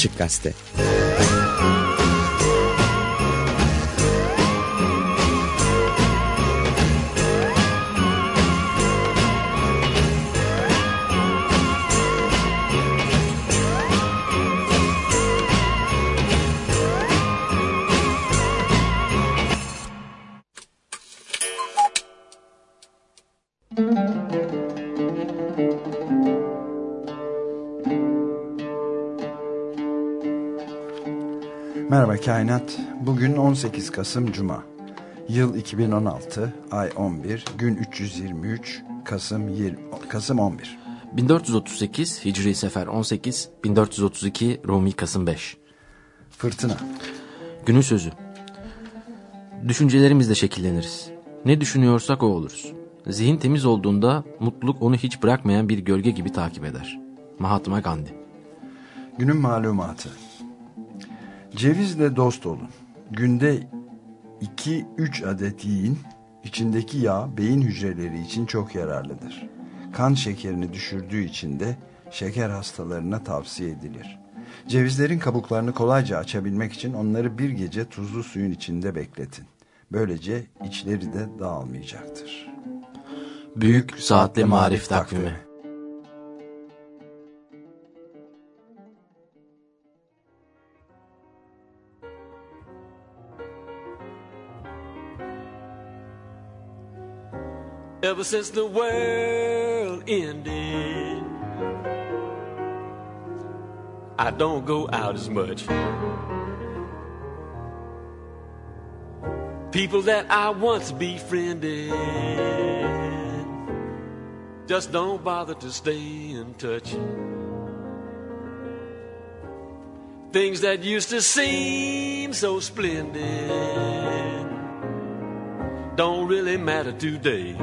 Açık Gazete Kainat. Bugün 18 Kasım Cuma. Yıl 2016, ay 11, gün 323, Kasım 20, Kasım 11. 1438 Hicri Sefer 18, 1432 Rumi Kasım 5. Fırtına. Günün sözü. Düşüncelerimizle şekilleniriz. Ne düşünüyorsak o oluruz. Zihin temiz olduğunda mutluluk onu hiç bırakmayan bir gölge gibi takip eder. Mahatma Gandhi. Günün malumatı. Cevizle dost olun. Günde 2-3 adet yiyin. İçindeki yağ beyin hücreleri için çok yararlıdır. Kan şekerini düşürdüğü için de şeker hastalarına tavsiye edilir. Cevizlerin kabuklarını kolayca açabilmek için onları bir gece tuzlu suyun içinde bekletin. Böylece içleri de dağılmayacaktır. Büyük Saatli Marif Takvimi Ever since the world ended, I don't go out as much. People that I once befriended just don't bother to stay in touch. Things that used to seem so splendid don't really matter today.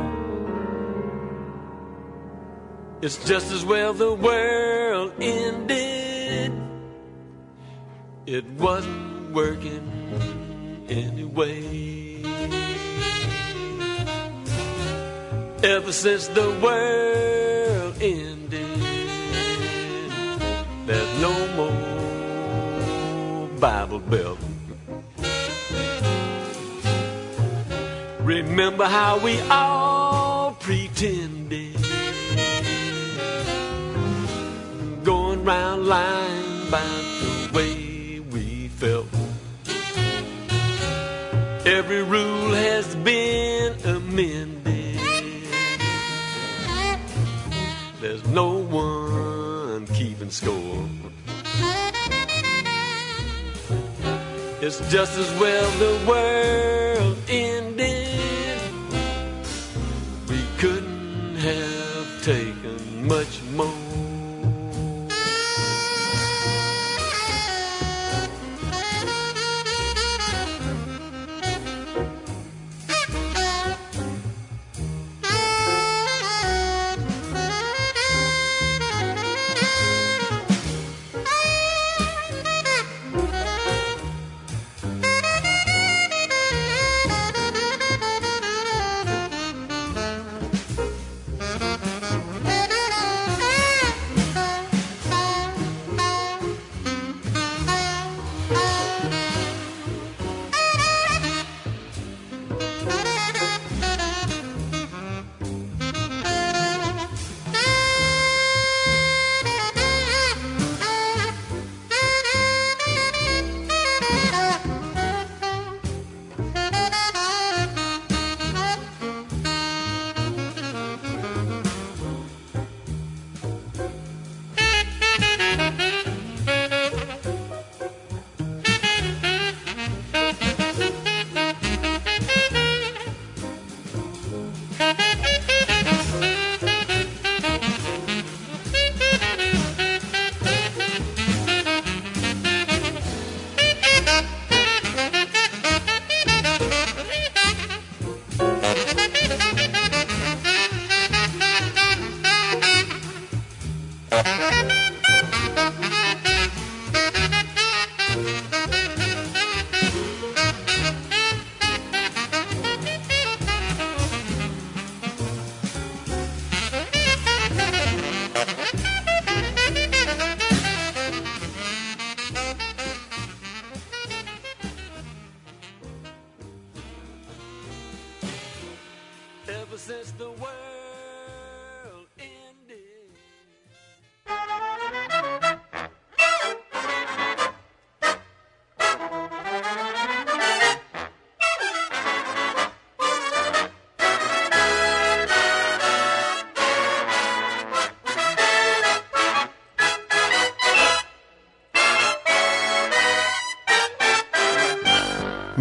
It's just as well the world ended. It wasn't working anyway. Ever since the world ended, there's no more Bible Belt. Remember how we all pretended round line about the way we felt. Every rule has been amended. There's no one keeping score. It's just as well the world ended. We couldn't have taken much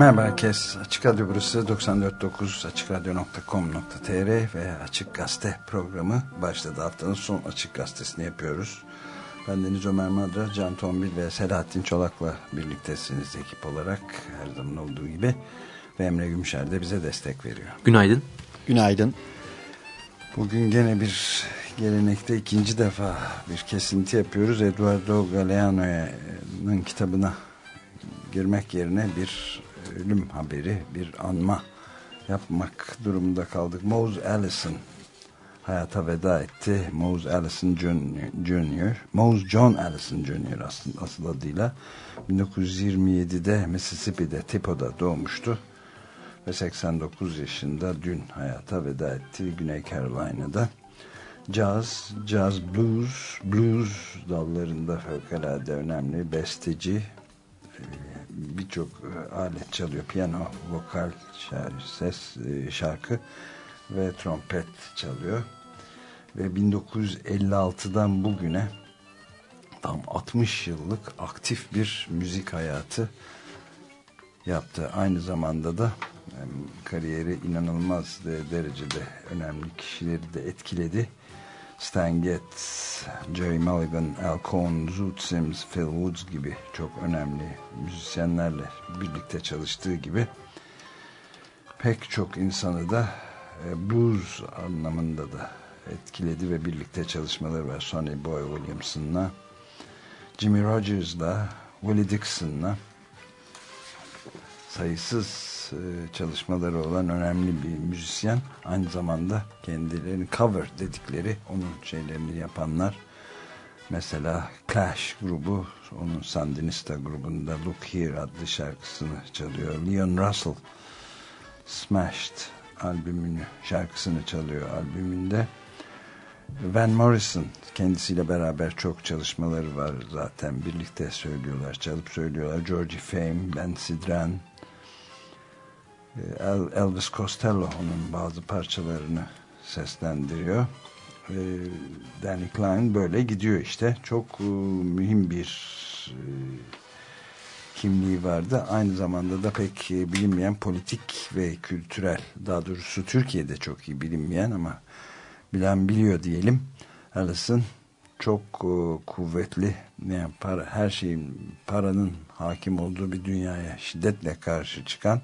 Merhaba herkes. Açık Radyo burası 94.9 AçıkRadyo.com.tr ve Açık Gazete programı başladı. Haftanın son Açık Gazetesini yapıyoruz. Ben Deniz Ömer Madra, Can Tombil ve Selahattin Çolak'la birliktesiniz ekip olarak her zaman olduğu gibi. Ve Emre Gümüşer de bize destek veriyor. Günaydın. Günaydın. Bugün gene bir gelenekte ikinci defa bir kesinti yapıyoruz. Eduardo Galeano'nun kitabına girmek yerine bir ölüm haberi, bir anma yapmak durumunda kaldık. Mose Allison hayata veda etti. Mose Allison Jr. Mose John Allison Jr. aslında asıl adıyla 1927'de Mississippi'de Tipo'da doğmuştu ve 89 yaşında dün hayata veda etti Güney Carolina'da. Jazz, jazz blues, blues dallarında fevkalade önemli besteci, birçok e, alet çalıyor. Piyano, vokal, ses, e, şarkı ve trompet çalıyor. Ve 1956'dan bugüne tam 60 yıllık aktif bir müzik hayatı yaptı. Aynı zamanda da kariyeri inanılmaz derecede önemli kişileri de etkiledi. Stan Getz, Jerry Mulligan, Al Cohn, Zoot Sims, Phil Woods gibi çok önemli müzisyenlerle birlikte çalıştığı gibi pek çok insanı da e, blues anlamında da etkiledi ve birlikte çalışmaları var. Sonny Boy Williamson'la, Jimmy Rogers'la, Willie Dixon'la sayısız e, çalışmaları olan önemli bir müzisyen. Aynı zamanda kendilerini cover dedikleri onun şeylerini yapanlar. Mesela Clash grubu onun Sandinista grubunda Look Here adlı şarkısını çalıyor. Leon Russell Smashed albümünü şarkısını çalıyor albümünde. Van Morrison kendisiyle beraber çok çalışmaları var zaten birlikte söylüyorlar çalıp söylüyorlar Georgie Fame, Ben Sidran Elvis Costello onun bazı parçalarını seslendiriyor. Danny Klein böyle gidiyor işte. Çok mühim bir kimliği vardı. Aynı zamanda da pek bilinmeyen politik ve kültürel, daha doğrusu Türkiye'de çok iyi bilinmeyen ama bilen biliyor diyelim. Allison çok kuvvetli, yani para, her şeyin paranın hakim olduğu bir dünyaya şiddetle karşı çıkan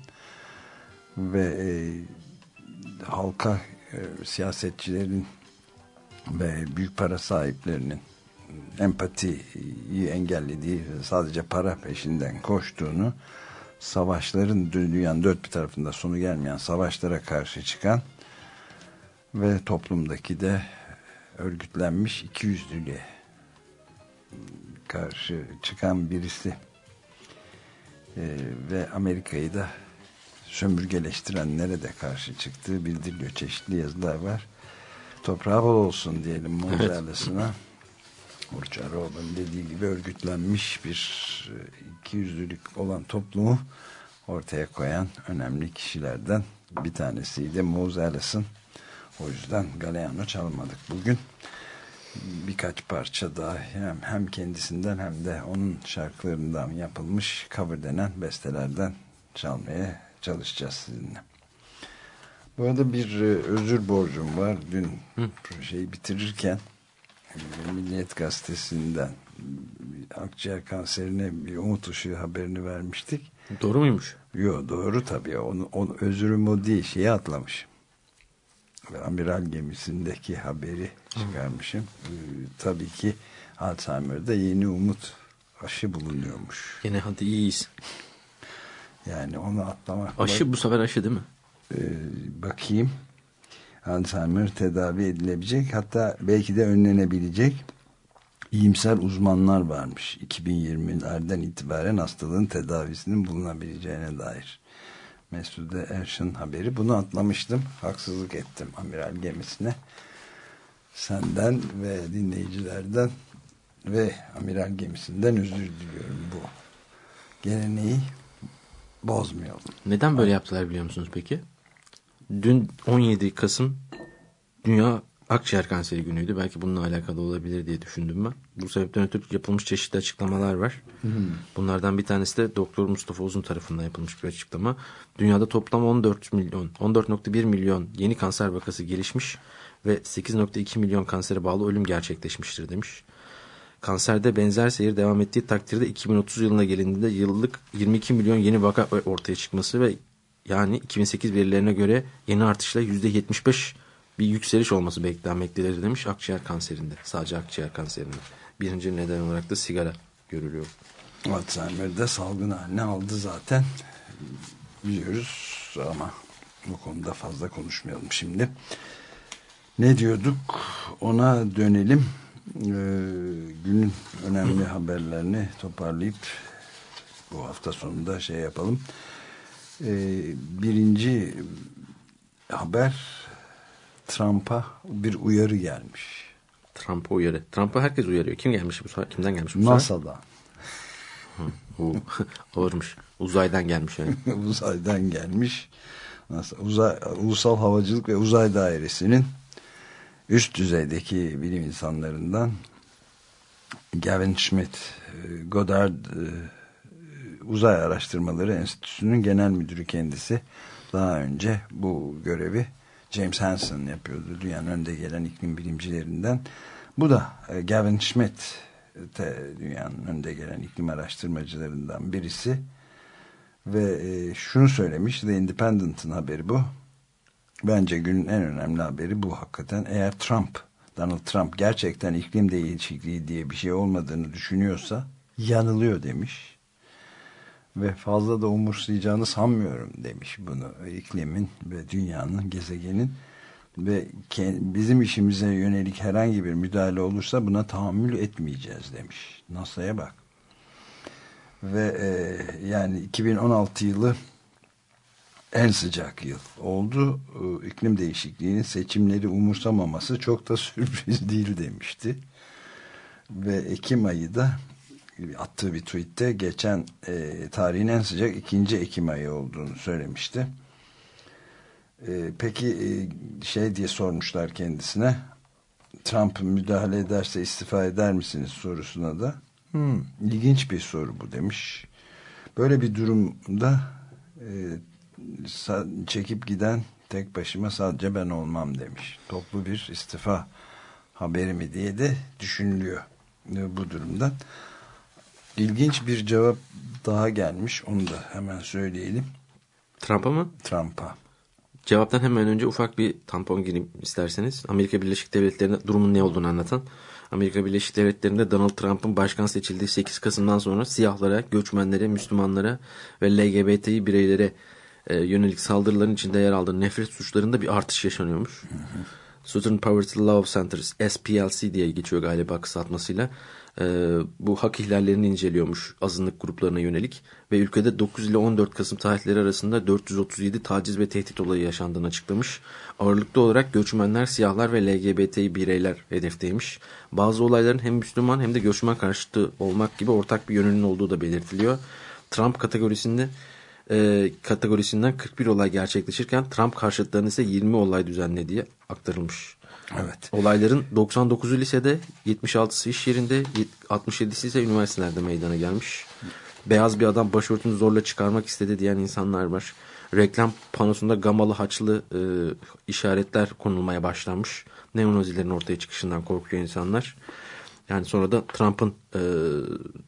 ve e, halka e, siyasetçilerin ve büyük para sahiplerinin empatiyi engellediği sadece para peşinden koştuğunu savaşların dünyanın dört bir tarafında sonu gelmeyen savaşlara karşı çıkan ve toplumdaki de örgütlenmiş iki yüzlülüğe karşı çıkan birisi. Ee, ve Amerika'yı da sömürgeleştirenlere de karşı çıktığı bildiriliyor. Çeşitli yazılar var. Toprağı bol olsun diyelim Monzales'ına. Evet. Urçarov'un dediği gibi örgütlenmiş bir e, ikiyüzlülük olan toplumu ortaya koyan önemli kişilerden bir tanesiydi Mozales'ın. O yüzden Galeano çalmadık bugün. Birkaç parça daha hem, hem kendisinden hem de onun şarkılarından yapılmış cover denen bestelerden çalmaya çalışacağız sizinle. Bu arada bir e, özür borcum var. Dün Hı. şeyi bitirirken Milliyet Gazetesi'nden akciğer kanserine bir umut ışığı haberini vermiştik. Doğru muymuş? Yok doğru tabii. Onu, onu, özürüm o değil. Şeyi atlamışım. Amiral gemisindeki haberi çıkarmışım. Ee, tabii ki Alzheimer'da yeni umut aşı bulunuyormuş. Yine hadi iyiyiz. Yani onu atlamak. Aşı bak, bu sefer aşı değil mi? E, bakayım. Alzheimer tedavi edilebilecek hatta belki de önlenebilecek iyimser uzmanlar varmış. 2020'lerden itibaren hastalığın tedavisinin bulunabileceğine dair. Mesude Erşin haberi. Bunu atlamıştım. Haksızlık ettim amiral gemisine. Senden ve dinleyicilerden ve amiral gemisinden özür diliyorum bu geleneği bozmayalım. Neden böyle yaptılar biliyor musunuz peki? Dün 17 Kasım Dünya akciğer kanseri günüydü. Belki bununla alakalı olabilir diye düşündüm ben. Bu sebepten ötürü yapılmış çeşitli açıklamalar var. Bunlardan bir tanesi de Doktor Mustafa Uzun tarafından yapılmış bir açıklama. Dünyada toplam 14 milyon, 14.1 milyon yeni kanser vakası gelişmiş ve 8.2 milyon kansere bağlı ölüm gerçekleşmiştir demiş. Kanserde benzer seyir devam ettiği takdirde 2030 yılına gelindiğinde yıllık 22 milyon yeni vaka ortaya çıkması ve yani 2008 verilerine göre yeni artışla %75 bir yükseliş olması beklenmektedir demiş akciğer kanserinde. Sadece akciğer kanserinde. Birinci neden olarak da sigara görülüyor. Alzheimer'de salgın haline aldı zaten. Biliyoruz ama bu konuda fazla konuşmayalım şimdi. Ne diyorduk? Ona dönelim. Ee, günün önemli haberlerini toparlayıp bu hafta sonunda şey yapalım. Ee, birinci haber Trump'a bir uyarı gelmiş. Trump'a uyarı. Trump'a herkes uyarıyor. Kim gelmiş bu? Kimden gelmiş bu? NASA'dan. Ağırmış. Uzaydan gelmiş yani. Uzaydan gelmiş. NASA, Uzay, Ulusal Havacılık ve Uzay Dairesi'nin üst düzeydeki bilim insanlarından Gavin Schmidt, e, Goddard e, Uzay Araştırmaları Enstitüsü'nün genel müdürü kendisi. Daha önce bu görevi James Hansen yapıyordu. Dünyanın önde gelen iklim bilimcilerinden. Bu da e, Gavin Schmidt dünyanın önde gelen iklim araştırmacılarından birisi. Ve şunu söylemiş The Independent'ın haberi bu. Bence günün en önemli haberi bu hakikaten. Eğer Trump, Donald Trump gerçekten iklim değişikliği diye bir şey olmadığını düşünüyorsa yanılıyor demiş. Ve fazla da umursayacağını sanmıyorum demiş bunu iklimin ve dünyanın, gezegenin ve bizim işimize yönelik herhangi bir müdahale olursa buna tahammül etmeyeceğiz demiş. NASA'ya bak. Ve e, yani 2016 yılı en sıcak yıl oldu. E, iklim değişikliğinin seçimleri umursamaması çok da sürpriz değil demişti. Ve Ekim ayı da attığı bir tweette geçen e, tarihin en sıcak ikinci Ekim ayı olduğunu söylemişti. E, peki e, şey diye sormuşlar kendisine Trump müdahale ederse istifa eder misiniz sorusuna da hmm, ilginç bir soru bu demiş. Böyle bir durumda e, çekip giden tek başıma sadece ben olmam demiş. Toplu bir istifa haberi mi diye de düşünülüyor bu durumdan. İlginç bir cevap daha gelmiş. Onu da hemen söyleyelim. Trump'a mı? Trump'a. Cevaptan hemen önce ufak bir tampon gireyim isterseniz. Amerika Birleşik Devletleri'nde durumun ne olduğunu anlatan. Amerika Birleşik Devletleri'nde Donald Trump'ın başkan seçildiği 8 Kasım'dan sonra siyahlara, göçmenlere, Müslümanlara ve LGBTİ bireylere e, yönelik saldırıların içinde yer aldığı nefret suçlarında bir artış yaşanıyormuş. Southern Poverty Law Centers SPLC diye geçiyor galiba kısaltmasıyla. E, bu hak ihlallerini inceliyormuş azınlık gruplarına yönelik ve ülkede 9 ile 14 Kasım tarihleri arasında 437 taciz ve tehdit olayı yaşandığını açıklamış. Ağırlıklı olarak göçmenler, siyahlar ve LGBT bireyler hedefteymiş. Bazı olayların hem Müslüman hem de göçmen karşıtı olmak gibi ortak bir yönünün olduğu da belirtiliyor. Trump kategorisinde e, kategorisinden 41 olay gerçekleşirken Trump karşıtlarının ise 20 olay düzenlediği aktarılmış. Evet. Olayların 99'u lisede, 76'sı iş yerinde, 67'si ise üniversitelerde meydana gelmiş. Beyaz bir adam başörtünü zorla çıkarmak istedi diyen insanlar var. Reklam panosunda gamalı haçlı e, işaretler konulmaya başlanmış. Neonazilerin ortaya çıkışından korkuyor insanlar. Yani sonra da Trump'ın e,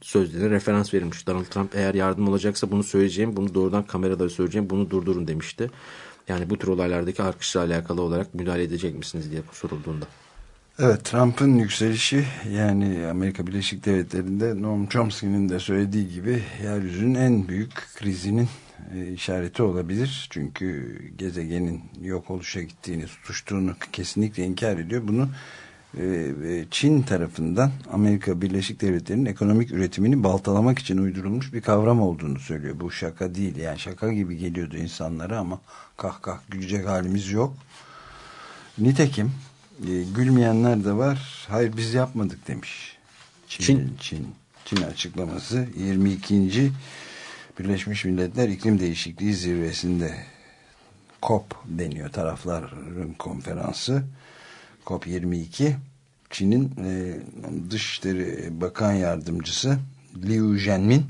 sözlerine referans verilmiş. Donald Trump eğer yardım olacaksa bunu söyleyeceğim, bunu doğrudan kamerada söyleyeceğim, bunu durdurun demişti. Yani bu tür olaylardaki artışla alakalı olarak müdahale edecek misiniz diye sorulduğunda. Evet Trump'ın yükselişi yani Amerika Birleşik Devletleri'nde Noam Chomsky'nin de söylediği gibi yeryüzünün en büyük krizinin e, işareti olabilir. Çünkü gezegenin yok oluşa gittiğini, tutuştuğunu kesinlikle inkar ediyor. Bunu Çin tarafından Amerika Birleşik Devletleri'nin ekonomik üretimini baltalamak için uydurulmuş bir kavram olduğunu söylüyor. Bu şaka değil yani şaka gibi geliyordu insanlara ama kah kah gülecek halimiz yok. Nitekim e, gülmeyenler de var. Hayır biz yapmadık demiş. Çin, Çin. Çin, Çin açıklaması 22. Birleşmiş Milletler İklim Değişikliği Zirvesi'nde COP deniyor tarafların konferansı COP22 Çin'in e, Dışişleri Bakan Yardımcısı Liu Zhenmin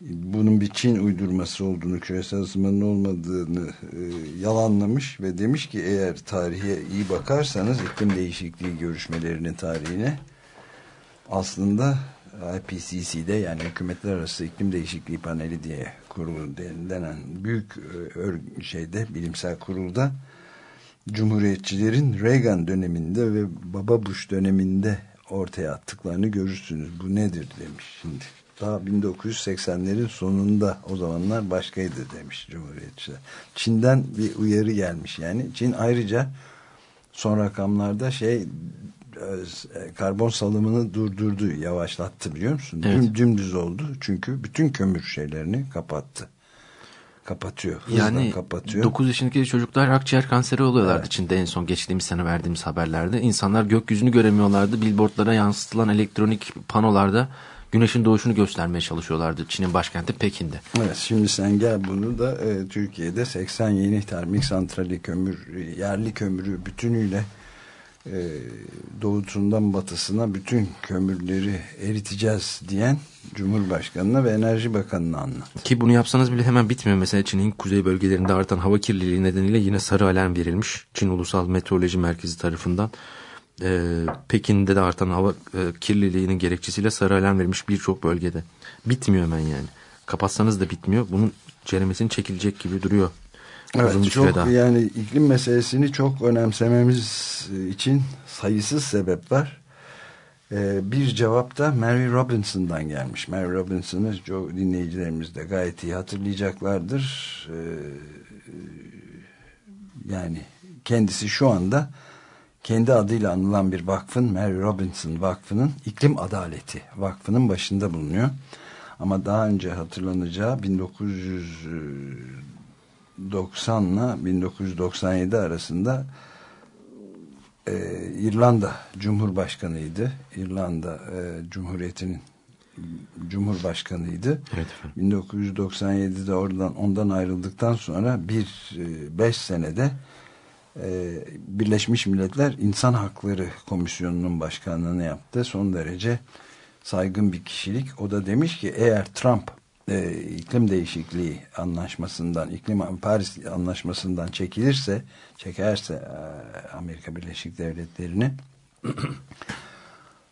bunun bir Çin uydurması olduğunu, küresel ısınmanın olmadığını e, yalanlamış ve demiş ki eğer tarihe iyi bakarsanız iklim değişikliği görüşmelerinin tarihine aslında IPCC'de yani Hükümetler Arası İklim Değişikliği Paneli diye kurulu denen büyük e, şeyde bilimsel kurulda Cumhuriyetçilerin Reagan döneminde ve Baba Bush döneminde ortaya attıklarını görürsünüz. Bu nedir demiş şimdi. Daha 1980'lerin sonunda o zamanlar başkaydı demiş Cumhuriyetçiler. Çin'den bir uyarı gelmiş yani. Çin ayrıca son rakamlarda şey karbon salımını durdurdu, yavaşlattı biliyor musun? Evet. Düm, dümdüz oldu çünkü bütün kömür şeylerini kapattı. Kapatıyor. Yani kapatıyor. 9 yaşındaki çocuklar akciğer kanseri oluyorlardı evet. Çin'de en son geçtiğimiz sene verdiğimiz haberlerde. İnsanlar gökyüzünü göremiyorlardı. Billboardlara yansıtılan elektronik panolarda güneşin doğuşunu göstermeye çalışıyorlardı Çin'in başkenti Pekin'de. Evet şimdi sen gel bunu da e, Türkiye'de 80 yeni termik santrali kömür yerli kömürü bütünüyle e, doğusundan batısına bütün kömürleri eriteceğiz diyen Cumhurbaşkanı'na ve Enerji Bakanı'na anlat. Ki bunu yapsanız bile hemen bitmiyor. Mesela Çin'in kuzey bölgelerinde artan hava kirliliği nedeniyle yine sarı alarm verilmiş. Çin Ulusal Meteoroloji Merkezi tarafından. Ee, Pekin'de de artan hava e, kirliliğinin gerekçesiyle sarı alarm verilmiş birçok bölgede. Bitmiyor hemen yani. Kapatsanız da bitmiyor. Bunun ceremesini çekilecek gibi duruyor. Evet, çok daha. yani iklim meselesini çok önemsememiz için sayısız sebep var. Ee, bir cevap da Mary Robinson'dan gelmiş. Mary Robinson'ı çok dinleyicilerimiz de gayet iyi hatırlayacaklardır. Ee, yani kendisi şu anda kendi adıyla anılan bir vakfın Mary Robinson Vakfı'nın iklim adaleti vakfının başında bulunuyor. Ama daha önce hatırlanacağı 1990 ile 1997 arasında e, İrlanda Cumhurbaşkanıydı. İrlanda e, Cumhuriyeti'nin Cumhurbaşkanıydı. Evet 1997'de oradan ondan ayrıldıktan sonra bir e, beş senede e, Birleşmiş Milletler İnsan Hakları Komisyonu'nun başkanlığını yaptı. Son derece saygın bir kişilik. O da demiş ki eğer Trump e, iklim değişikliği anlaşmasından, iklim Paris anlaşmasından çekilirse, çekerse e, Amerika Birleşik Devletleri'ni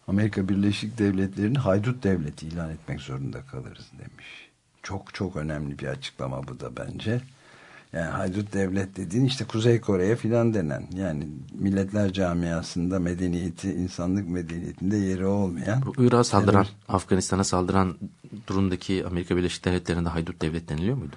Amerika Birleşik Devletleri'ni haydut devleti ilan etmek zorunda kalırız demiş. Çok çok önemli bir açıklama bu da bence. Yani haydut devlet dediğin işte Kuzey Kore'ye filan denen yani milletler camiasında medeniyeti, insanlık medeniyetinde yeri olmayan. Bu Irak'a saldıran, Afganistan'a saldıran durumdaki Amerika Birleşik Devletleri'nde haydut devlet deniliyor muydu?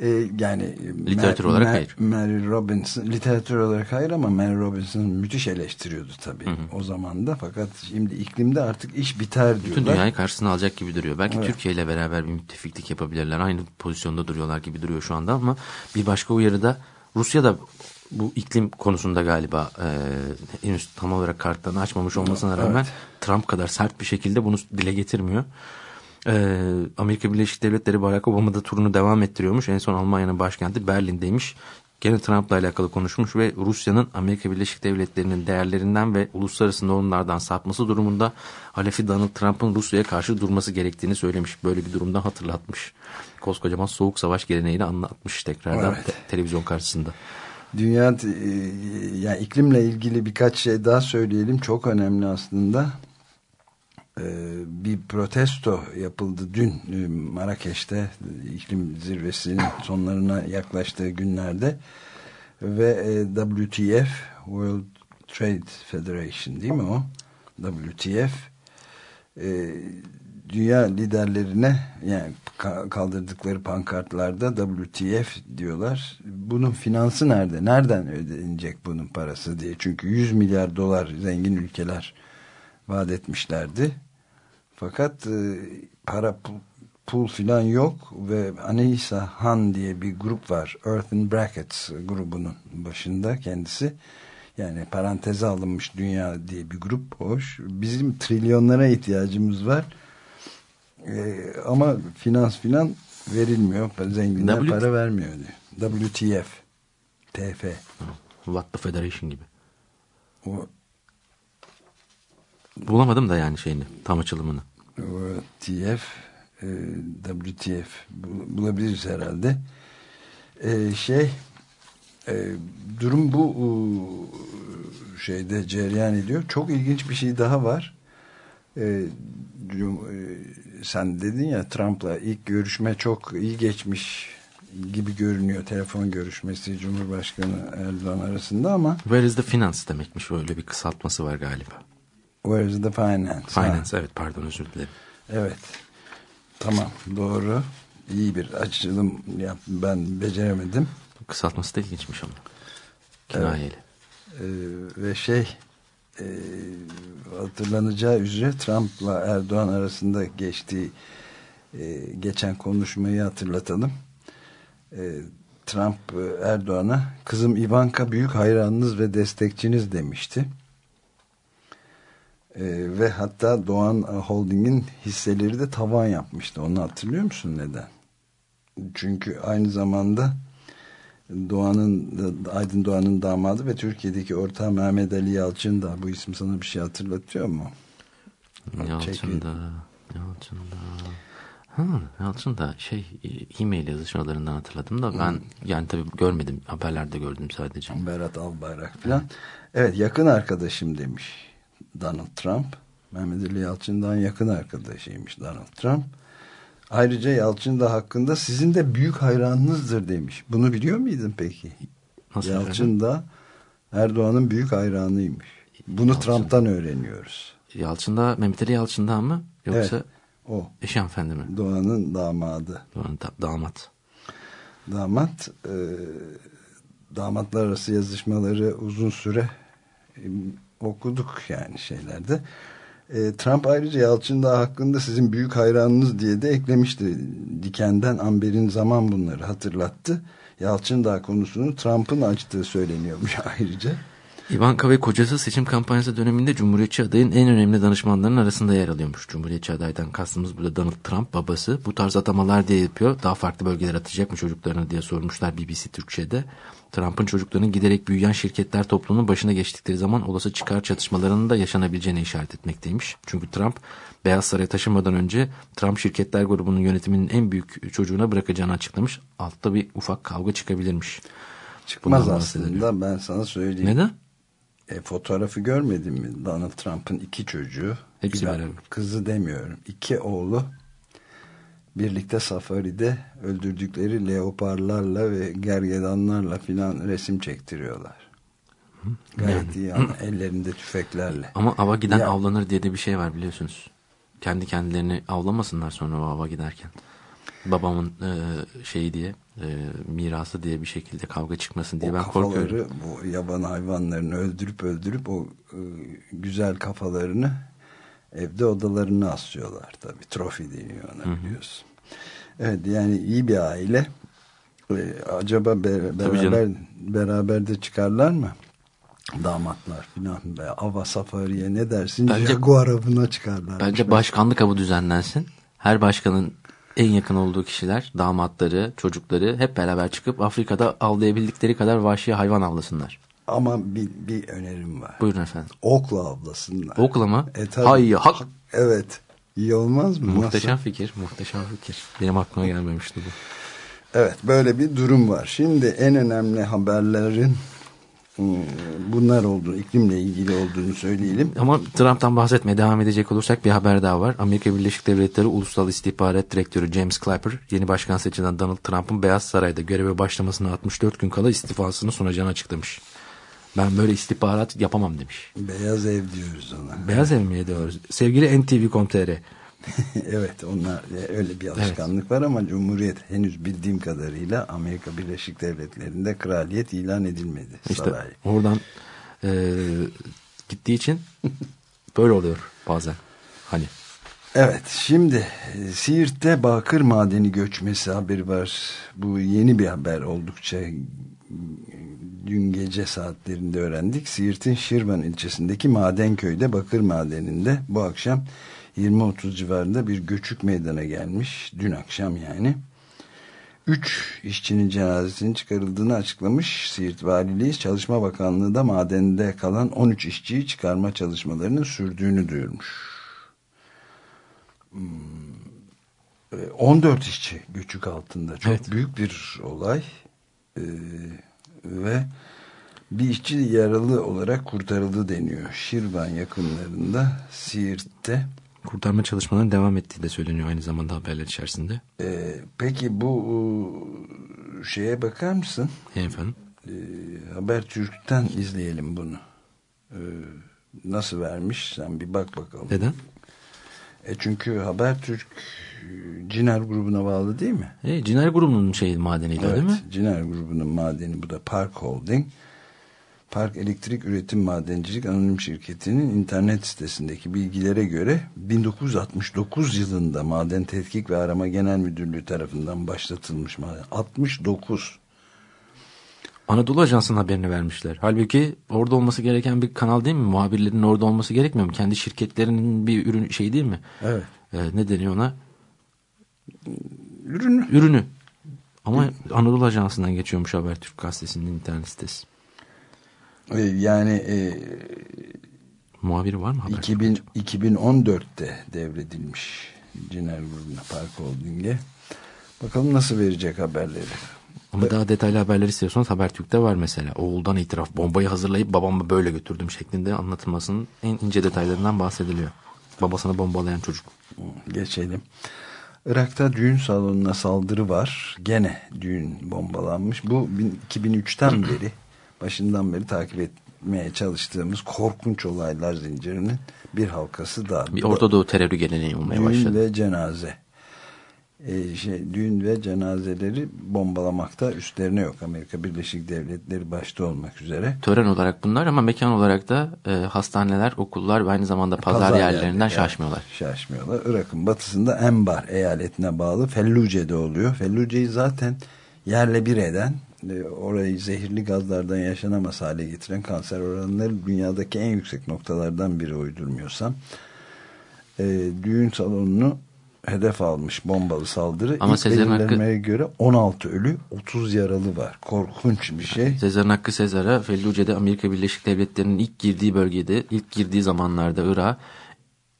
E, yani literatür Mer, olarak hayır. Mary Robinson literatür olarak hayır ama Mary Robinson müthiş eleştiriyordu tabii hı hı. o zaman da fakat şimdi iklimde artık iş biter diyorlar. Bütün dünyayı karşısına alacak gibi duruyor. Belki evet. Türkiye ile beraber bir müttefiklik yapabilirler. Aynı pozisyonda duruyorlar gibi duruyor şu anda ama bir başka uyarıda Rusya da bu iklim konusunda galiba e, henüz tam olarak kartlarını açmamış olmasına rağmen evet. Trump kadar sert bir şekilde bunu dile getirmiyor. Ee, Amerika Birleşik Devletleri Barack Obama da turunu devam ettiriyormuş. En son Almanya'nın başkenti Berlin'deymiş. Gene Trump'la alakalı konuşmuş ve Rusya'nın Amerika Birleşik Devletleri'nin değerlerinden ve uluslararası normlardan sapması durumunda Halefi Donald Trump'ın Rusya'ya karşı durması gerektiğini söylemiş. Böyle bir durumda hatırlatmış. Koskocaman soğuk savaş geleneğini anlatmış tekrardan evet. te televizyon karşısında. Dünya e, yani iklimle ilgili birkaç şey daha söyleyelim. Çok önemli aslında. Ee, bir protesto yapıldı dün e, Marrakeş'te iklim zirvesinin sonlarına yaklaştığı günlerde ve e, WTF World Trade Federation değil mi o? WTF e, dünya liderlerine yani kaldırdıkları pankartlarda WTF diyorlar. Bunun finansı nerede? Nereden ödenecek bunun parası diye. Çünkü 100 milyar dolar zengin ülkeler vaat etmişlerdi fakat e, para pul, pul filan yok ve Anisa Han diye bir grup var. Earth in Brackets grubunun başında kendisi. Yani paranteze alınmış dünya diye bir grup hoş. Bizim trilyonlara ihtiyacımız var. Ee, ama finans filan verilmiyor. Zenginler w para vermiyor diyor. WTF. TF. What the Federation gibi. O, Bulamadım da yani şeyini tam açılımını. TF e, WTF bul- bulabiliriz herhalde. E, şey e, durum bu e, şeyde cereyan ediyor. Çok ilginç bir şey daha var. E, e, sen dedin ya Trump'la ilk görüşme çok iyi geçmiş gibi görünüyor. Telefon görüşmesi Cumhurbaşkanı Erdoğan arasında ama Where is the finance demekmiş. Öyle bir kısaltması var galiba. Where is the finance? Ha. Finance evet pardon özür dilerim. Evet. Tamam doğru. İyi bir açılım yap. Ben beceremedim. Kısaltması da ilginçmiş ama. Kinayeli. Ee, ve şey e, hatırlanacağı üzere Trump'la Erdoğan arasında geçtiği e, geçen konuşmayı hatırlatalım. E, Trump e, Erdoğan'a kızım Ivanka büyük hayranınız ve destekçiniz demişti. E, ve hatta Doğan Holding'in hisseleri de tavan yapmıştı. Onu hatırlıyor musun neden? Çünkü aynı zamanda Doğan'ın Aydın Doğan'ın damadı ve Türkiye'deki ortağı Mehmet Ali Yalçın da bu isim sana bir şey hatırlatıyor mu? Yalçın da Yalçın da Yalçın da şey e-mail yazışmalarından hatırladım da ben yani tabii görmedim haberlerde gördüm sadece. Berat Albayrak falan. Evet yakın arkadaşım demiş Donald Trump. Mehmet Ali Yalçın'dan yakın arkadaşıymış Donald Trump. Ayrıca Yalçın da hakkında sizin de büyük hayranınızdır demiş. Bunu biliyor muydun peki? Nasıl Yalçın da Erdoğan'ın büyük hayranıymış. Bunu Yalçın. Trump'tan öğreniyoruz. Yalçın'da Mehmet Ali Yalçın'dan mı yoksa Evet, o eşi hanımefendi mi? Doğan'ın damadı. Doğan da- damat. Damat e, damatlar arası yazışmaları uzun süre okuduk yani şeylerde. E, Trump ayrıca Yalçın Dağı hakkında sizin büyük hayranınız diye de eklemişti. Diken'den Amber'in zaman bunları hatırlattı. Yalçın Dağı konusunu Trump'ın açtığı söyleniyormuş ayrıca. Ivanka ve kocası seçim kampanyası döneminde Cumhuriyetçi adayın en önemli danışmanlarının arasında yer alıyormuş. Cumhuriyetçi adaydan kastımız burada Donald Trump babası. Bu tarz atamalar diye yapıyor. Daha farklı bölgelere atacak mı çocuklarını diye sormuşlar BBC Türkçe'de. Trump'ın çocuklarının giderek büyüyen şirketler toplumunun başına geçtikleri zaman olası çıkar çatışmalarının da yaşanabileceğine işaret etmekteymiş. Çünkü Trump Beyaz Saray'a taşınmadan önce Trump şirketler grubunun yönetiminin en büyük çocuğuna bırakacağını açıklamış. Altta bir ufak kavga çıkabilirmiş. Çıkmaz Bundan aslında ben sana söyleyeyim. Neden? E, fotoğrafı görmedin mi? Donald Trump'ın iki çocuğu. Hepsi beraber. Kızı demiyorum. İki oğlu birlikte safaride öldürdükleri leoparlarla ve gergedanlarla filan resim çektiriyorlar. Gayet iyi ama ellerinde tüfeklerle. Ama ava giden Ya- avlanır diye de bir şey var biliyorsunuz. Kendi kendilerini avlamasınlar sonra o ava giderken. Babamın e, şeyi diye e, mirası diye bir şekilde kavga çıkmasın diye o ben korkuyorum. bu yaban hayvanlarını öldürüp öldürüp o e, güzel kafalarını evde odalarına asıyorlar tabi trofi deniyor ona biliyorsun. Evet yani iyi bir aile. E, acaba be- beraber beraber de çıkarlar mı? Damatlar filan be ava safariye ne dersin? Bence- Jaguar avına çıkarlar. Bence başkanlık avı düzenlensin. Her başkanın en yakın olduğu kişiler, damatları, çocukları hep beraber çıkıp Afrika'da avlayabildikleri kadar vahşi hayvan avlasınlar. Ama bir, bir önerim var. Buyurun efendim. Okla avlasınlar. Okla mı? E, tabii. Hay hak. Evet. İyi olmaz mı? Muhteşem Nasıl? fikir, muhteşem fikir. Benim aklıma gelmemişti bu. Evet böyle bir durum var. Şimdi en önemli haberlerin bunlar olduğunu, iklimle ilgili olduğunu söyleyelim. Ama Trump'tan bahsetmeye devam edecek olursak bir haber daha var. Amerika Birleşik Devletleri Ulusal İstihbarat Direktörü James Clapper, yeni başkan seçilen Donald Trump'ın Beyaz Saray'da göreve başlamasına 64 gün kala istifasını sunacağını açıklamış. Ben böyle istihbarat yapamam demiş. Beyaz ev diyoruz ona. Beyaz Ev mi diyoruz? Sevgili NTV.com.tr evet onlar e, öyle bir alışkanlık var ama Cumhuriyet henüz bildiğim kadarıyla Amerika Birleşik Devletleri'nde kraliyet ilan edilmedi. işte saray. oradan e, gittiği için böyle oluyor bazen. Hani Evet şimdi e, Siirt'te bakır madeni göçmesi haberi var. Bu yeni bir haber oldukça e, dün gece saatlerinde öğrendik. Siirt'in Şirvan ilçesindeki Madenköy'de bakır madeninde bu akşam 20-30 civarında bir göçük meydana gelmiş. Dün akşam yani. 3 işçinin cenazesinin çıkarıldığını açıklamış Siirt Valiliği. Çalışma Bakanlığı da madende kalan 13 işçiyi çıkarma çalışmalarının sürdüğünü duyurmuş. 14 işçi göçük altında. Çok Evet. büyük bir olay. Ee, ve bir işçi yaralı olarak kurtarıldı deniyor. Şirvan yakınlarında Siirt'te. Kurtarma çalışmalarının devam ettiği de söyleniyor aynı zamanda haberler içerisinde. Ee, peki bu e, şeye bakar mısın? Efendim. Ee, Habertürk'ten izleyelim bunu. Ee, nasıl vermiş? Sen bir bak bakalım. Neden? E çünkü Habertürk e, Ciner grubuna bağlı değil mi? E, Ciner grubunun şey madeniydi Evet, değil mi? Ciner grubunun madeni bu da Park Holding. Park Elektrik Üretim Madencilik Anonim Şirketi'nin internet sitesindeki bilgilere göre 1969 yılında Maden Tetkik ve Arama Genel Müdürlüğü tarafından başlatılmış maden. 69. Anadolu Ajansı'nın haberini vermişler. Halbuki orada olması gereken bir kanal değil mi? Muhabirlerin orada olması gerekmiyor mu? Kendi şirketlerinin bir ürün şey değil mi? Evet. E, ne deniyor ona? Ürünü. Ürünü. Ama Anadolu Ajansı'ndan geçiyormuş Habertürk gazetesinin internet sitesi. E, Yani e, Muhabiri var mı Habertürk? 2000, 2014'te devredilmiş Ciner grubuna Park Holding'e. Bakalım nasıl verecek haberleri. Ama daha detaylı haberler istiyorsanız Habertürk'te var mesela. Oğuldan itiraf bombayı hazırlayıp babamı böyle götürdüm şeklinde anlatılmasının en ince detaylarından bahsediliyor. Babasını bombalayan çocuk. Geçelim. Irak'ta düğün salonuna saldırı var. Gene düğün bombalanmış. Bu bin- 2003'ten beri başından beri takip etmeye çalıştığımız korkunç olaylar zincirinin bir halkası daha. Bir Orta Doğu terörü geleneği olmaya düğün başladı. ve cenaze. Ee, şey, düğün ve cenazeleri bombalamakta üstlerine yok. Amerika Birleşik Devletleri başta olmak üzere. Tören olarak bunlar ama mekan olarak da e, hastaneler, okullar ve aynı zamanda pazar, yerlerinden yerleri, şaşmıyorlar. şaşmıyorlar. Irak'ın batısında Enbar eyaletine bağlı Felluce'de oluyor. Felluce'yi zaten yerle bir eden, e, orayı zehirli gazlardan yaşanamaz hale getiren kanser oranları dünyadaki en yüksek noktalardan biri uydurmuyorsam. E, düğün salonunu hedef almış bombalı saldırı. Ama İlk Sezer'in hakkı- göre 16 ölü 30 yaralı var. Korkunç bir şey. Sezar'ın hakkı Sezar'a Felluce'de Amerika Birleşik Devletleri'nin ilk girdiği bölgede, ilk girdiği zamanlarda Irak'a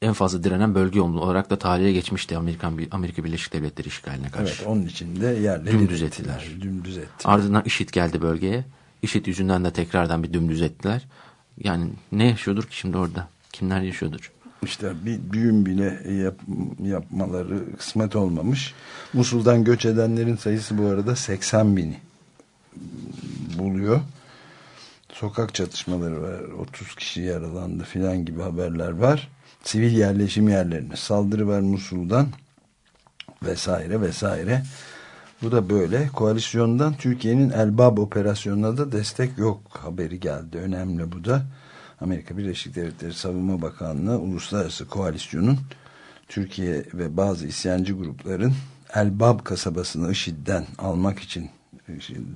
en fazla direnen bölge olarak da tarihe geçmişti Amerikan Amerika Birleşik Devletleri işgaline karşı. Evet onun için de yerle Dümdüz ettiler. Dümdüz ettiler. Ardından IŞİD geldi bölgeye. IŞİD yüzünden de tekrardan bir dümdüz ettiler. Yani ne yaşıyordur ki şimdi orada? Kimler yaşıyordur? İşte bir düğün bile yap, yapmaları kısmet olmamış. Musul'dan göç edenlerin sayısı bu arada 80 bini buluyor. Sokak çatışmaları var. 30 kişi yaralandı filan gibi haberler var. Sivil yerleşim yerlerine saldırı var Musul'dan vesaire vesaire. Bu da böyle. Koalisyondan Türkiye'nin Elbab operasyonuna da destek yok haberi geldi. Önemli bu da. Amerika Birleşik Devletleri Savunma Bakanlığı Uluslararası Koalisyonun Türkiye ve bazı isyancı grupların Elbab kasabasını IŞİD'den almak için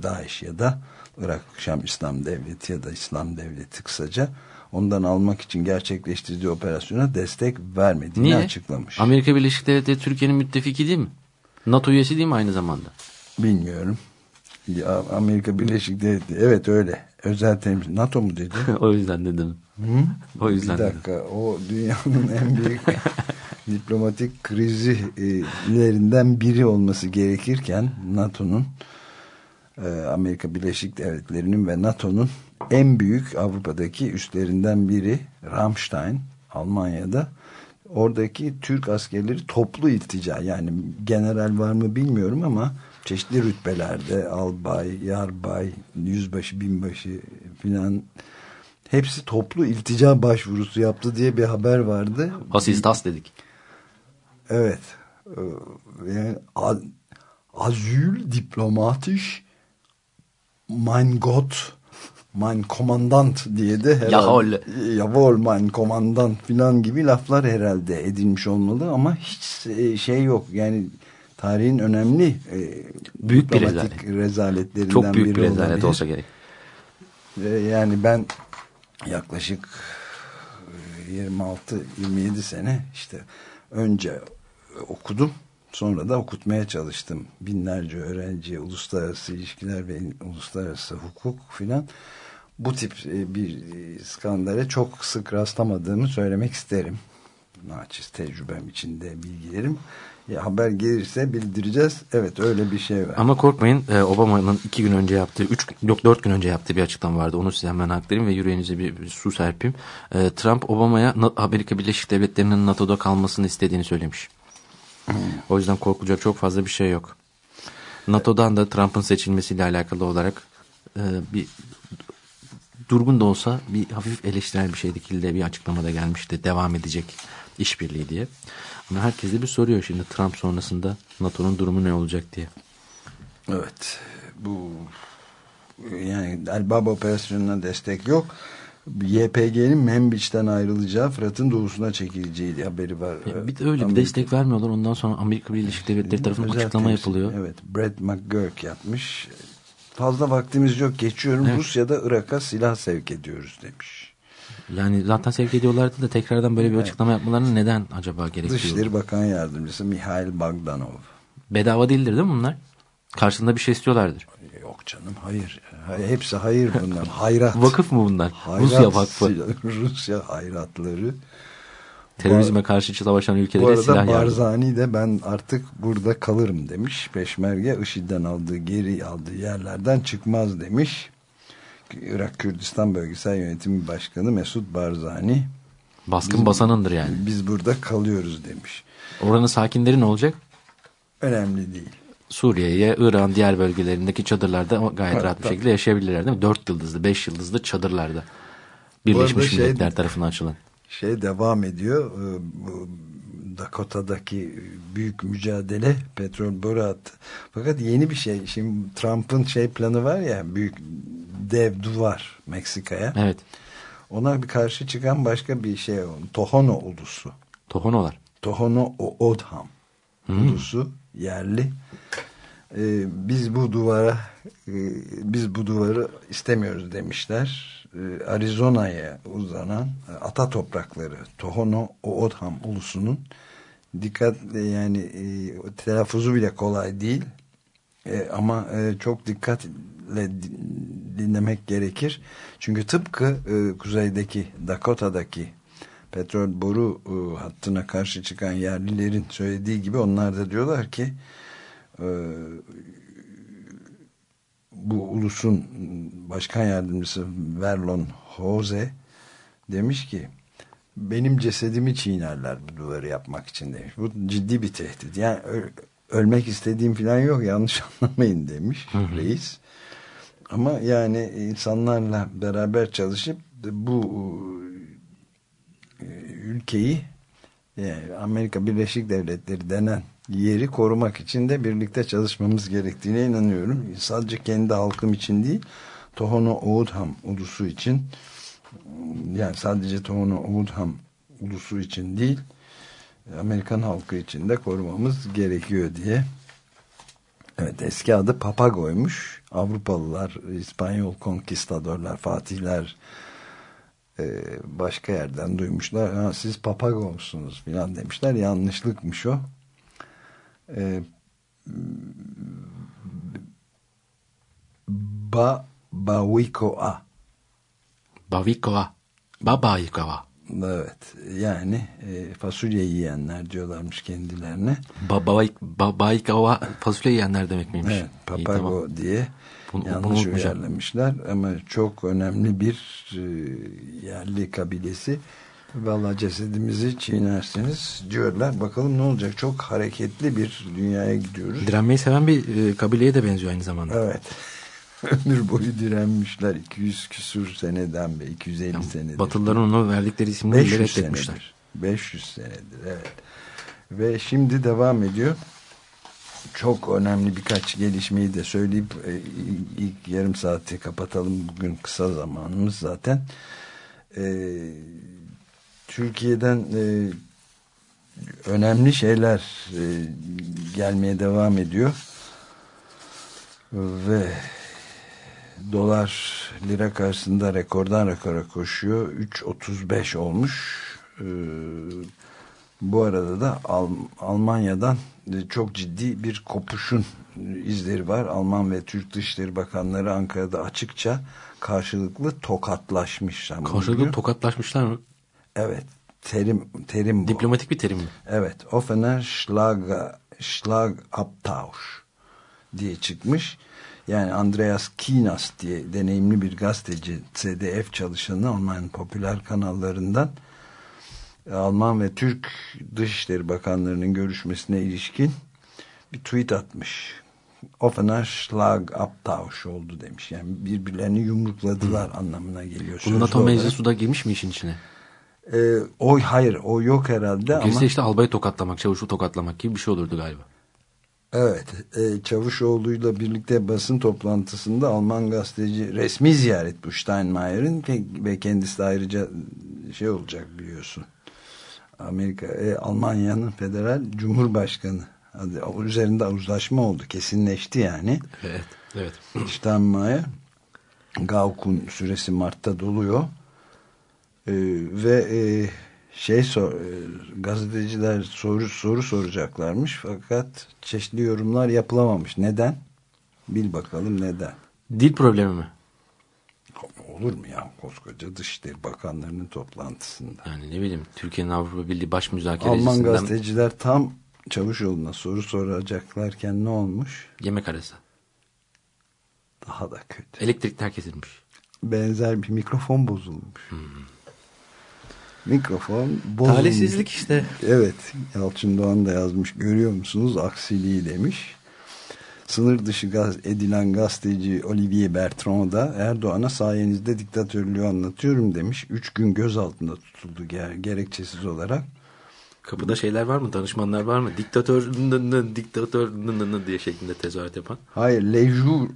DAEŞ ya da Irak Şam İslam Devleti ya da İslam Devleti kısaca ondan almak için gerçekleştirdiği operasyona destek vermediğini Niye? açıklamış. Amerika Birleşik Devletleri Türkiye'nin müttefiki değil mi? NATO üyesi değil mi aynı zamanda? Bilmiyorum. Ya, Amerika Birleşik Devletleri evet öyle. Özel temsil NATO mu dedi? o yüzden dedim. O yüzden Bir dedim. dakika o dünyanın en büyük diplomatik krizilerinden biri olması gerekirken NATO'nun e, Amerika Birleşik Devletleri'nin ve NATO'nun en büyük Avrupa'daki üslerinden biri Ramstein Almanya'da oradaki Türk askerleri toplu iltica yani general var mı bilmiyorum ama çeşitli rütbelerde albay, yarbay, yüzbaşı, binbaşı filan hepsi toplu iltica başvurusu yaptı diye bir haber vardı. Asistas dedik. Evet. Ee, Yani a- Asyl diplomatisch mein Gott mein Kommandant diye de herhalde Jawohl. Jawohl mein Kommandant filan gibi laflar herhalde edilmiş olmalı ama hiç e, şey yok yani tarihin önemli e, Büyük bir diplomatik rezaletlerinden Çok büyük biri bir rezalet olabilir. olsa gerek. E, Yani ben yaklaşık e, 26-27 sene işte önce okudum Sonra da okutmaya çalıştım. Binlerce öğrenciye uluslararası ilişkiler ve uluslararası hukuk filan. Bu tip e, bir e, skandale çok sık rastlamadığımı söylemek isterim. Naçiz tecrübem içinde bilgilerim. Ya, haber gelirse bildireceğiz. Evet öyle bir şey var. Ama korkmayın e, Obama'nın iki gün önce yaptığı, üç, yok dört gün önce yaptığı bir açıklama vardı. Onu size hemen aktarayım ve yüreğinize bir, bir su serpeyim. E, Trump Obama'ya Amerika Birleşik Devletleri'nin NATO'da kalmasını istediğini söylemiş. O yüzden korkulacak çok fazla bir şey yok. NATO'dan da Trump'ın seçilmesiyle alakalı olarak e, bir durgun da olsa bir hafif eleştirel bir şekilde bir açıklamada gelmişti. Devam edecek işbirliği diye. Ama herkes de bir soruyor şimdi Trump sonrasında NATO'nun durumu ne olacak diye. Evet. Bu yani El Baba operasyonuna destek yok. YPG'nin Membiç'ten ayrılacağı Fırat'ın doğusuna çekileceği haberi var. Bir de öyle bir destek vermiyorlar. Ondan sonra Amerika Birleşik Devletleri tarafından açıklama temsil- yapılıyor. Evet. Brett McGurk yapmış. Fazla vaktimiz yok. Geçiyorum. Evet. Rusya'da Irak'a silah sevk ediyoruz demiş. Yani zaten sevk ediyorlardı da tekrardan böyle bir açıklama yapmalarını neden acaba gerekiyor? Dışişleri Bakan Yardımcısı Mihail Bogdanov. Bedava değildir değil mi bunlar? Karşılığında bir şey istiyorlardır. Yok canım hayır. Hepsi hayır bunlar. Hayrat. Vakıf mı bunlar? Hayrat Rusya Vakfı. Rusya hayratları. Terörizme karşı savaşan Bu ülkelere arada silah yardımı. Barzani de ben artık burada kalırım demiş. Peşmerge IŞİD'den aldığı geri aldığı yerlerden çıkmaz demiş. Irak Kürdistan Bölgesel Yönetimi Başkanı Mesut Barzani. Baskın basanındır yani. Biz burada kalıyoruz demiş. Oranın sakinleri ne olacak? Önemli değil. Suriye'ye, İran diğer bölgelerindeki çadırlarda gayet Evet, rahat bir tabii. şekilde yaşayabilirler değil mi? Dört yıldızlı, beş yıldızlı çadırlarda. Birleşmiş şey- Milletler tarafından açılan. Şey devam ediyor. Ee, Dakota'daki büyük mücadele petrol boru hattı. Fakat yeni bir şey. Şimdi Trump'ın şey planı var ya büyük dev duvar Meksika'ya. Evet. Ona bir karşı çıkan başka bir şey. Tohono ulusu. Tohonolar. Tohono O'odham ulusu yerli. Ee, biz bu duvara e, biz bu duvarı istemiyoruz demişler. Ee, Arizona'ya uzanan e, ata toprakları Tohono O'odham ulusunun dikkat yani e, telaffuzu bile kolay değil. E, ama e, çok dikkatle di- dinlemek gerekir. Çünkü tıpkı e, kuzeydeki Dakota'daki petrol boru e, hattına karşı çıkan yerlilerin söylediği gibi onlar da diyorlar ki e, bu ulusun başkan yardımcısı Verlon Jose demiş ki benim cesedimi çiğnerler bu duvarı yapmak için demiş. Bu ciddi bir tehdit. Yani ölmek istediğim falan yok yanlış anlamayın demiş reis. Ama yani insanlarla beraber çalışıp bu e, ülkeyi yani Amerika Birleşik Devletleri denen yeri korumak için de birlikte çalışmamız gerektiğine inanıyorum. Sadece kendi halkım için değil, Tohono O'odham ulusu için yani sadece Tohono O'odham ulusu için değil, Amerikan halkı için de korumamız gerekiyor diye. Evet eski adı Papago'ymuş. Avrupalılar, İspanyol konkistadorlar, fatihler e, başka yerden duymuşlar. Ha, siz Papago'sunuz filan demişler. Yanlışlıkmış o. E, ba Bawikoa. Bavikoa. Babaikoa. Evet. Yani e, fasulye yiyenler diyorlarmış kendilerine. Babaikoa fasulye yiyenler demek miymiş? Evet, İyi, Papago tamam. diye Bunu- bunu yanlış unutmayacağım. uyarlamışlar ama çok önemli bir e, yerli kabilesi. Vallahi cesedimizi çiğnerseniz diyorlar. Bakalım ne olacak? Çok hareketli bir dünyaya gidiyoruz. Direnmeyi seven bir e, kabileye de benziyor aynı zamanda. Evet. Ömür boyu direnmişler. 200 küsur seneden beri, 250 senedir. Batılıların ona verdikleri isimleri 500 reddetmişler. senedir. 500 senedir evet. Ve şimdi devam ediyor. Çok önemli birkaç gelişmeyi de söyleyip e, ilk yarım saati kapatalım. Bugün kısa zamanımız zaten. E, Türkiye'den e, önemli şeyler e, gelmeye devam ediyor. Ve dolar lira karşısında rekordan rekora koşuyor. 3.35 olmuş. Ee, Bu arada da Al Almanya'dan çok ciddi bir kopuşun izleri var. Alman ve Türk Dışişleri Bakanları Ankara'da açıkça karşılıklı tokatlaşmış. Karşılıklı tokatlaşmışlar mı? Evet. Terim, terim bu. Diplomatik bir terim mi? Evet. Offener Schlag, Schlagabtausch diye çıkmış. Yani Andreas Kinas diye deneyimli bir gazeteci CDF çalışanı Alman popüler kanallarından Alman ve Türk Dışişleri Bakanlarının görüşmesine ilişkin bir tweet atmış. Offener Schlag Abtausch oldu demiş. Yani birbirlerini yumrukladılar Hı. anlamına geliyor. Bunun NATO meclisi da girmiş mi işin içine? Ee, o hayır o yok herhalde o ama. işte albayı tokatlamak, çavuşu tokatlamak gibi bir şey olurdu galiba. Evet, e, Çavuşoğlu'yla birlikte basın toplantısında Alman gazeteci resmi ziyaret bu Steinmeier'in ve kendisi de ayrıca şey olacak biliyorsun. Amerika, e, Almanya'nın federal cumhurbaşkanı adı, üzerinde uzlaşma oldu. Kesinleşti yani. Evet. evet. Steinmeier Gauk'un süresi Mart'ta doluyor. E, ve e, şey sor, e, gazeteciler soru soru soracaklarmış fakat çeşitli yorumlar yapılamamış. Neden? Bil bakalım neden? Dil problemi mi? Olur mu ya koskoca Dışişleri Bakanlarının toplantısında? Yani ne bileyim Türkiye'nin Avrupa Birliği baş müzakerecisinden... Alman gazeteciler tam Çavuşoğlu'na soru soracaklarken ne olmuş? Yemek arası. Daha da kötü. Elektrik terk edilmiş. Benzer bir mikrofon bozulmuş. Hmm. Mikrofon bozulmuş. Talihsizlik işte. Evet. Yalçın Doğan da yazmış. Görüyor musunuz? Aksiliği demiş. Sınır dışı gaz, edilen gazeteci Olivier Bertrand da Erdoğan'a sayenizde diktatörlüğü anlatıyorum demiş. Üç gün gözaltında tutuldu ger gerekçesiz olarak. Kapıda şeyler var mı? Danışmanlar var mı? Diktatör, diktatör diye şeklinde tezahürat yapan. Hayır, Lejour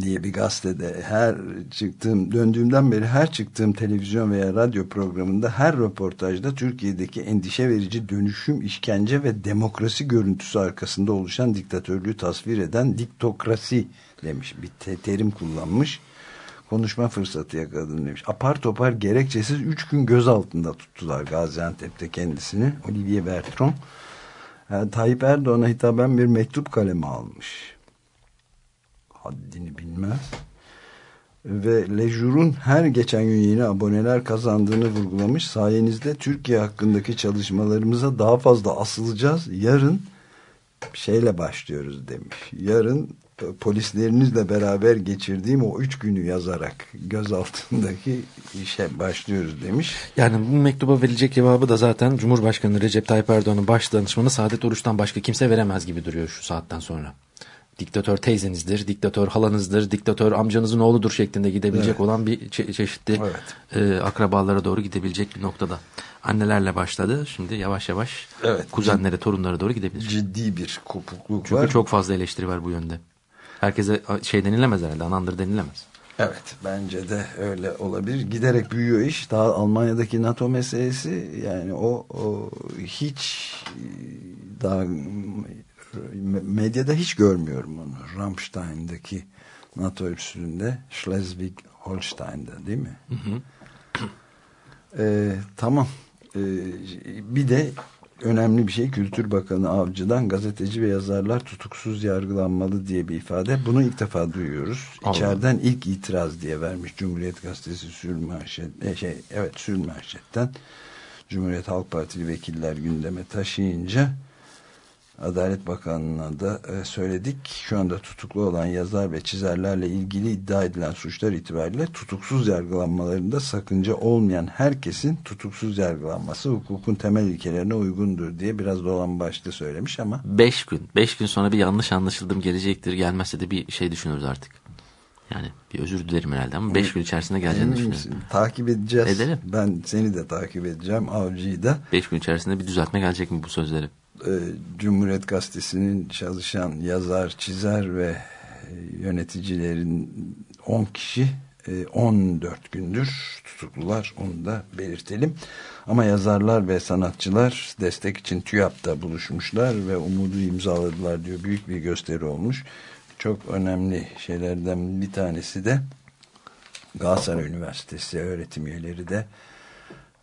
diye bir gazetede her çıktığım döndüğümden beri her çıktığım televizyon veya radyo programında her röportajda Türkiye'deki endişe verici dönüşüm, işkence ve demokrasi görüntüsü arkasında oluşan diktatörlüğü tasvir eden diktokrasi demiş. Bir te terim kullanmış. Konuşma fırsatı yakaladım demiş. Apar topar gerekçesiz üç gün gözaltında tuttular Gaziantep'te kendisini. Olivier Bertrand. Yani Tayyip Erdoğan'a hitaben bir mektup kalemi almış haddini bilmez. Ve Lejur'un her geçen gün yeni aboneler kazandığını vurgulamış. Sayenizde Türkiye hakkındaki çalışmalarımıza daha fazla asılacağız. Yarın şeyle başlıyoruz demiş. Yarın polislerinizle beraber geçirdiğim o üç günü yazarak gözaltındaki işe başlıyoruz demiş. Yani bu mektuba verilecek cevabı da zaten Cumhurbaşkanı Recep Tayyip Erdoğan'ın baş danışmanı Saadet Oruç'tan başka kimse veremez gibi duruyor şu saatten sonra diktatör teyzenizdir, diktatör halanızdır, diktatör amcanızın oğludur şeklinde gidebilecek evet. olan bir çe çeşitli evet. e, akrabalara doğru gidebilecek bir noktada. Annelerle başladı. Şimdi yavaş yavaş evet. kuzenlere, torunlara doğru gidebilir. Ciddi bir kopukluk Çünkü var. Çünkü çok fazla eleştiri var bu yönde. Herkese şey denilemez herhalde, anandır denilemez. Evet bence de öyle olabilir. Giderek büyüyor iş. Daha Almanya'daki NATO meselesi yani o, o hiç daha medyada hiç görmüyorum onu. Rammstein'daki NATO üssünde Schleswig-Holstein'da değil mi? Hı hı. Ee, tamam. Ee, bir de önemli bir şey Kültür Bakanı Avcı'dan gazeteci ve yazarlar tutuksuz yargılanmalı diye bir ifade. Bunu ilk defa duyuyoruz. Allah. İçeriden ilk itiraz diye vermiş Cumhuriyet Gazetesi Sürmanşet e, şey evet Sürmanşet'ten Cumhuriyet Halk Partili vekiller gündeme taşıyınca Adalet Bakanlığı'na da e, söyledik. Şu anda tutuklu olan yazar ve çizerlerle ilgili iddia edilen suçlar itibariyle tutuksuz yargılanmalarında sakınca olmayan herkesin tutuksuz yargılanması hukukun temel ilkelerine uygundur diye biraz dolan başta söylemiş ama. Beş gün. Beş gün sonra bir yanlış anlaşıldım gelecektir. Gelmezse de bir şey düşünürüz artık. Yani bir özür dilerim herhalde ama beş gün içerisinde geleceğini düşünüyorum. Takip edeceğiz. Edelim. Ben seni de takip edeceğim. Avcıyı da. Beş gün içerisinde bir düzeltme gelecek mi bu sözleri? E, Cumhuriyet Gazetesi'nin çalışan yazar, çizer ve e, yöneticilerin 10 kişi e, 14 gündür tutuklular. Onu da belirtelim. Ama yazarlar ve sanatçılar destek için TÜYAP'ta buluşmuşlar ve umudu imzaladılar diyor. Büyük bir gösteri olmuş. Çok önemli şeylerden bir tanesi de Galatasaray Üniversitesi öğretim üyeleri de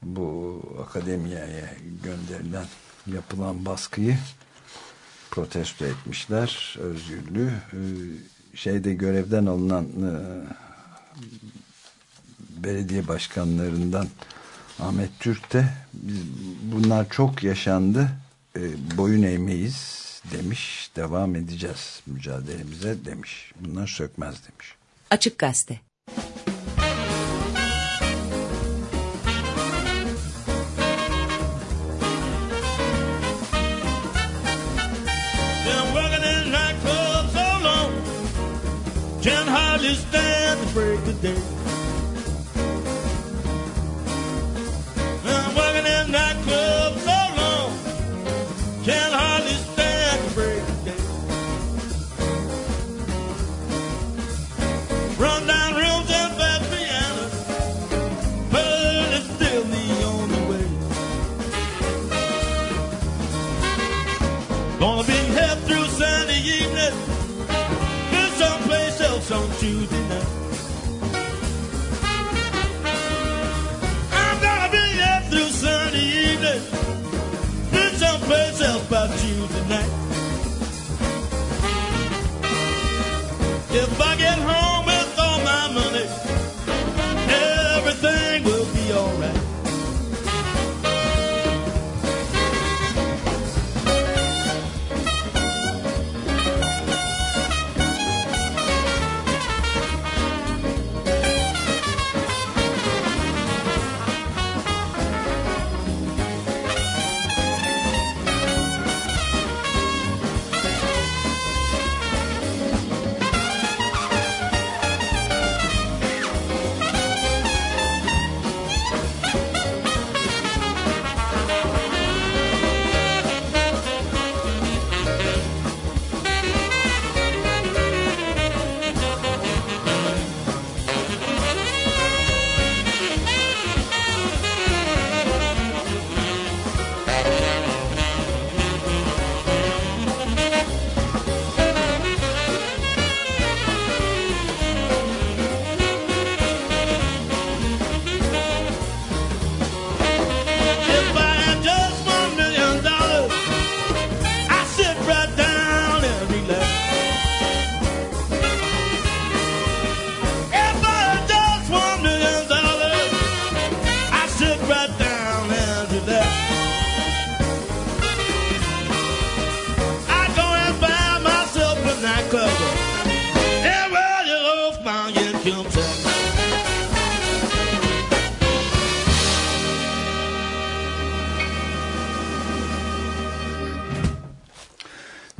bu akademiye gönderilen yapılan baskıyı protesto etmişler özgürlüğü. E, şeyde görevden alınan e, belediye başkanlarından Ahmet Türk de bunlar çok yaşandı e, boyun eğmeyiz demiş. Devam edeceğiz mücadelemize demiş. Bunlar sökmez demiş. Açık Gazete Hardly stand to break the day. I'm working in that myself about you tonight. If I get home.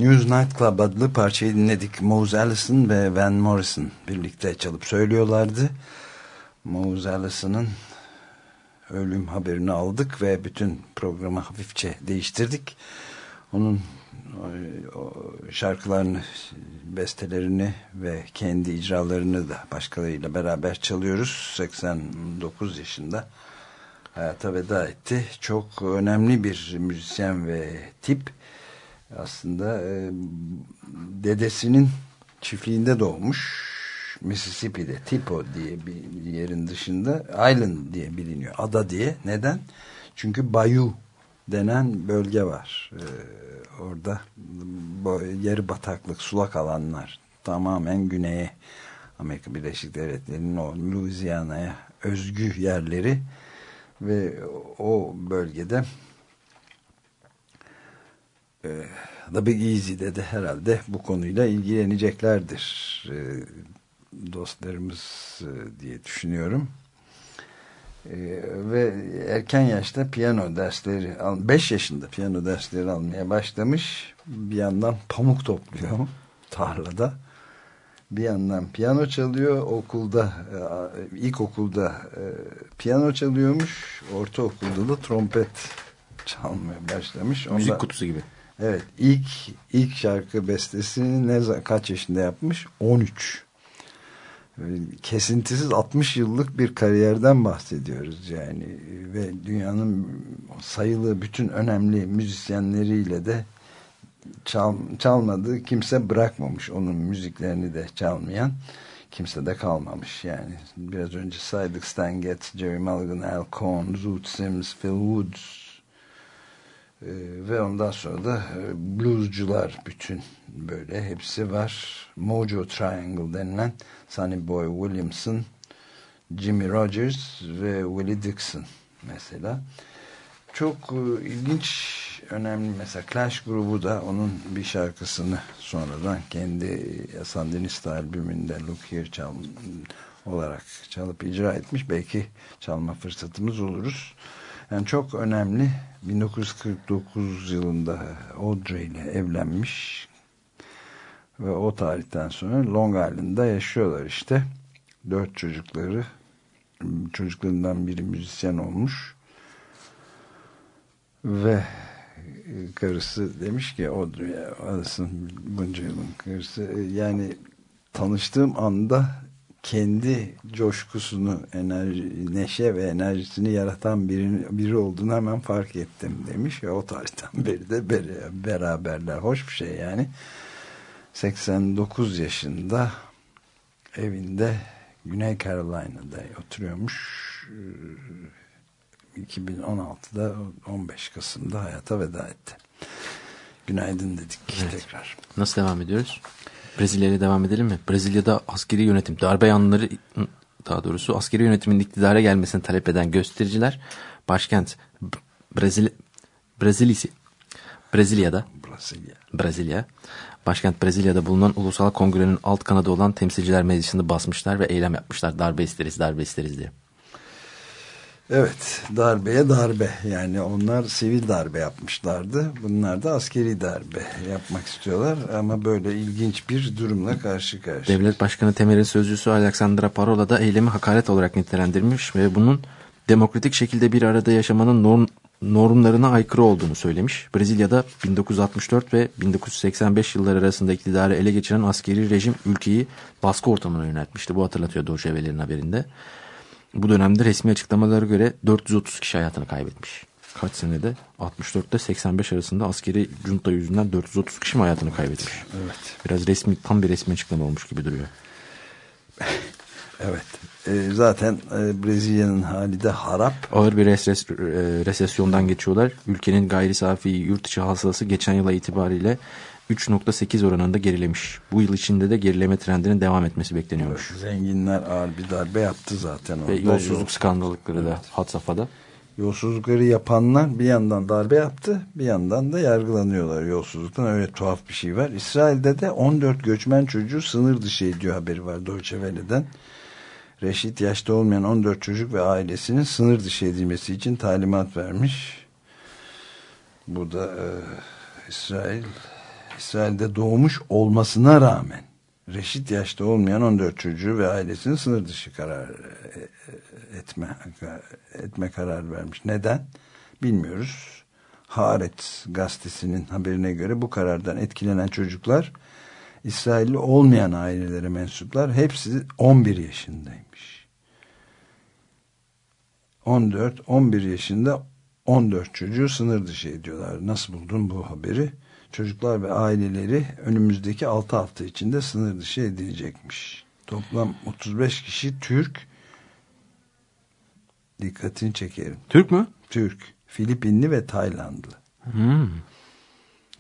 News Night Club adlı parçayı dinledik. Mose Allison ve Van Morrison birlikte çalıp söylüyorlardı. Mose Allison'ın ölüm haberini aldık ve bütün programı hafifçe değiştirdik. Onun o şarkılarını, bestelerini ve kendi icralarını da başkalarıyla beraber çalıyoruz. 89 yaşında hayata veda etti. Çok önemli bir müzisyen ve tip aslında e, dedesinin çiftliğinde doğmuş Mississippi'de Tipo diye bir yerin dışında Island diye biliniyor. Ada diye. Neden? Çünkü Bayou denen bölge var. E, orada yarı bataklık sulak alanlar tamamen güneye Amerika Birleşik Devletleri'nin o Louisiana'ya özgü yerleri ve o bölgede The Big Easy'de de herhalde bu konuyla ilgileneceklerdir e, dostlarımız e, diye düşünüyorum. E, ve erken yaşta piyano dersleri 5 yaşında piyano dersleri almaya başlamış. Bir yandan pamuk topluyor tarlada. Bir yandan piyano çalıyor okulda e, ilkokulda e, piyano çalıyormuş. Ortaokulda da trompet çalmaya başlamış. Müzik Onda- kutusu gibi. Evet ilk ilk şarkı bestesini ne kaç yaşında yapmış? 13. Böyle Kesintisiz 60 yıllık bir kariyerden bahsediyoruz yani ve dünyanın sayılı bütün önemli müzisyenleriyle de çal, çalmadığı kimse bırakmamış onun müziklerini de çalmayan kimse de kalmamış yani biraz önce saydık Stan Getz, Jerry Mulligan, Al Cohn, Zoot Sims, Phil Woods ve ondan sonra da e, bluescular bütün böyle hepsi var Mojo Triangle denilen Sonny Boy Williamson Jimmy Rogers ve Willie Dixon mesela çok e, ilginç önemli mesela Clash grubu da onun bir şarkısını sonradan kendi Sandinista albümünde Look Here çal olarak çalıp icra etmiş. Belki çalma fırsatımız oluruz. Yani çok önemli 1949 yılında Audrey ile evlenmiş ve o tarihten sonra Long Island'da yaşıyorlar işte. Dört çocukları çocuklarından biri müzisyen olmuş ve karısı demiş ki Audrey Addison bunca yılın karısı yani tanıştığım anda kendi coşkusunu enerji, neşe ve enerjisini yaratan biri, biri olduğunu hemen fark ettim demiş ve o tarihten beri de beraberler hoş bir şey yani 89 yaşında evinde Güney Carolina'da oturuyormuş 2016'da 15 Kasım'da hayata veda etti. Günaydın dedik evet. tekrar. Nasıl devam ediyoruz? Brezilya'ya devam edelim mi? Brezilya'da askeri yönetim, darbe yanlıları daha doğrusu askeri yönetimin iktidara gelmesini talep eden göstericiler başkent Brezilya Brezilya'sı Brezilya'da Brezilya. Brezilya başkent Brezilya'da bulunan ulusal kongrenin alt kanadı olan temsilciler meclisini basmışlar ve eylem yapmışlar. Darbe isteriz, darbe isteriz diye. Evet darbeye darbe yani onlar sivil darbe yapmışlardı bunlar da askeri darbe yapmak istiyorlar ama böyle ilginç bir durumla karşı karşıya. Devlet Başkanı Temer'in sözcüsü Alexandra Parola da eylemi hakaret olarak nitelendirmiş ve bunun demokratik şekilde bir arada yaşamanın norm, normlarına aykırı olduğunu söylemiş. Brezilya'da 1964 ve 1985 yılları arasında iktidarı ele geçiren askeri rejim ülkeyi baskı ortamına yöneltmişti. Bu hatırlatıyor Doğuş Eveli'nin haberinde. Bu dönemde resmi açıklamalara göre 430 kişi hayatını kaybetmiş. Kaç senede? 64'te 85 arasında askeri junta yüzünden 430 kişi mi hayatını kaybetmiş? Evet. Biraz resmi, tam bir resmi açıklama olmuş gibi duruyor. evet. E, zaten e, Brezilya'nın hali de harap. Ağır bir reses, e, resesyondan geçiyorlar. Ülkenin gayri safi yurt içi hasılası geçen yıla itibariyle 3.8 oranında gerilemiş. Bu yıl içinde de gerileme trendinin devam etmesi bekleniyormuş. Zenginler ağır bir darbe yaptı zaten. Ve yolsuzluk yol... skandallıkları evet. da had safhada. Yolsuzlukları yapanlar bir yandan darbe yaptı bir yandan da yargılanıyorlar yolsuzluktan. Öyle tuhaf bir şey var. İsrail'de de 14 göçmen çocuğu sınır dışı ediyor haberi var Deutsche Welle'den. Reşit yaşta olmayan 14 çocuk ve ailesinin sınır dışı edilmesi için talimat vermiş. Bu da e, İsrail İsrail'de doğmuş olmasına rağmen reşit yaşta olmayan 14 çocuğu ve ailesini sınır dışı karar e, e, etme etme karar vermiş. Neden? Bilmiyoruz. Haaretz gazetesinin haberine göre bu karardan etkilenen çocuklar İsrailli olmayan ailelere mensuplar hepsi 11 yaşındaymış. 14 11 yaşında 14 çocuğu sınır dışı ediyorlar. Nasıl buldun bu haberi? Çocuklar ve aileleri önümüzdeki 6 hafta içinde sınır dışı edilecekmiş. Toplam 35 kişi Türk. Dikkatini çekerim. Türk mü? Türk. Filipinli ve Taylandlı. Hmm.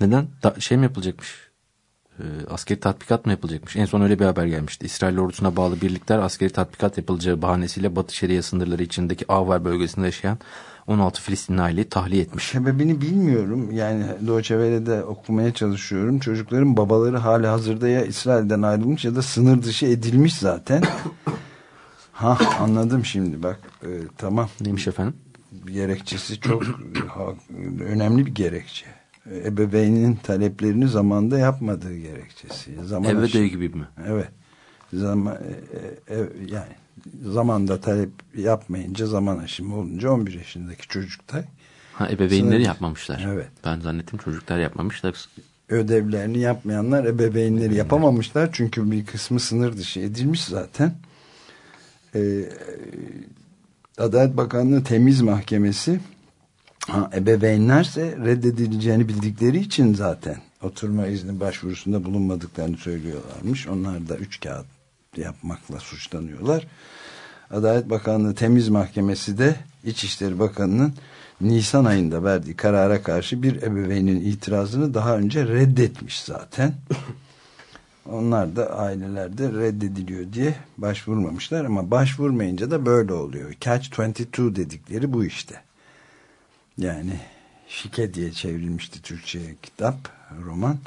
Neden? Da, şey mi yapılacakmış? Ee, askeri tatbikat mı yapılacakmış? En son öyle bir haber gelmişti. İsrail ordusuna bağlı birlikler askeri tatbikat yapılacağı bahanesiyle Batı Şeria sınırları içindeki Avvar bölgesinde yaşayan 16 Filistinli aileyi tahliye etmiş. Sebebini bilmiyorum. Yani Welle'de okumaya çalışıyorum. Çocukların babaları hali hazırda ya İsrail'den ayrılmış ya da sınır dışı edilmiş zaten. ha anladım şimdi bak. E, tamam. Neymiş efendim? Gerekçesi çok ha, önemli bir gerekçe. Ebeveynin taleplerini zamanda yapmadığı gerekçesi. Zaman Evde gibi mi? Evet. Zaman, e, e, yani zamanda talep yapmayınca zaman aşımı olunca 11 yaşındaki çocukta ha ebeveynleri sınır... yapmamışlar. Evet. Ben zannettim çocuklar yapmamışlar. Ödevlerini yapmayanlar ebeveynleri yapamamışlar çünkü bir kısmı sınır dışı edilmiş zaten. Ee, Adalet Bakanlığı Temiz Mahkemesi ha, ebeveynlerse reddedileceğini bildikleri için zaten oturma izni başvurusunda bulunmadıklarını söylüyorlarmış. Onlar da üç kağıt yapmakla suçlanıyorlar. Adalet Bakanlığı Temiz Mahkemesi de İçişleri Bakanı'nın Nisan ayında verdiği karara karşı bir ebeveynin itirazını daha önce reddetmiş zaten. Onlar da ailelerde reddediliyor diye başvurmamışlar ama başvurmayınca da böyle oluyor. Catch 22 dedikleri bu işte. Yani şike diye çevrilmişti Türkçe'ye kitap, roman.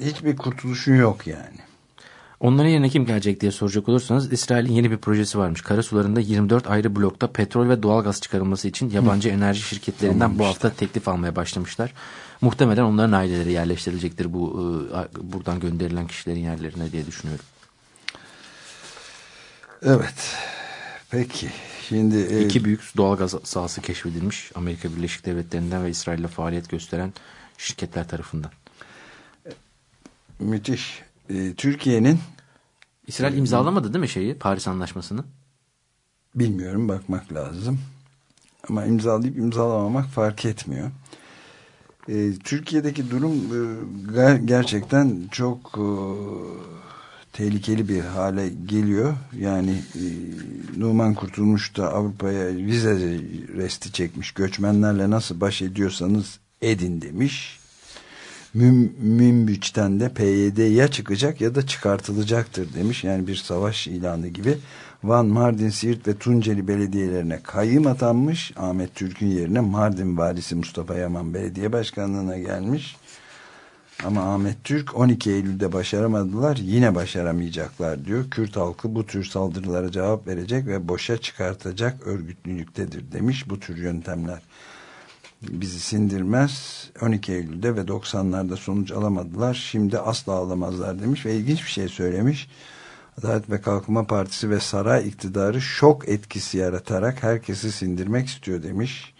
Hiçbir kurtuluşun yok yani. Onların yerine kim gelecek diye soracak olursanız İsrail'in yeni bir projesi varmış. Karasularında 24 ayrı blokta petrol ve doğalgaz çıkarılması için yabancı enerji şirketlerinden Tamam bu hafta teklif almaya başlamışlar. Muhtemelen onların aileleri yerleştirilecektir bu e, buradan gönderilen kişilerin yerlerine diye düşünüyorum. Evet. Peki. Şimdi e, İki büyük doğalgaz sahası keşfedilmiş Amerika Birleşik Devletleri'nden ve İsrail'de faaliyet gösteren şirketler tarafından. müthiş. E, Türkiye'nin İsrail imzalamadı değil mi şeyi Paris Anlaşması'nı? bilmiyorum bakmak lazım. Ama imzalayıp imzalamamak fark etmiyor. E, Türkiye'deki durum e, ger- gerçekten çok e, tehlikeli bir hale geliyor. Yani e, Numan Kurtulmuş da Avrupa'ya vize resti çekmiş. Göçmenlerle nasıl baş ediyorsanız edin demiş. Müm, de PYD ya çıkacak ya da çıkartılacaktır demiş. Yani bir savaş ilanı gibi. Van, Mardin, Siirt ve Tunceli belediyelerine kayyım atanmış. Ahmet Türk'ün yerine Mardin valisi Mustafa Yaman belediye başkanlığına gelmiş. Ama Ahmet Türk 12 Eylül'de başaramadılar yine başaramayacaklar diyor. Kürt halkı bu tür saldırılara cevap verecek ve boşa çıkartacak örgütlülüktedir demiş. Bu tür yöntemler bizi sindirmez. 12 Eylül'de ve 90'larda sonuç alamadılar. Şimdi asla alamazlar demiş ve ilginç bir şey söylemiş. Adalet ve Kalkınma Partisi ve saray iktidarı şok etkisi yaratarak herkesi sindirmek istiyor demiş.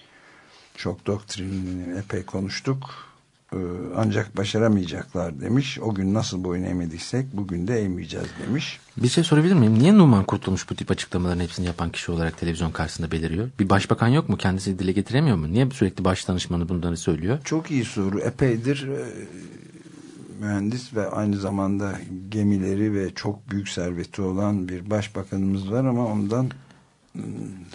Şok doktrinini epey konuştuk. Ee, Ancak başaramayacaklar demiş. O gün nasıl boyun eğmediysek bugün de eğmeyeceğiz demiş. Bir şey sorabilir miyim? Niye Numan Kurtulmuş bu tip açıklamaların hepsini yapan kişi olarak televizyon karşısında beliriyor? Bir başbakan yok mu? Kendisi dile getiremiyor mu? Niye sürekli baş danışmanı bunları söylüyor? Çok iyi soru. Epeydir e, mühendis ve aynı zamanda gemileri ve çok büyük serveti olan bir başbakanımız var ama ondan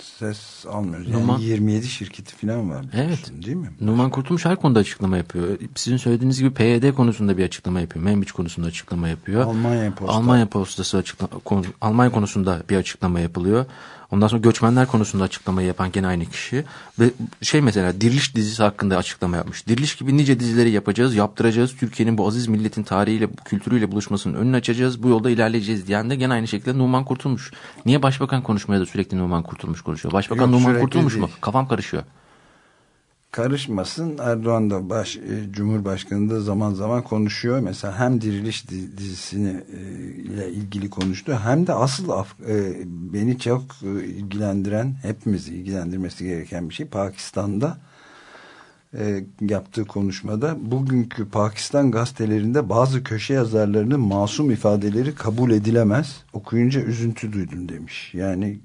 ses almıyoruz. Yani Numan- 27 şirketi falan var. Evet. Değil mi? Numan Kurtulmuş her konuda açıklama yapıyor. Sizin söylediğiniz gibi PYD konusunda bir açıklama yapıyor. Membiç konusunda açıklama yapıyor. Almanya Posta. Almanya postası açıklama, Almanya konusunda bir açıklama yapılıyor. Ondan sonra göçmenler konusunda açıklamayı yapan gene aynı kişi. Ve şey mesela Diriliş dizisi hakkında açıklama yapmış. Diriliş gibi nice dizileri yapacağız, yaptıracağız. Türkiye'nin bu aziz milletin tarihiyle, kültürüyle buluşmasının önünü açacağız. Bu yolda ilerleyeceğiz diyen de gene aynı şekilde Numan Kurtulmuş. Niye başbakan konuşmaya da sürekli Numan Kurtulmuş konuşuyor? Başbakan Yok, Numan Kurtulmuş mu? değil. Kafam karışıyor. Karışmasın. Erdoğan da baş, e, Cumhurbaşkanı da zaman zaman konuşuyor. Mesela hem Diriliş di- dizisini e, ile ilgili konuştu hem de asıl Af- e, beni çok e, ilgilendiren hepimizi ilgilendirmesi gereken bir şey Pakistan'da e, yaptığı konuşmada bugünkü Pakistan gazetelerinde bazı köşe yazarlarının masum ifadeleri kabul edilemez. Okuyunca üzüntü duydum demiş. Yani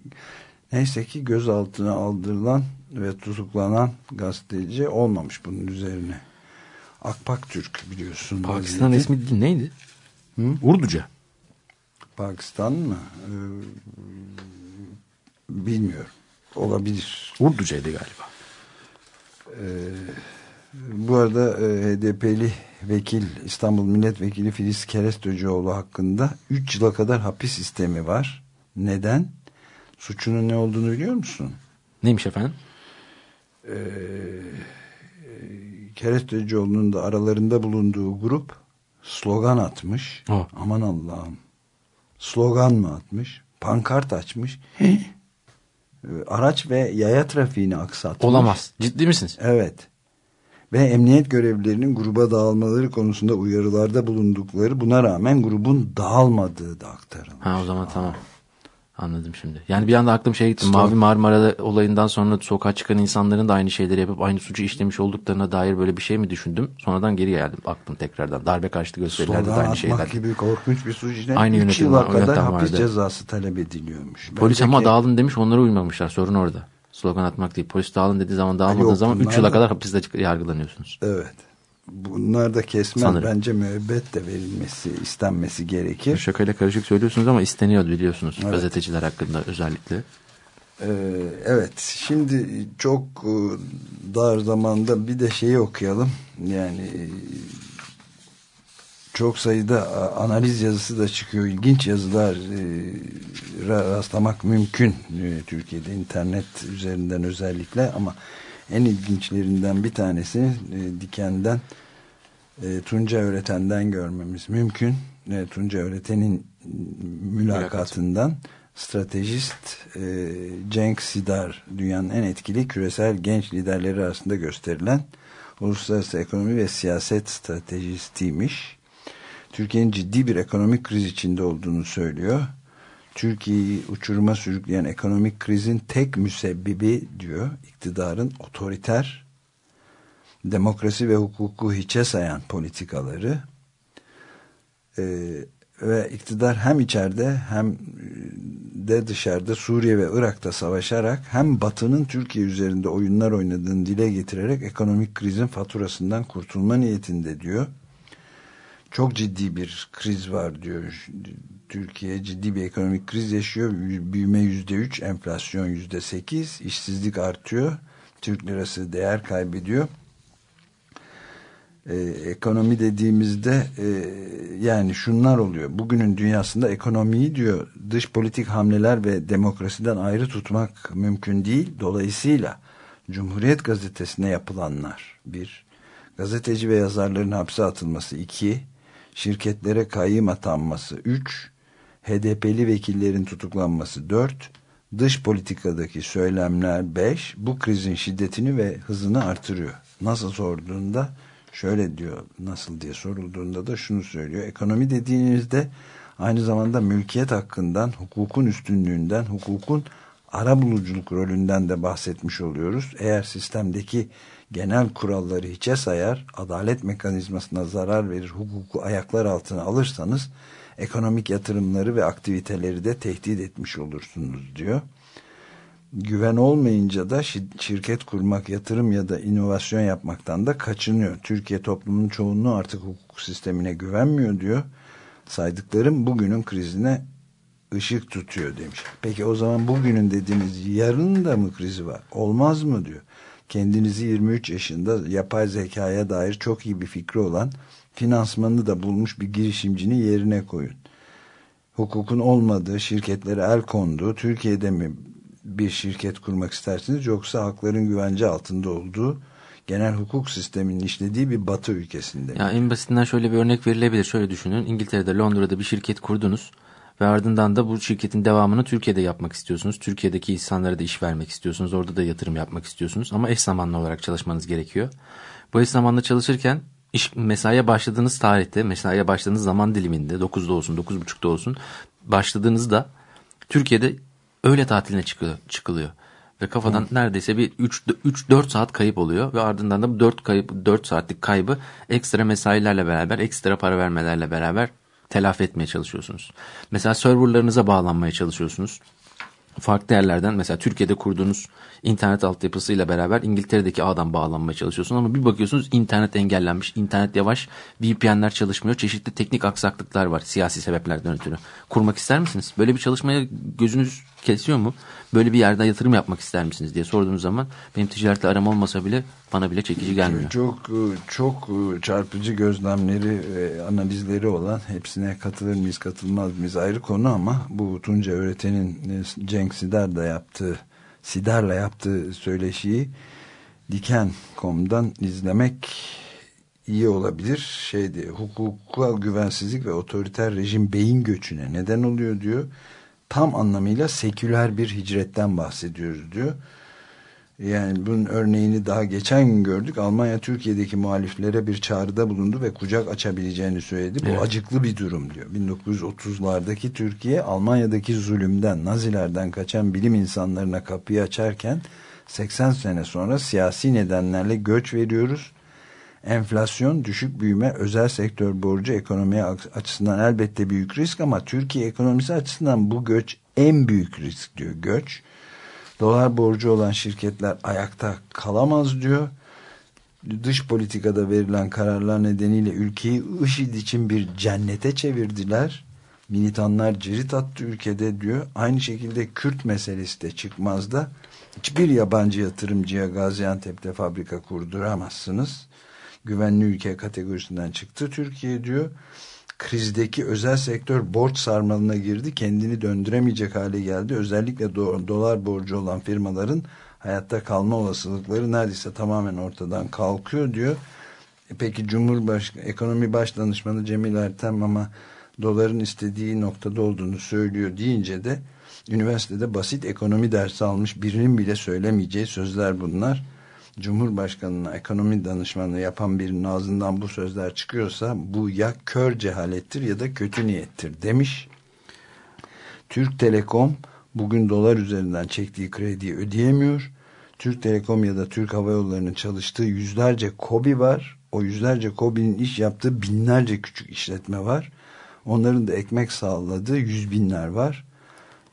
neyse ki gözaltına aldırılan ve tutuklanan gazeteci olmamış bunun üzerine. Akpak Türk biliyorsun. Pakistan vaziyeti. dil neydi? Urduca. Pakistan mı? Ee, bilmiyorum. Olabilir. Urducaydı galiba. Bu arada e, HDP'li vekil İstanbul Milletvekili Filiz Kerestecioğlu hakkında 3 yıla kadar hapis sistemi var. Neden? Suçunun ne olduğunu biliyor musun? Neymiş efendim? Kerestecioğlu'nun da aralarında bulunduğu grup slogan atmış. Oh. Aman Allah'ım. Slogan mı atmış? Pankart açmış. Ee, Araç ve yaya trafiğini aksatmış. Olamaz. Ciddi misiniz? Evet. Ve emniyet görevlilerinin gruba dağılmaları konusunda uyarılarda bulundukları buna rağmen grubun dağılmadığı da aktarılmış. Ha o zaman tamam. Anladım şimdi. Yani bir anda aklım şeye gitti. Mavi Marmara'da olayından sonra sokağa çıkan insanların da aynı şeyleri yapıp aynı suçu işlemiş olduklarına dair böyle bir şey mi düşündüm? Sonradan geri geldim aklım tekrardan. Darbe karşıtı gösterilerde de aynı şeyler. gibi korkunç bir suç işlem. Aynı 3 yönetim yıla kadar yönetim hapis vardı. cezası talep ediliyormuş. Polis ama Bendeki- dağılın demiş onlara uymamışlar. Sorun orada. Slogan atmak değil. Polis dağılın dediği zaman dağılmadığı Yok, zaman 3 bunlar yıla da- kadar hapiste yargılanıyorsunuz. Evet. Bunlar da kesmez. Sanırım. Bence müebbet de verilmesi istenmesi gerekir. Şakayla karışık söylüyorsunuz ama isteniyor biliyorsunuz Evet. gazeteciler hakkında özellikle. Ee, evet şimdi çok e, dar zamanda bir de şeyi okuyalım yani e, çok sayıda analiz yazısı da çıkıyor ilginç yazılar e, ra- rastlamak mümkün Türkiye'de internet üzerinden özellikle ama en ilginçlerinden bir tanesi e, Diken'den e, Tunca Öğreten'den görmemiz mümkün. E, Tunca Öğreten'in mülakatından stratejist e, Cenk Sidar dünyanın en etkili küresel genç liderleri arasında gösterilen uluslararası ekonomi ve siyaset stratejistiymiş. Türkiye'nin ciddi bir ekonomik kriz içinde olduğunu söylüyor. Türkiye'yi uçuruma sürükleyen ekonomik krizin tek müsebbibi diyor iktidarın otoriter demokrasi ve hukuku hiçe sayan politikaları Ee, ve iktidar hem içeride hem de dışarıda Suriye ve Irak'ta savaşarak hem Batı'nın Türkiye üzerinde oyunlar oynadığını dile getirerek ekonomik krizin faturasından kurtulma niyetinde diyor. Çok ciddi bir kriz var diyor. Türkiye ciddi bir ekonomik kriz yaşıyor. Büyüme yüzde üç, enflasyon yüzde sekiz, işsizlik artıyor. Türk lirası değer kaybediyor e, ekonomi dediğimizde e, yani şunlar oluyor. Bugünün dünyasında ekonomiyi diyor dış politik hamleler ve demokrasiden ayrı tutmak mümkün değil. Dolayısıyla Cumhuriyet Gazetesi'ne yapılanlar bir, gazeteci ve yazarların hapse atılması iki, şirketlere kayyım atanması üç, HDP'li vekillerin tutuklanması dört, dış politikadaki söylemler beş, bu krizin şiddetini ve hızını artırıyor. Nasıl sorduğunda şöyle diyor nasıl diye sorulduğunda da şunu söylüyor. Ekonomi dediğinizde aynı zamanda mülkiyet hakkından, hukukun üstünlüğünden, hukukun arabuluculuk rolünden de bahsetmiş oluyoruz. Eğer sistemdeki genel kuralları hiçe sayar, adalet mekanizmasına zarar verir, hukuku ayaklar altına alırsanız ekonomik yatırımları ve aktiviteleri de tehdit etmiş olursunuz diyor güven olmayınca da şirket kurmak, yatırım ya da inovasyon yapmaktan da kaçınıyor. Türkiye toplumunun çoğunluğu artık hukuk sistemine güvenmiyor diyor. Saydıklarım bugünün krizine ışık tutuyor demiş. Peki o zaman bugünün dediğiniz yarın da mı krizi var? Olmaz mı diyor. Kendinizi 23 yaşında yapay zekaya dair çok iyi bir fikri olan finansmanını da bulmuş bir girişimcinin yerine koyun. Hukukun olmadığı, şirketlere el konduğu, Türkiye'de mi bir şirket kurmak istersiniz yoksa hakların güvence altında olduğu genel hukuk sisteminin işlediği bir batı ülkesinde. Ya en basitinden şöyle bir örnek verilebilir. Şöyle düşünün. İngiltere'de, Londra'da bir şirket kurdunuz ve ardından da bu şirketin devamını Türkiye'de yapmak istiyorsunuz. Türkiye'deki insanlara da iş vermek istiyorsunuz. Orada da yatırım yapmak istiyorsunuz. Ama eş zamanlı olarak çalışmanız gerekiyor. Bu eş zamanlı çalışırken iş mesaiye başladığınız tarihte, mesaiye başladığınız zaman diliminde 9'da olsun, 9.30'da olsun başladığınızda Türkiye'de öğle tatiline çıkıyor, çıkılıyor. Ve kafadan Hı. neredeyse bir 3-4 saat kayıp oluyor ve ardından da 4 kayıp 4 saatlik kaybı ekstra mesailerle beraber, ekstra para vermelerle beraber telafi etmeye çalışıyorsunuz. Mesela serverlarınıza bağlanmaya çalışıyorsunuz. Farklı yerlerden mesela Türkiye'de kurduğunuz internet altyapısıyla beraber İngiltere'deki ağdan bağlanmaya çalışıyorsunuz ama bir bakıyorsunuz internet engellenmiş, internet yavaş, VPN'ler çalışmıyor, çeşitli teknik aksaklıklar var siyasi sebeplerden ötürü. Kurmak ister misiniz? Böyle bir çalışmaya gözünüz kesiyor mu? Böyle bir yerde yatırım yapmak ister misiniz diye sorduğunuz zaman benim ticaretle aram olmasa bile bana bile çekici gelmiyor. Çok çok çarpıcı gözlemleri ve analizleri olan hepsine katılır mıyız katılmaz mıyız ayrı konu ama bu Tunca öğretenin Cenk Sidar'da yaptığı Sidar'la yaptığı söyleşiyi Diken.com'dan izlemek iyi olabilir. Şeydi, hukuka güvensizlik ve otoriter rejim beyin göçüne neden oluyor diyor. Tam anlamıyla seküler bir hicretten bahsediyoruz diyor. Yani bunun örneğini daha geçen gün gördük. Almanya Türkiye'deki muhaliflere bir çağrıda bulundu ve kucak açabileceğini söyledi. Bu evet. acıklı bir durum diyor. 1930'lardaki Türkiye Almanya'daki zulümden, Nazilerden kaçan bilim insanlarına kapıyı açarken 80 sene sonra siyasi nedenlerle göç veriyoruz. Enflasyon, düşük büyüme, özel sektör borcu ekonomiye açısından elbette büyük risk ama Türkiye ekonomisi açısından bu göç en büyük risk diyor göç dolar borcu olan şirketler ayakta kalamaz diyor. dış politikada verilen kararlar nedeniyle ülkeyi IŞİD için bir cennete çevirdiler. Militanlar cirit attı ülkede diyor. Aynı şekilde Kürt meselesi de çıkmazda. Hiçbir yabancı yatırımcıya Gaziantep'te fabrika kurduramazsınız. Güvenli ülke kategorisinden çıktı Türkiye diyor. Krizdeki özel sektör borç sarmalına girdi. Kendini döndüremeyecek hale geldi. Özellikle do dolar borcu olan firmaların hayatta kalma olasılıkları neredeyse tamamen ortadan kalkıyor diyor. E peki Cumhurbaşkanı Ekonomi Baş Danışmanı Cemil Ertem ama doların istediği noktada olduğunu söylüyor deyince de üniversitede basit ekonomi dersi almış birinin bile söylemeyeceği sözler bunlar. Cumhurbaşkanına ekonomi danışmanlığı yapan birinin ağzından bu sözler çıkıyorsa bu ya kör cehalettir ya da kötü niyettir demiş. Türk Telekom bugün dolar üzerinden çektiği krediyi ödeyemiyor. Türk Telekom ya da Türk Hava Yolları'nın çalıştığı yüzlerce kobi var. O yüzlerce kobinin iş yaptığı binlerce küçük işletme var. Onların da ekmek sağladığı yüz binler var.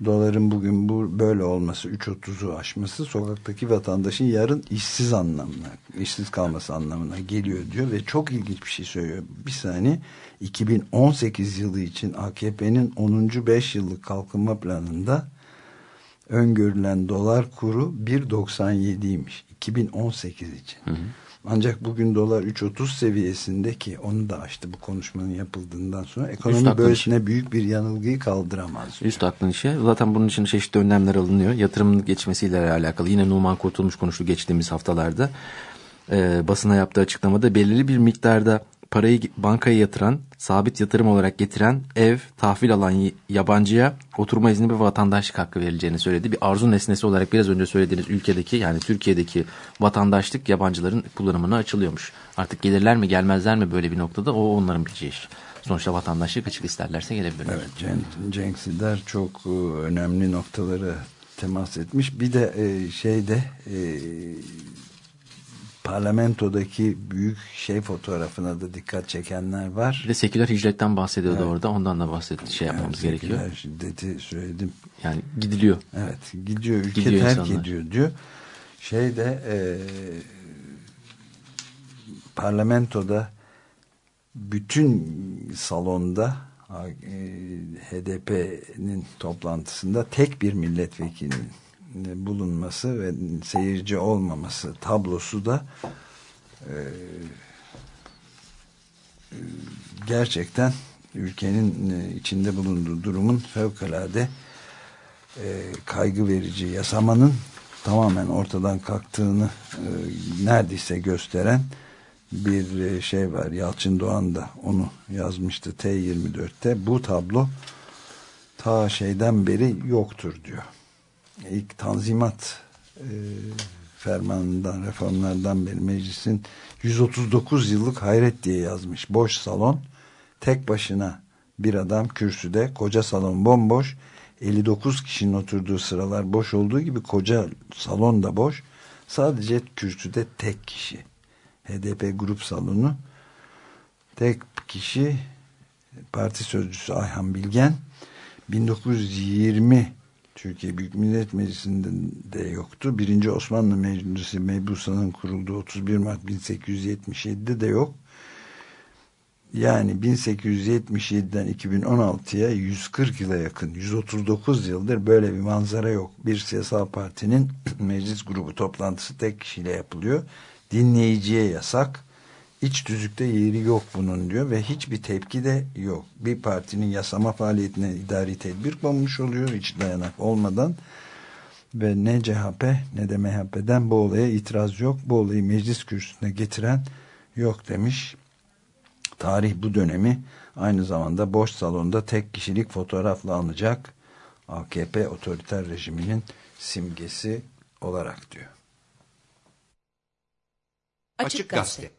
Doların bugün bu böyle olması 3.30'u aşması sokaktaki vatandaşın yarın işsiz anlamına işsiz kalması anlamına geliyor diyor ve çok ilginç bir şey söylüyor. Bir saniye 2018 yılı için AKP'nin 10. 5 yıllık kalkınma planında öngörülen dolar kuru 1.97'ymiş 2018 için. Hı hı. Ancak bugün dolar 3.30 seviyesinde ki onu da açtı bu konuşmanın yapıldığından sonra ekonomi böylesine büyük bir yanılgıyı kaldıramaz. Üst aklın işi. Zaten bunun için çeşitli önlemler alınıyor. Yatırımın geçmesiyle alakalı. Yine Numan Kurtulmuş konuştu geçtiğimiz haftalarda. Ee, basına yaptığı açıklamada belirli bir miktarda parayı bankaya yatıran, sabit yatırım olarak getiren ev, tahvil alan yabancıya oturma izni ve vatandaşlık hakkı verileceğini söyledi. Bir arzu nesnesi olarak biraz önce söylediğiniz ülkedeki yani Türkiye'deki vatandaşlık yabancıların kullanımına açılıyormuş. Artık gelirler mi gelmezler mi böyle bir noktada o onların bileceği iş. Sonuçta vatandaşlık açık isterlerse gelebilirler. Evet Cenk, Sider çok e, önemli noktaları temas etmiş. Bir de e, şeyde e, parlamentodaki büyük şey fotoğrafına da dikkat çekenler var. Bir de seküler hicretten bahsediyordu evet. orada. Ondan da bahset şey yapmamız yani gerekiyor. Seküler şiddeti söyledim. Yani gidiliyor. Evet gidiyor. Ülke gidiyor terk insanlar. ediyor diyor. Şeyde e, parlamentoda bütün salonda e, HDP'nin toplantısında tek bir milletvekilinin bulunması ve seyirci olmaması tablosu da e, gerçekten ülkenin e, içinde bulunduğu durumun fevkalade e, kaygı verici yasamanın tamamen ortadan kalktığını e, neredeyse gösteren bir e, şey var. Yalçın Doğan da onu yazmıştı T24'te. Bu tablo ta şeyden beri yoktur diyor ilk tanzimat e, fermanından, reformlardan beri meclisin 139 yıllık hayret diye yazmış. Boş salon, tek başına bir adam kürsüde, koca salon bomboş, 59 kişinin oturduğu sıralar boş olduğu gibi koca salon da boş. Sadece kürsüde tek kişi. HDP grup salonu tek kişi parti sözcüsü Ayhan Bilgen 1920 Türkiye Büyük Millet Meclisi'nde de yoktu. Birinci Osmanlı Meclisi Mebusa'nın kurulduğu 31 Mart 1877'de de yok. Yani 1877'den 2016'ya 140 yıla yakın 139 yıldır böyle bir manzara yok. Bir siyasal partinin meclis grubu toplantısı tek kişiyle yapılıyor. Dinleyiciye yasak iç tüzükte yeri yok bunun diyor ve hiçbir tepki de yok. Bir partinin yasama faaliyetine idari tedbir konmuş oluyor hiç dayanak olmadan ve ne CHP ne de MHP'den bu olaya itiraz yok. Bu olayı meclis kürsüsüne getiren yok demiş. Tarih bu dönemi aynı zamanda boş salonda tek kişilik fotoğrafla alınacak AKP otoriter rejiminin simgesi olarak diyor. Açık Gazete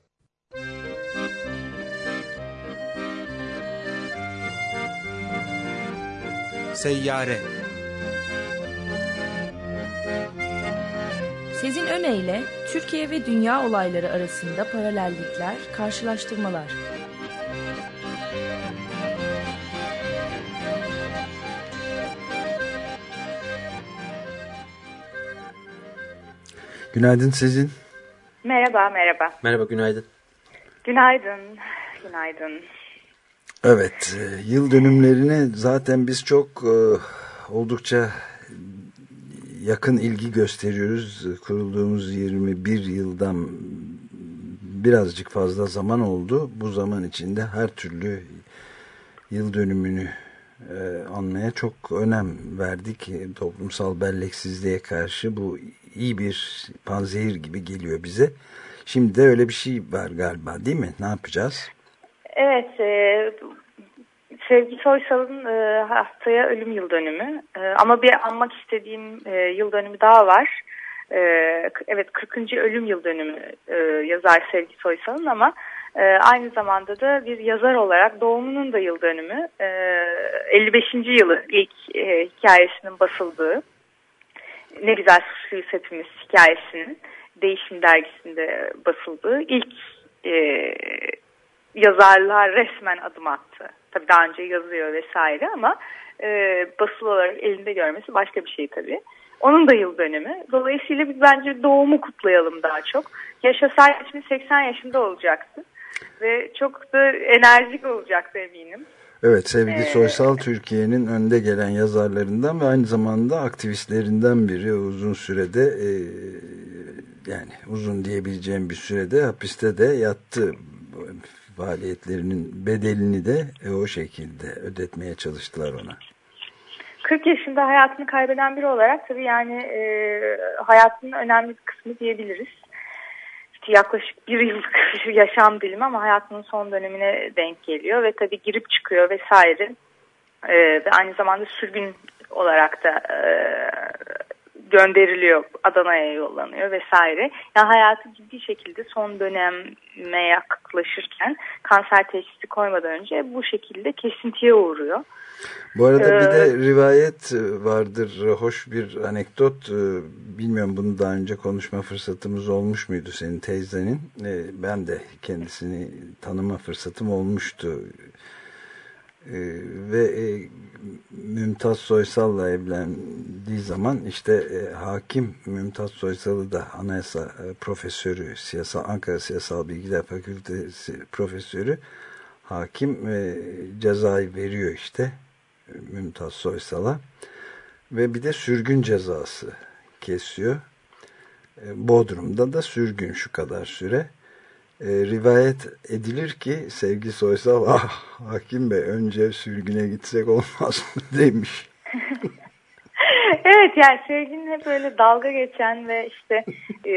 Seyyare Sezin Öne Türkiye ve dünya olayları arasında paralellikler, karşılaştırmalar. Günaydın Sezin. Merhaba, merhaba. Merhaba, günaydın. Günaydın, günaydın. Evet, e, yıl dönümlerine zaten biz çok e, oldukça yakın ilgi gösteriyoruz. Kurulduğumuz 21 yıldan birazcık fazla zaman oldu. Bu zaman içinde her türlü yıl dönümünü e, anmaya çok önem verdik. Toplumsal belleksizliğe karşı bu iyi bir panzehir gibi geliyor bize. Şimdi de öyle bir şey var galiba değil mi? Ne yapacağız? Evet, e, Sevgi Soysal'ın e, haftaya ölüm yıl dönümü. E, ama bir anmak istediğim e, yıl dönümü daha var. E, evet 40. ölüm yıl dönümü e, yazar Sevgi Soysal'ın ama e, aynı zamanda da bir yazar olarak doğumunun da yıl dönümü. E, 55. yılı ilk e, hikayesinin basıldığı. Ne güzel suçluyuz hepimiz hikayesinin Değişim dergisinde basıldığı ilk e, yazarlar resmen adım attı. Tabii daha önce yazıyor vesaire ama e, basılı olarak elinde görmesi başka bir şey tabii. Onun da yıl dönümü. Dolayısıyla biz bence doğumu kutlayalım daha çok. Yaşasaydı şimdi 80 yaşında olacaktı. Ve çok da enerjik olacaktı eminim. Evet sevgili Ee, Soysal Türkiye'nin önde gelen yazarlarından ve aynı zamanda aktivistlerinden biri uzun sürede e, yani uzun diyebileceğim bir sürede hapiste de yattı faaliyetlerinin bedelini de e, o şekilde ödetmeye çalıştılar ona. 40 yaşında hayatını kaybeden biri olarak tabii yani e, hayatının önemli bir kısmı diyebiliriz. İşte yaklaşık bir yıllık yaşam dilimi ama hayatının son dönemine denk geliyor ve tabii girip çıkıyor vesaire. E, ve aynı zamanda sürgün olarak da e, gönderiliyor, Adana'ya yollanıyor vesaire. Yani hayatı ciddi şekilde son döneme yaklaşırken kanser teşhisi koymadan önce bu şekilde kesintiye uğruyor. Bu arada bir de Ee, rivayet vardır, hoş bir anekdot. Ee, Bilmiyorum bunu daha önce konuşma fırsatımız olmuş muydu senin teyzenin? Ee, Ben de kendisini tanıma fırsatım olmuştu. Ee, Ve e, Mümtaz Soysal'la evlendiği zaman işte e, hakim Mümtaz Soysal'ı da anayasa e, profesörü, siyasal Ankara Siyasal Bilgiler Fakültesi profesörü hakim e, cezayı veriyor işte e, Mümtaz Soysal'a ve bir de sürgün cezası kesiyor. E, Bodrum'da da sürgün şu kadar süre. E, rivayet edilir ki Sevgi Soysal ah hakim bey önce sürgüne gitsek olmaz mı demiş. evet yani sevginin hep böyle dalga geçen ve işte e,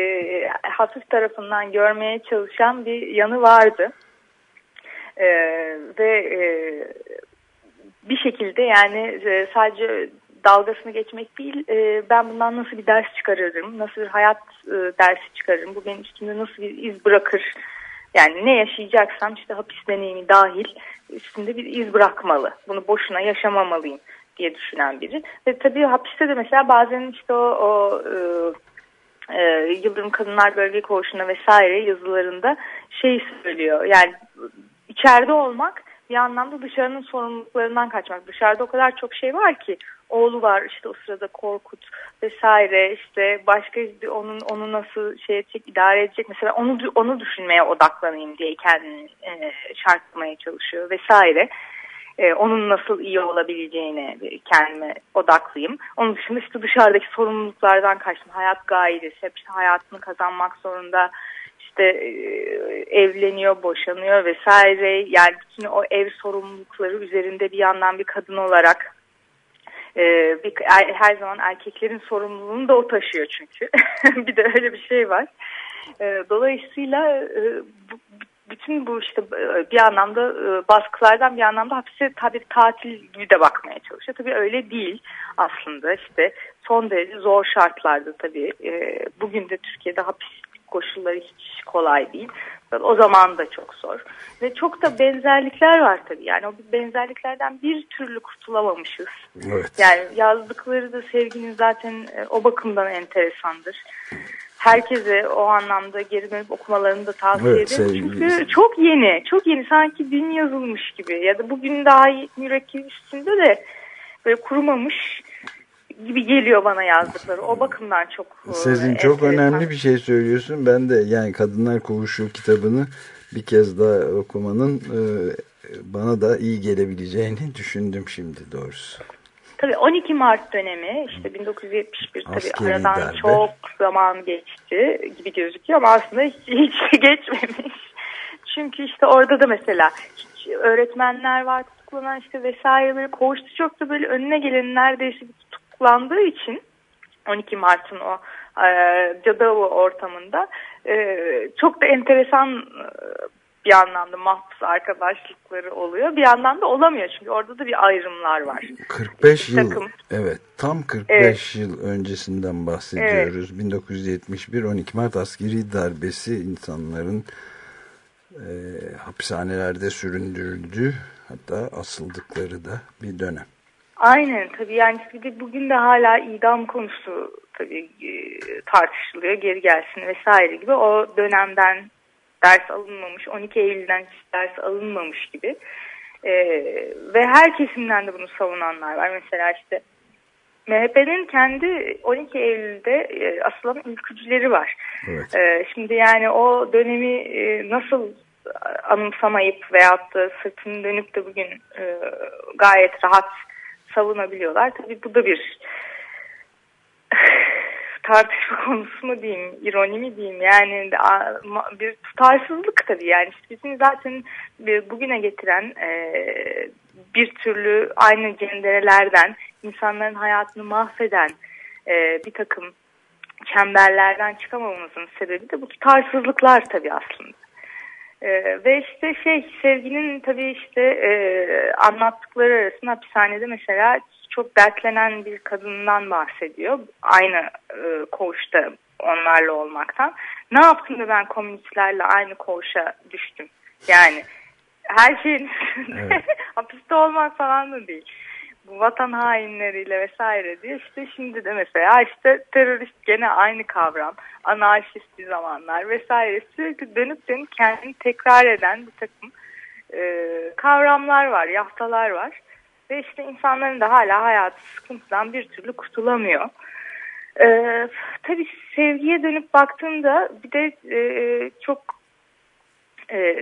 hafif tarafından görmeye çalışan bir yanı vardı. E, ve e, bir şekilde yani e, sadece dalgasını geçmek değil e, ben bundan nasıl bir ders çıkarırım, nasıl bir hayat e, dersi çıkarırım, bu benim üstümde nasıl bir iz bırakır. Yani ne yaşayacaksam işte hapis deneyimi dahil üstünde bir iz bırakmalı. Bunu boşuna yaşamamalıyım diye düşünen biri. Ve tabii hapiste de mesela bazen işte o, o e, e, Yıldırım Kadınlar Bölge Koğuşu'na vesaire yazılarında şey söylüyor. Yani içeride olmak bir anlamda dışarının sorumluluklarından kaçmak. Dışarıda o kadar çok şey var ki oğlu var işte o sırada Korkut vesaire işte başka onun onu nasıl şey edecek idare edecek mesela onu onu düşünmeye odaklanayım diye kendini e, şartlamaya çalışıyor vesaire. E, onun nasıl iyi olabileceğine kendime odaklıyım. Onun dışında işte dışarıdaki sorumluluklardan kaçtım. Hayat gayresi, hep işte hayatını kazanmak zorunda işte e, evleniyor, boşanıyor vesaire. Yani bütün o ev sorumlulukları üzerinde bir yandan bir kadın olarak e, bir, er, her zaman erkeklerin sorumluluğunu da o taşıyor çünkü. bir de öyle bir şey var. E, dolayısıyla e, bu, bütün bu işte bir anlamda baskılardan bir anlamda hapise tabi tatil gibi de bakmaya çalışıyor. Tabii öyle değil aslında işte son derece zor şartlarda tabii. Bugün de Türkiye'de hapis koşulları hiç kolay değil. O zaman da çok zor. Ve çok da benzerlikler var tabii. Yani o benzerliklerden bir türlü kurtulamamışız. Evet. Yani yazdıkları da sevginin zaten o bakımdan enteresandır. Herkese o anlamda geri dönüp okumalarını da tavsiye Evet, ederim. sevgili- Çünkü çok yeni, çok yeni. Sanki dün yazılmış gibi. Ya da bugün daha mürekkep üstünde de böyle kurumamış gibi geliyor bana yazdıkları. O bakımdan çok e, Sezin çok önemli bir şey söylüyorsun. Ben de yani Kadınlar Kovuşu kitabını bir kez daha okumanın e, bana da iyi gelebileceğini düşündüm şimdi doğrusu. Tabii 12 Mart dönemi işte 1971 tabii Askeri aradan darbe. çok zaman geçti gibi gözüküyor ama aslında hiç, hiç geçmemiş. Çünkü işte orada da mesela hiç öğretmenler var tutuklanan işte vesaireleri koğuştu çok da böyle önüne gelen neredeyse bir tutuklandığı için 12 Mart'ın o e, Cadavo ortamında e, çok da enteresan e, bir anlamda mahpus arkadaşlıkları oluyor. Bir yandan da olamıyor çünkü orada da bir ayrımlar var. 45 Bir yıl takım. evet tam 45 yıl öncesinden bahsediyoruz. 1971 12 Mart askeri darbesi insanların e, hapishanelerde süründürüldüğü hatta asıldıkları da bir dönem. Aynen tabii. Yani bir bugün de hala idam konusu tabii e, tartışılıyor. Geri gelsin vesaire gibi. O dönemden ders alınmamış 12 Eylül'den hiç ders alınmamış gibi. E, ve her kesimden de bunu savunanlar var. Mesela işte MHP'nin kendi 12 Eylül'de e, asılan ülkücüleri var. Evet. E, şimdi yani o dönemi e, nasıl anımsamayıp veyahut da sırtını dönüp de bugün e, gayet rahat savunabiliyorlar. Tabii bu da bir tartışma konusu mu diyeyim, ironi mi diyeyim yani bir tutarsızlık tabii yani bizim zaten bir bugüne getiren e, bir türlü aynı cenderelerden insanların hayatını mahveden e, bir takım çemberlerden çıkamamamızın sebebi de bu tutarsızlıklar tabii aslında. Ee, ve işte şey sevginin tabii işte e, anlattıkları arasında hapishanede mesela çok dertlenen bir kadından bahsediyor. Aynı e, koğuşta onlarla olmaktan. Ne yaptım da ben komünistlerle aynı koğuşa düştüm. Yani her şeyin Evet. hapiste olmak falan da değil. Bu vatan hainleriyle vesaire diye işte şimdi de mesela işte terörist gene aynı kavram. Anarşist bir zamanlar vesaire sürekli dönüp dönüp kendini tekrar eden bir takım e, kavramlar var, yaftalar var. Ve işte insanların da hala hayatı sıkıntıdan bir türlü kurtulamıyor. Ee, tabii sevgiye dönüp baktığımda bir de e, çok e,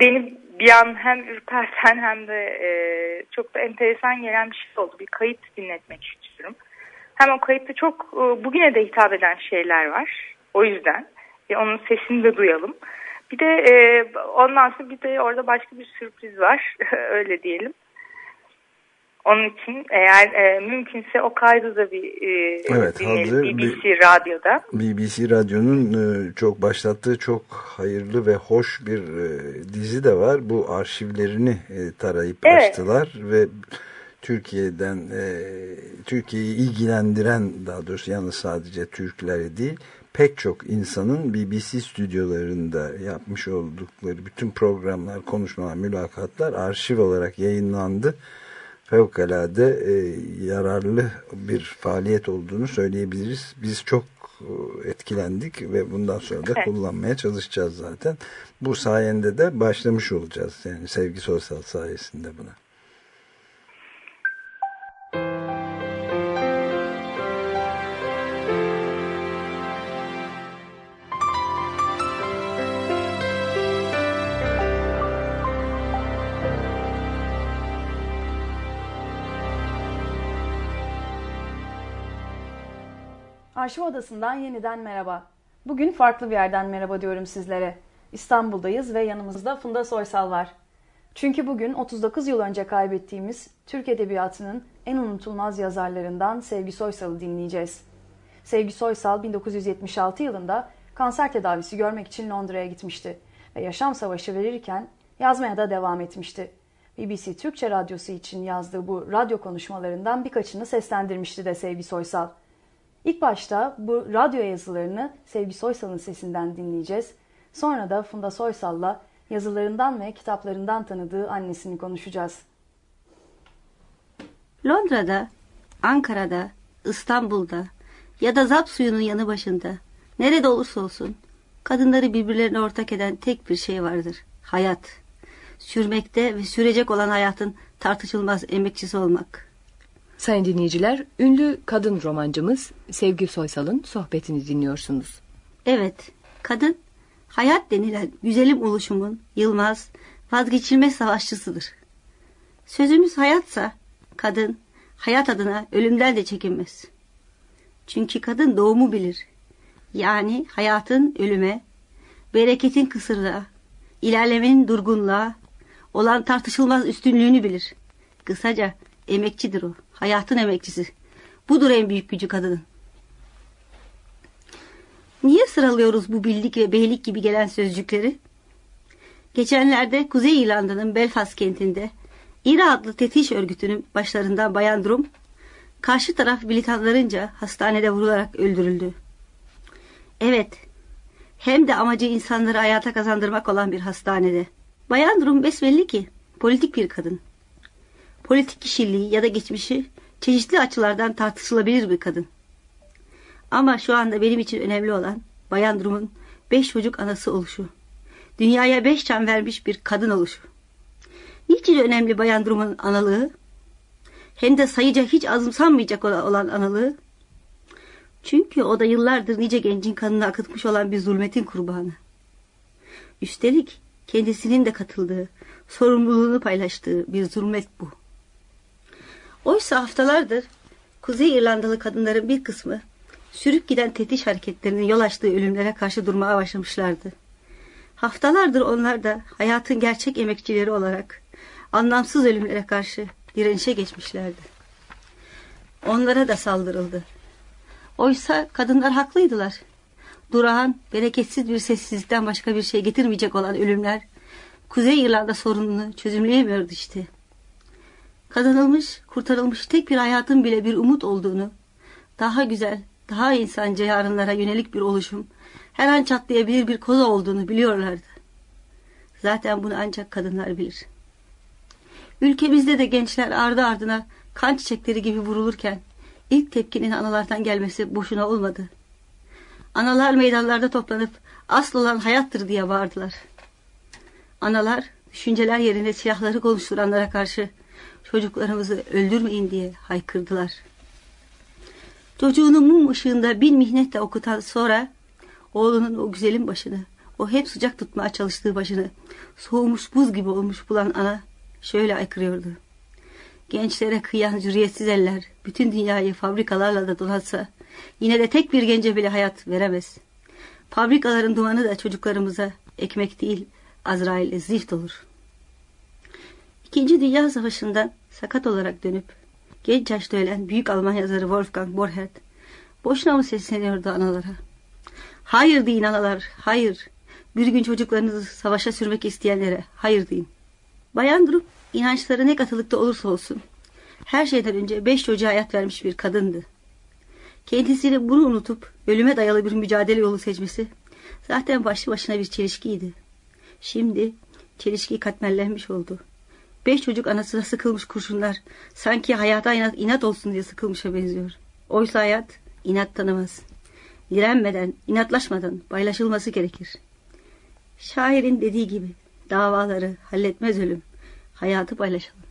beni bir an hem ürperten hem de e, çok da enteresan gelen bir şey oldu. Bir kayıt dinletmek istiyorum. Hem o kayıtta çok e, bugüne de hitap eden şeyler var. O yüzden e, onun sesini de duyalım. Bir de e, ondan sonra bir de orada başka bir sürpriz var. Öyle diyelim. Onun için eğer e, mümkünse o kaydı da bir e, Evet, hazır BBC bir- radyoda. BBC Radyo'nun e, çok başlattığı çok hayırlı ve hoş bir e, dizi de var. Bu arşivlerini e, tarayıp Evet. açtılar ve Türkiye'den e, Türkiye'yi ilgilendiren daha doğrusu yalnız sadece Türkleri değil pek çok insanın BBC stüdyolarında yapmış oldukları bütün programlar, konuşmalar, mülakatlar arşiv olarak yayınlandı fevkalade e, yararlı bir faaliyet olduğunu söyleyebiliriz. Biz çok e, etkilendik ve bundan sonra da Evet. kullanmaya çalışacağız zaten. Bu sayende de başlamış olacağız. Yani Sevgi Sosyal sayesinde buna. Arşiv Odası'ndan yeniden merhaba. Bugün farklı bir yerden merhaba diyorum sizlere. İstanbul'dayız ve yanımızda Funda Soysal var. Çünkü bugün 39 yıl önce kaybettiğimiz Türk Edebiyatı'nın en unutulmaz yazarlarından Sevgi Soysal'ı dinleyeceğiz. Sevgi Soysal 1976 yılında kanser tedavisi görmek için Londra'ya gitmişti ve yaşam savaşı verirken yazmaya da devam etmişti. BBC Türkçe Radyosu için yazdığı bu radyo konuşmalarından birkaçını seslendirmişti de Sevgi Soysal. İlk başta bu radyo yazılarını Sevgi Soysal'ın sesinden dinleyeceğiz. Sonra da Funda Soysal'la yazılarından ve kitaplarından tanıdığı annesini konuşacağız. Londra'da, Ankara'da, İstanbul'da ya da zap suyunun yanı başında nerede olursa olsun kadınları birbirlerine ortak eden tek bir şey vardır. Hayat. Sürmekte ve sürecek olan hayatın tartışılmaz emekçisi olmak. Sayın dinleyiciler, ünlü kadın romancımız Sevgi Soysal'ın sohbetini dinliyorsunuz. Evet, kadın hayat denilen güzelim oluşumun yılmaz, vazgeçilmez savaşçısıdır. Sözümüz hayatsa kadın hayat adına ölümden de çekinmez. Çünkü kadın doğumu bilir. Yani hayatın ölüme, bereketin kısırlığa, ilerlemenin durgunluğa, olan tartışılmaz üstünlüğünü bilir. Kısaca emekçidir o. Hayatın emekçisi. Budur en büyük gücü kadının. Niye sıralıyoruz bu bildik ve beylik gibi gelen sözcükleri? Geçenlerde Kuzey İrlanda'nın Belfast kentinde İRA adlı tetiş örgütünün başlarından Bayan Drum, karşı taraf militanlarınca hastanede vurularak öldürüldü. Evet, hem de amacı insanları hayata kazandırmak olan bir hastanede. Bayan Drum besbelli ki politik bir kadın. Politik kişiliği ya da geçmişi çeşitli açılardan tartışılabilir bir kadın. Ama şu anda benim için önemli olan Bayan Drum'un beş çocuk anası oluşu. Dünyaya beş can vermiş bir kadın oluşu. Niçin önemli Bayan Drum'un analığı? Hem de sayıca hiç azımsanmayacak olan analığı. Çünkü o da yıllardır nice gencin kanını akıtmış olan bir zulmetin kurbanı. Üstelik kendisinin de katıldığı, sorumluluğunu paylaştığı bir zulmet bu. Oysa haftalardır Kuzey İrlandalı kadınların bir kısmı sürüp giden tetiş hareketlerinin yol açtığı ölümlere karşı durmaya başlamışlardı. Haftalardır onlar da hayatın gerçek emekçileri olarak anlamsız ölümlere karşı direnişe geçmişlerdi. Onlara da saldırıldı. Oysa kadınlar haklıydılar. Durağan, bereketsiz bir sessizlikten başka bir şey getirmeyecek olan ölümler Kuzey İrlanda sorununu çözümleyemiyordu işte. Kazanılmış, kurtarılmış tek bir hayatın bile bir umut olduğunu, daha güzel, daha insanca yarınlara yönelik bir oluşum, her an çatlayabilir bir koza olduğunu biliyorlardı. Zaten bunu ancak kadınlar bilir. Ülkemizde de gençler ardı ardına kan çiçekleri gibi vurulurken ilk tepkinin analardan gelmesi boşuna olmadı. Analar meydanlarda toplanıp asıl olan hayattır diye bağırdılar. Analar düşünceler yerine silahları konuşturanlara karşı çocuklarımızı öldürmeyin diye haykırdılar. Çocuğunu mum ışığında bin mihnetle okutan sonra oğlunun o güzelim başını, o hep sıcak tutmaya çalıştığı başını soğumuş buz gibi olmuş bulan ana şöyle aykırıyordu. Gençlere kıyan cüriyetsiz eller bütün dünyayı fabrikalarla da donatsa yine de tek bir gence bile hayat veremez. Fabrikaların dumanı da çocuklarımıza ekmek değil Azrail'e zift olur. İkinci Dünya Savaşı'ndan sakat olarak dönüp genç yaşta ölen büyük Alman yazarı Wolfgang Borchardt boşuna mı sesleniyordu analara? Hayır deyin analar, hayır. Bir gün çocuklarınızı savaşa sürmek isteyenlere hayır deyin. Bayan Drup inançları ne katılıkta olursa olsun her şeyden önce beş çocuğa hayat vermiş bir kadındı. Kendisini bunu unutup ölüme dayalı bir mücadele yolu seçmesi zaten başlı başına bir çelişkiydi. Şimdi çelişki katmerlenmiş oldu. Beş çocuk anasına sıkılmış kurşunlar sanki hayata inat, inat olsun diye sıkılmışa benziyor. Oysa hayat inat tanımaz. Direnmeden, inatlaşmadan paylaşılması gerekir. Şairin dediği gibi davaları halletmez ölüm. Hayatı paylaşalım.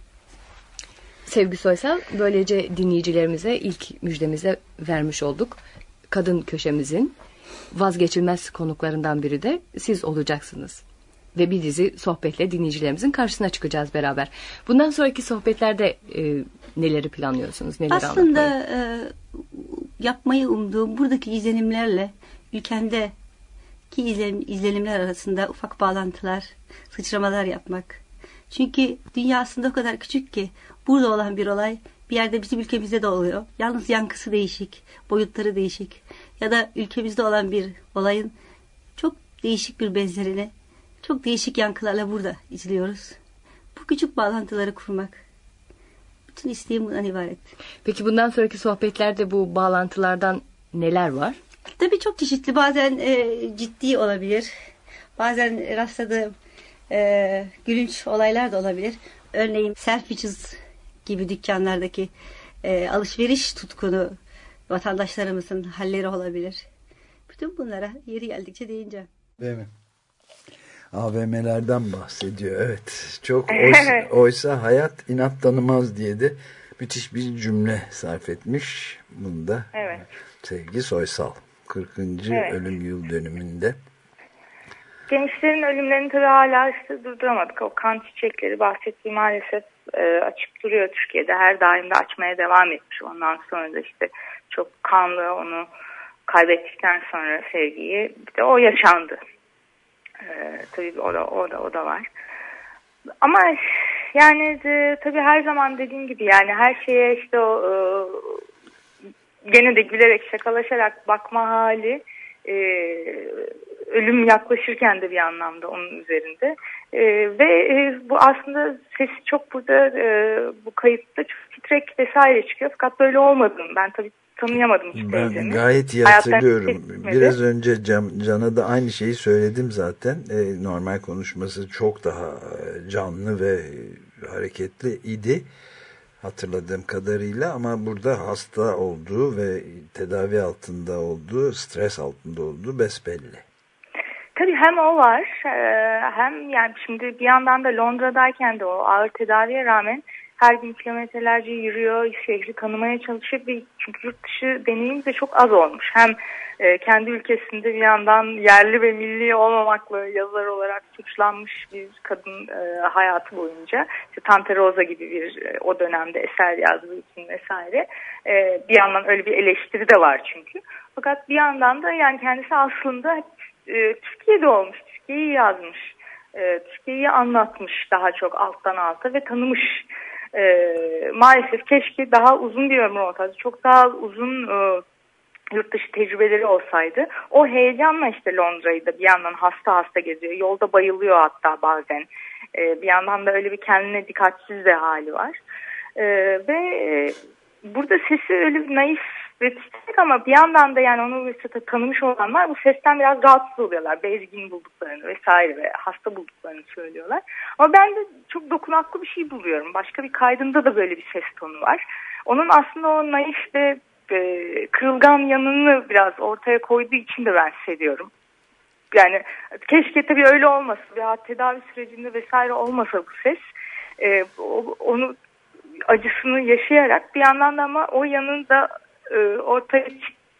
Sevgi Soysal böylece dinleyicilerimize ilk müjdemize vermiş olduk. Kadın köşemizin vazgeçilmez konuklarından biri de siz olacaksınız. Ve bir dizi sohbetle dinleyicilerimizin karşısına çıkacağız beraber. Bundan sonraki sohbetlerde e, neleri planlıyorsunuz? Neleri Aslında e, yapmayı umduğum buradaki izlenimlerle ülkemde ki izlenim, izlenimler arasında ufak bağlantılar, sıçramalar yapmak. Çünkü dünya aslında o kadar küçük ki burada olan bir olay bir yerde bizim ülkemizde de oluyor. Yalnız yankısı değişik, boyutları değişik. Ya da ülkemizde olan bir olayın çok değişik bir benzerini çok değişik yankılarla burada izliyoruz. Bu küçük bağlantıları kurmak. Bütün isteğim bundan ibaret. Peki bundan sonraki sohbetlerde bu bağlantılardan neler var? Tabii çok çeşitli. Bazen e, ciddi olabilir. Bazen rastladığım e, gülünç olaylar da olabilir. Örneğin Selfridges gibi dükkanlardaki e, alışveriş tutkunu vatandaşlarımızın halleri olabilir. Bütün bunlara yeri geldikçe değineceğim. Değil mi? AVM'lerden bahsediyor. Evet. Çok oysa, oysa hayat inat tanımaz diye de müthiş bir cümle sarf etmiş. Bunda Evet. Sevgi Soysal 40. Evet. ölüm yıl dönümünde. Gençlerin ölümlerini tabii hala işte durduramadık. O kan çiçekleri bahsettiğim maalesef e, açıp duruyor Türkiye'de. Her daim de açmaya devam etmiş. Ondan sonra da işte çok kanlı onu kaybettikten sonra sevgiyi bir de o yaşandı. E, tabii o da, o da, o da var. Ama yani de, tabii her zaman dediğim gibi yani her şeye işte o e, gene de gülerek şakalaşarak bakma hali e, ölüm yaklaşırken de bir anlamda onun üzerinde. E, ve e, bu aslında sesi çok burada e, bu kayıtta çok titrek vesaire çıkıyor. Fakat böyle olmadığını ben tabii tanıyamadım Ben gayet iyi hatırlıyorum. Biraz önce Can, Can'a da aynı şeyi söyledim zaten. E, normal konuşması çok daha e, canlı ve hareketli idi hatırladığım kadarıyla ama burada hasta olduğu ve tedavi altında olduğu, stres altında olduğu besbelli. Tabii hem o var e, hem yani şimdi bir yandan da Londra'dayken de o ağır tedaviye rağmen her gün kilometrelerce yürüyor, şehri tanımaya çalışıyor ve çünkü yurt dışı deneyim de çok az olmuş. Hem e, kendi ülkesinde bir yandan yerli ve milli olmamakla yazar olarak suçlanmış bir kadın e, hayatı boyunca işte Tante Rosa gibi bir e, o dönemde eser yazdığı için vesaire e, bir yandan öyle bir eleştiri de var çünkü. Fakat bir yandan da yani kendisi aslında e, Türkiye'de olmuş, Türkiye'yi yazmış, e, Türkiye'yi anlatmış daha çok alttan alta ve tanımış. E, maalesef keşke daha uzun bir ömrü olsaydı, çok daha uzun e, yurt dışı tecrübeleri olsaydı. O heyecanla işte Londra'yı da bir yandan hasta hasta geziyor, yolda bayılıyor hatta bazen. E, bir yandan da öyle bir kendine dikkatsiz de hali var. E, ve e, burada sesi öyle bir naif ve titrek ama bir yandan da yani onu tanımış olanlar bu sesten biraz rahatsız oluyorlar. Bezgin bulduklarını vesaire ve hasta bulduklarını söylüyorlar. Ama ben de çok dokunaklı bir şey buluyorum. Başka bir kaydında da böyle bir ses tonu var. Onun aslında o naif ve e, kırılgan yanını biraz ortaya koyduğu için de ben seviyorum. Yani keşke tabii öyle olmasa veya tedavi sürecinde vesaire olmasa bu ses. E, onu acısını yaşayarak bir yandan da ama o yanında e, ortaya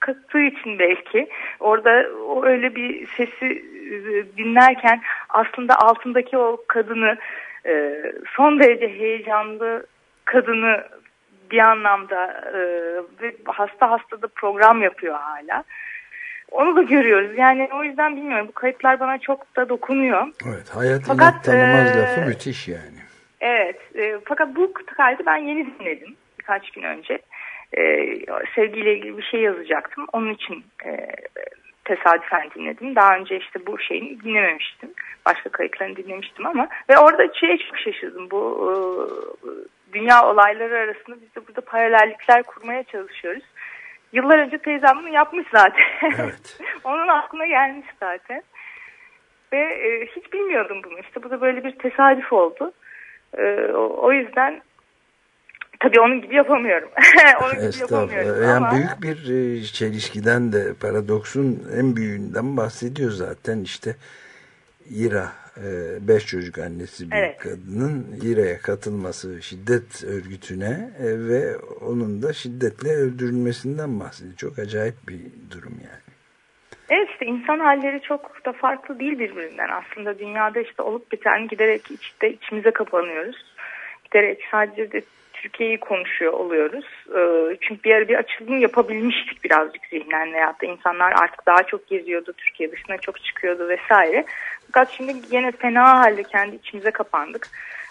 çıktığı için belki orada o öyle bir sesi e, dinlerken aslında altındaki o kadını e, son derece heyecanlı kadını bir anlamda e, hasta hasta da program yapıyor hala. Onu da görüyoruz. Yani o yüzden bilmiyorum. Bu kayıtlar bana çok da dokunuyor. Evet, hayat Fakat, tanımaz e, lafı müthiş yani. Evet. e, fakat bu kaydı ben yeni dinledim. Birkaç gün önce. E, sevgiyle ilgili bir şey yazacaktım. Onun için e, tesadüfen dinledim. Daha önce işte bu şeyini dinlememiştim. Başka kayıtlarını dinlemiştim ama ve orada şeye çok şaşırdım. Bu e, dünya olayları arasında biz de burada paralellikler kurmaya çalışıyoruz. Yıllar önce teyzem bunu yapmış zaten. Evet. Onun aklına gelmiş zaten. Ve e, hiç bilmiyordum bunu. İşte bu da böyle bir tesadüf oldu. E, o, o yüzden tabii onun gibi yapamıyorum. onun gibi yapamıyorum. Yani ama büyük bir e, çelişkiden de paradoksun en büyüğünden bahsediyor zaten işte İRA e, beş çocuk annesi bir Evet. kadının İRA'ya katılması şiddet örgütüne e, ve onun da şiddetle öldürülmesinden bahsediyor. Çok acayip bir durum yani. Evet işte insan halleri çok da farklı değil birbirinden. Aslında dünyada işte olup biten giderek içte içimize kapanıyoruz. Giderek sadece de Türkiye'yi konuşuyor oluyoruz. Ee, Çünkü bir ara bir açılım yapabilmiştik birazcık zihnen veyahut da insanlar artık daha çok geziyordu. Türkiye dışına çok çıkıyordu vesaire. Fakat şimdi yine fena halde kendi içimize kapandık.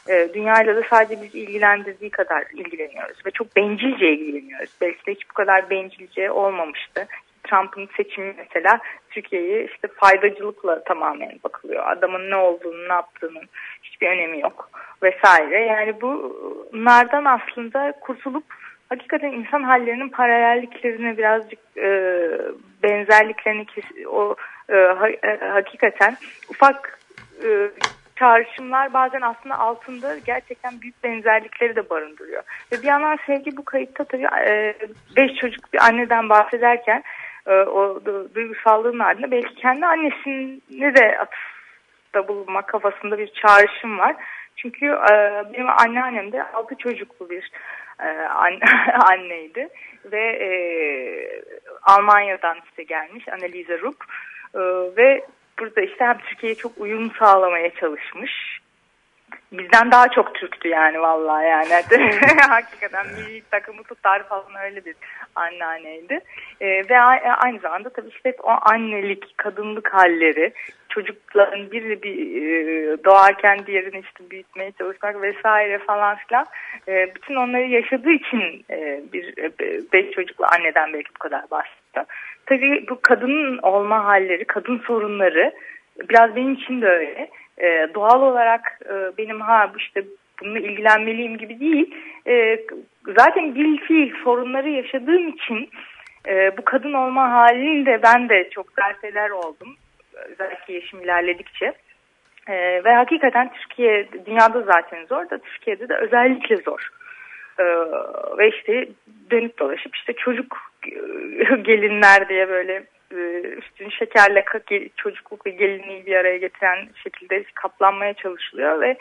Ee, Dünyayla da sadece bizi ilgilendirdiği kadar ilgileniyoruz ve çok bencilce ilgileniyoruz. Belki de hiç bu kadar bencilce olmamıştı. Trump'ın seçimi mesela Türkiye'yi işte faydacılıkla tamamen bakılıyor. Adamın ne olduğunu, ne yaptığının hiçbir önemi yok vesaire. Yani bu bunlardan aslında kurtulup hakikaten insan hallerinin paralelliklerine birazcık e, benzerliklerini o e, e, hakikaten ufak e, çağrışımlar bazen aslında altında gerçekten büyük benzerlikleri de barındırıyor. Ve bir yandan sevgi bu kayıtta tabii e, beş çocuk bir anneden bahsederken o du- duygusallığın ardında belki kendi annesini de atıfta bulunmak kafasında bir çağrışım var. Çünkü e, benim anneannem de altı çocuklu bir e, anne, anneydi. Ve e, Almanya'dan işte gelmiş Anneliese Rupp. E, ve burada işte hem Türkiye'ye çok uyum sağlamaya çalışmış bizden daha çok Türktü yani vallahi yani. Hakikaten milli takımı tutar falan öyle bir anneanneydi. Ee, ve aynı zamanda tabii işte o annelik, kadınlık halleri, çocukların biri bir e, doğarken diğerini işte büyütmeye çalışmak vesaire falan filan. E, bütün onları yaşadığı için e, bir e, beş çocuklu anneden belki bu kadar bahsetti. Tabii bu kadının olma halleri, kadın sorunları biraz benim için de öyle e, doğal olarak e, benim ha işte bununla ilgilenmeliyim gibi değil. E, zaten bil fiil sorunları yaşadığım için e, bu kadın olma halinde ben de çok derseler oldum. Özellikle yaşım ilerledikçe. E, ve hakikaten Türkiye, dünyada zaten zor da Türkiye'de de özellikle zor. E, ve işte dönüp dolaşıp işte çocuk e, gelinler diye böyle üstün şekerle çocukluk ve gelinliği bir araya getiren şekilde kaplanmaya çalışılıyor ve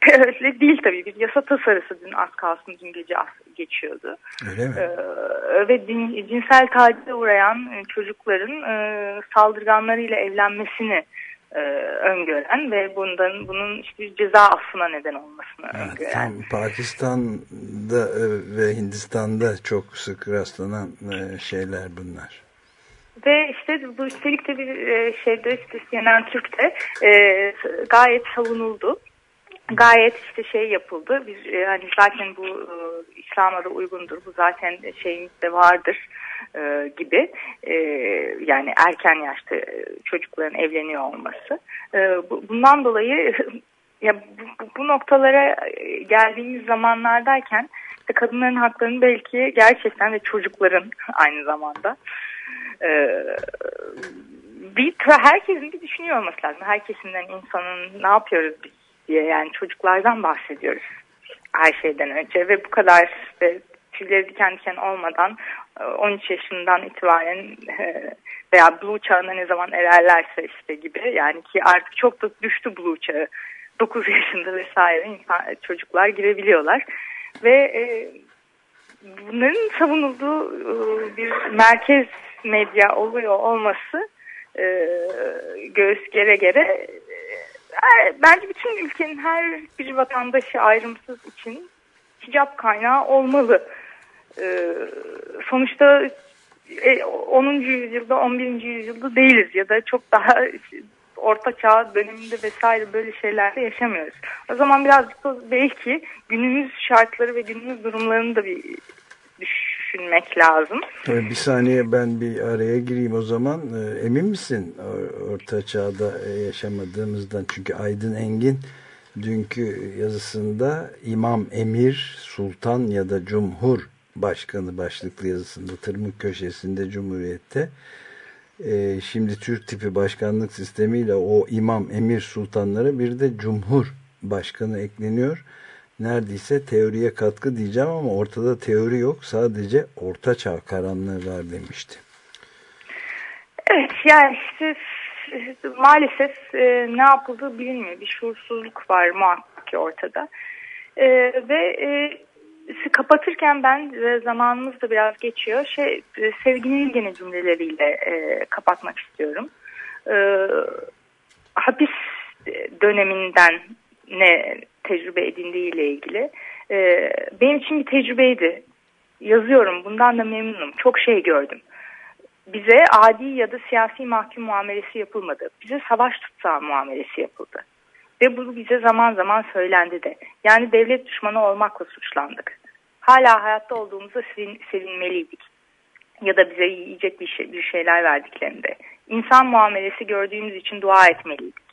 öyle değil tabii bir yasa tasarısı dün az kalsın dün gece geçiyordu. Öyle mi? Ee, ve din, cinsel tacize uğrayan e, çocukların e, saldırganlarıyla evlenmesini e, öngören ve bundan bunun işte ceza affına neden olmasını evet, öngören. Pakistan'da e, ve Hindistan'da çok sık rastlanan e, şeyler bunlar. Ve işte bu üstelik de bir e, şeyde işte CNN Türk'te e, gayet savunuldu. Gayet işte şey yapıldı. Bir e, hani zaten bu e, İslam'a da uygundur. Bu zaten şeyimizde vardır e, gibi. E, yani erken yaşta e, çocukların evleniyor olması. E, bu, bundan dolayı ya bu, bu noktalara geldiğimiz zamanlardayken işte kadınların haklarını belki gerçekten ve çocukların aynı zamanda ee, bir herkesin bir düşünüyor olması lazım. Herkesinden insanın ne yapıyoruz biz diye. Yani çocuklardan bahsediyoruz her şeyden önce. Ve bu kadar işte tüyleri diken diken olmadan 13 e, yaşından itibaren e, veya blue çağına ne zaman ererlerse işte gibi. Yani ki artık çok da düştü blue çağı. 9 yaşında vesaire insan, çocuklar girebiliyorlar. Ve e, bunların savunulduğu e, bir merkez medya oluyor olması e, göğüs gere gere e, bence bütün ülkenin her bir vatandaşı ayrımsız için hicap kaynağı olmalı. E, sonuçta e, 10. yüzyılda 11. yüzyılda değiliz ya da çok daha orta çağ döneminde vesaire böyle şeylerde yaşamıyoruz. O zaman birazcık da belki günümüz şartları ve günümüz durumlarını da bir düşünmek lazım. Bir saniye ben bir araya gireyim o zaman. Ee, emin misin Orta Çağ'da yaşamadığımızdan? Çünkü Aydın Engin dünkü yazısında İmam Emir, Sultan ya da Cumhur Başkanı başlıklı yazısında tırmık köşesinde Cumhuriyet'te e, şimdi Türk tipi başkanlık sistemiyle o imam emir sultanlara bir de cumhur başkanı ekleniyor neredeyse teoriye katkı diyeceğim ama ortada teori yok. Sadece orta çağ karanlığı var demişti. Evet yani işte maalesef e, ne yapıldığı bilinmiyor. Bir şuursuzluk var muhakkak ki ortada. E, ve e, kapatırken ben zamanımız da biraz geçiyor. Şey, e, sevginin gene cümleleriyle e, kapatmak istiyorum. E, hapis döneminden ne tecrübe edindiğiyle ilgili. E, benim için bir tecrübeydi. Yazıyorum bundan da memnunum. Çok şey gördüm. Bize adi ya da siyasi mahkum muamelesi yapılmadı. Bize savaş tutsağı muamelesi yapıldı. Ve bu bize zaman zaman söylendi de. Yani devlet düşmanı olmakla suçlandık. Hala hayatta olduğumuzda sevin, sevinmeliydik. Ya da bize yiyecek bir, şey, bir şeyler verdiklerinde. İnsan muamelesi gördüğümüz için dua etmeliydik.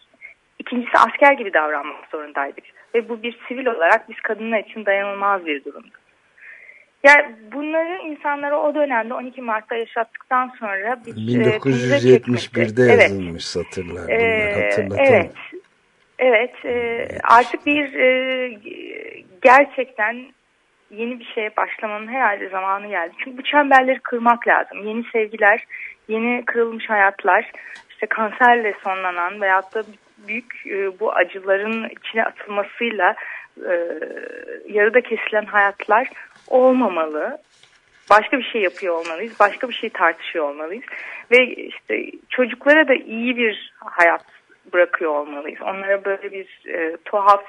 İkincisi asker gibi davranmak zorundaydık. Ve bu bir sivil olarak biz kadınlar için dayanılmaz bir durumdu. Yani bunları insanlara o dönemde 12 Mart'ta yaşattıktan sonra bir 1971'de e, yazılmış evet. satırlar ee, Evet. Evet. E, artık bir e, gerçekten yeni bir şeye başlamanın herhalde zamanı geldi. Çünkü bu çemberleri kırmak lazım. Yeni sevgiler, yeni kırılmış hayatlar, işte kanserle sonlanan veyahut da büyük e, bu acıların içine atılmasıyla e, yarıda kesilen hayatlar olmamalı. Başka bir şey yapıyor olmalıyız. Başka bir şey tartışıyor olmalıyız. Ve işte çocuklara da iyi bir hayat bırakıyor olmalıyız. Onlara böyle bir e, tuhaf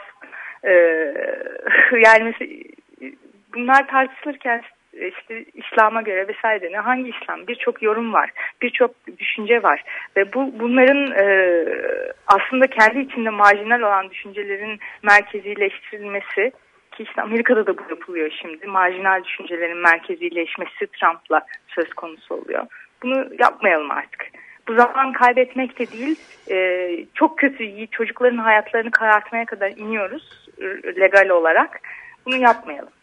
e, yani mesela bunlar tartışılırken işte İslam'a göre vesaire ne hangi İslam? Birçok yorum var birçok düşünce var ve bu bunların e, aslında kendi içinde marjinal olan düşüncelerin merkezileştirilmesi ki işte Amerika'da da bu yapılıyor şimdi marjinal düşüncelerin merkezileşmesi Trump'la söz konusu oluyor. Bunu yapmayalım artık. Bu zaman kaybetmek de değil e, çok kötü çocukların hayatlarını karartmaya kadar iniyoruz legal olarak. Bunu yapmayalım.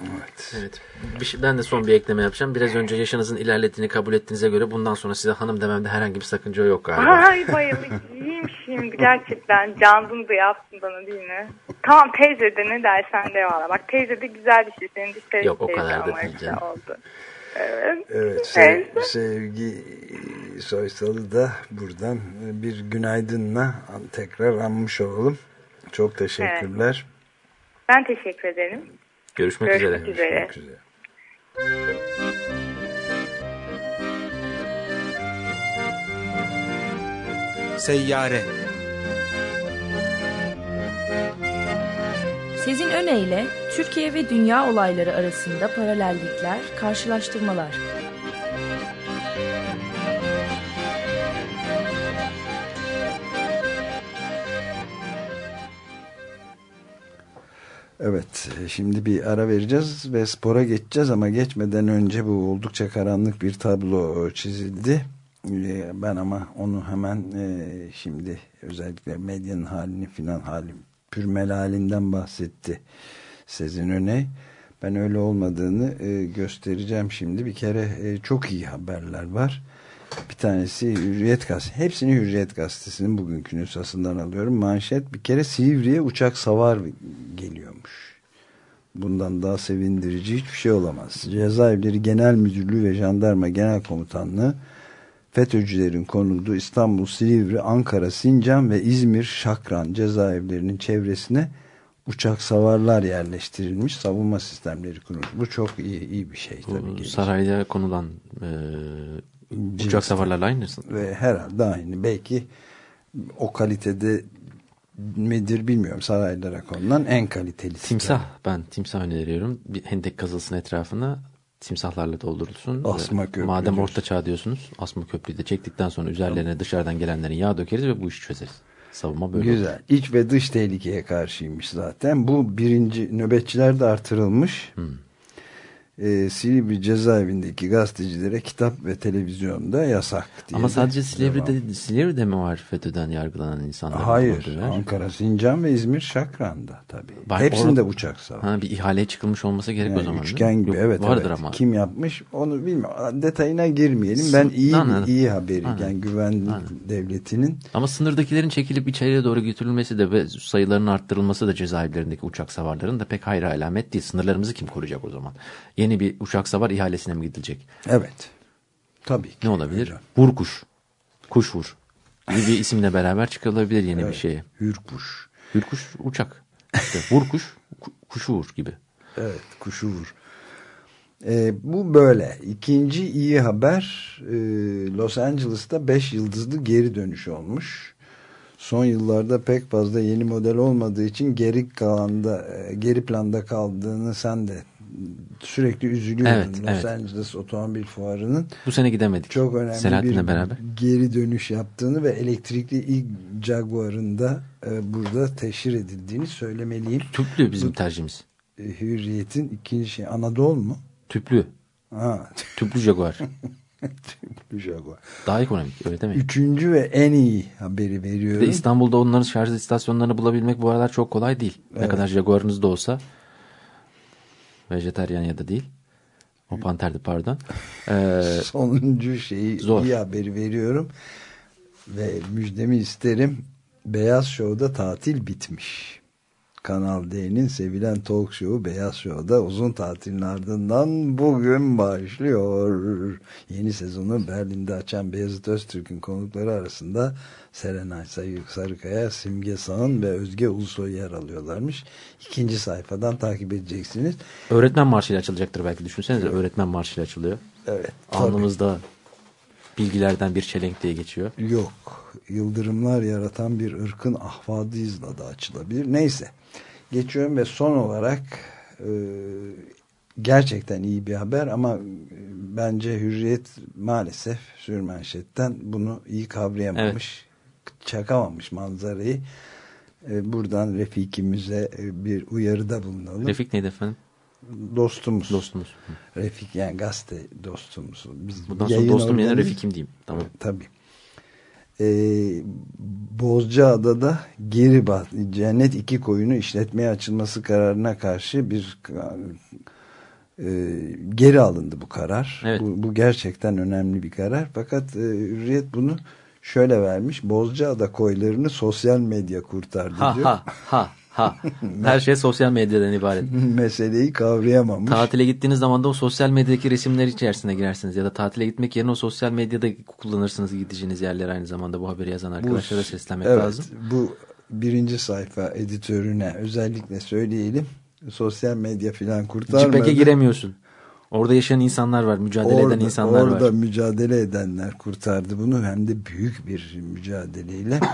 Evet. evet. Bir şey, ben de son bir ekleme yapacağım. Biraz önce yaşınızın ilerlediğini kabul ettiğinize göre bundan sonra size hanım dememde herhangi bir sakınca yok galiba. Ay bayıldım. İyiyim şimdi gerçekten. Candım da yaptın bana değil mi? Tamam teyze de ne dersen de valla. Bak teyze de güzel bir şey. Senin de sevgi Yok o kadar da değil canım. Oldu. Evet. Evet, sev, sevgi Soysal'ı da buradan bir günaydınla tekrar anmış olalım. Çok teşekkürler. Evet. Ben teşekkür ederim. Görüşmek, Görüşmek üzere. üzere. Görüşmek üzere. Seyyare Sezin Öne Türkiye ve dünya olayları arasında paralellikler, karşılaştırmalar. Evet şimdi bir ara vereceğiz ve spora geçeceğiz ama geçmeden önce bu oldukça karanlık bir tablo çizildi. Ben ama onu hemen şimdi özellikle medyanın halini filan hali pürmel halinden bahsetti Sezin Öney. Ben öyle olmadığını göstereceğim şimdi. Bir kere çok iyi haberler var. Bir tanesi Hürriyet Gazetesi. Hepsini Hürriyet Gazetesi'nin bugünkü nüshasından alıyorum. Manşet bir kere Silivri'ye uçak savar geliyormuş. Bundan daha sevindirici hiçbir şey olamaz. Cezaevleri Genel Müdürlüğü ve Jandarma Genel Komutanlığı FETÖ'cülerin konulduğu İstanbul, Silivri, Ankara, Sincan ve İzmir, Şakran cezaevlerinin çevresine uçak savarlar yerleştirilmiş, savunma sistemleri kurulmuş. Bu çok iyi, iyi bir şey tabii. Sarayda konulan e, uçak savarlarla aynısın. Ve herhalde aynı. Belki o kalitede midir bilmiyorum saraylara konulan en kaliteli. Timsah ben timsah öneriyorum. Bir hendek kazılsın etrafına timsahlarla doldurulsun. Asma köprü. Madem orta çağ diyorsunuz asma köprüyü de çektikten sonra üzerlerine dışarıdan gelenlerin yağ dökeriz ve bu işi çözeriz. Savunma böyle Güzel. olur. İç ve dış tehlikeye karşıymış zaten. Bu birinci nöbetçiler de artırılmış. Hmm. Ee, Silivri cezaevindeki gazetecilere kitap ve televizyonda yasak diye. Ama de sadece Silivri'de, devam. Silivri'de mi var FETÖ'den yargılanan insanlar? Hayır. Ankara, Sincan ve İzmir Şakran'da tabii. Bak, Hepsinde orada- uçak savar. Ha, bir ihaleye çıkılmış olması gerek Yani o zaman. üçgen gibi Yok, evet Vardır evet. ama. Kim yapmış onu bilmiyorum. Detayına girmeyelim. Ben iyi Anladım. iyi haberi Anladım. yani güvenlik devletinin Ama sınırdakilerin çekilip içeriye doğru götürülmesi de ve sayılarının arttırılması da cezaevlerindeki uçak savarların da pek hayra alamet değil. Sınırlarımızı kim koruyacak o zaman? Yeni bir uçak savar ihalesine mi gidilecek? evet. Tabii ki. Ne olabilir? Vur kuş. Kuş vur. gibi bir isimle beraber çıkılabilir yeni bir şeye. Hürkuş. Hürkuş uçak. İşte vur kuş, ku- kuşu vur gibi. Evet kuşu vur. Ee, bu böyle. İkinci iyi haber e, Los Angeles'ta 5 yıldızlı geri dönüş olmuş. Son yıllarda pek fazla yeni model olmadığı için geri kalanda e, geri planda kaldığını sen de sürekli üzülüyorsun. Evet, Los evet. Angeles Otomobil Fuarı'nın Bu sene gidemedik. çok önemli Selahattin'le bir beraber. geri dönüş yaptığını ve elektrikli ilk Jaguar'ın da e, burada teşhir edildiğini söylemeliyim. Tüplü bizim tercihimiz. E, Hürriyet'in ikinci şey Anadolu mu? Tüplü. Ha, Tüplü Jaguar. tüplü Jaguar. Daha ekonomik öyle değil mi? Üçüncü ve en iyi haberi Bir veriyorum. de İstanbul'da onların şarj istasyonlarını bulabilmek bu aralar çok kolay değil. Ne Evet. kadar Jaguar'ınız da olsa vejetaryen ya da değil. O panterdi pardon. Ee, Sonuncu şeyi Zor. iyi haberi veriyorum. Ve müjdemi isterim. Beyaz Show'da tatil bitmiş. Kanal D'nin sevilen talk show'u Beyaz Show'da uzun tatilin ardından bugün başlıyor. Yeni sezonu Berlin'de açan Beyazıt Öztürk'ün konukları arasında Serenay Sayık Sarıkaya, Simge Sağın ve Özge Ulusoy yer alıyorlarmış. İkinci sayfadan takip edeceksiniz. Öğretmen marşıyla açılacaktır belki düşünsenize. Öğretmen marşıyla açılıyor. Evet. tabii. Bilgilerden bir çelenk diye geçiyor. Yok. Yıldırımlar yaratan bir ırkın ahvadıyızla da açılabilir. Neyse. Geçiyorum ve son olarak e, gerçekten iyi bir haber ama e, bence Hürriyet maalesef sürmanşetten bunu iyi kavrayamamış. Çakamamış manzarayı. E, buradan Refikimize e, bir uyarıda bulunalım. Refik neydi efendim? Dostumuz. Dostumuz. Refik yani gazete dostumuz. Biz Bundan sonra dostum yerine Refik'im diyeyim. Tamam. Tabii. Ee, Bozcaada'da geri bat, cennet iki koyunu işletmeye açılması kararına karşı bir e, geri alındı bu karar. Evet. Bu, bu gerçekten önemli bir karar. Fakat e, Hürriyet bunu şöyle vermiş. Bozcaada koylarını sosyal medya kurtardı Ha diyor. ha ha ha. Her şey sosyal medyadan ibaret. Meseleyi kavrayamamış. Tatile gittiğiniz zaman da o sosyal medyadaki resimler içerisine girersiniz. Ya da tatile gitmek yerine o sosyal medyada kullanırsınız gideceğiniz yerler aynı zamanda bu haberi yazan arkadaşlara seslenmek evet, lazım. Bu birinci sayfa editörüne özellikle söyleyelim. Sosyal medya filan kurtarmadı. CİPEK'e giremiyorsun. Orada yaşayan insanlar var, mücadele orada, eden insanlar orada var. mücadele edenler kurtardı bunu hem de büyük bir mücadeleyle.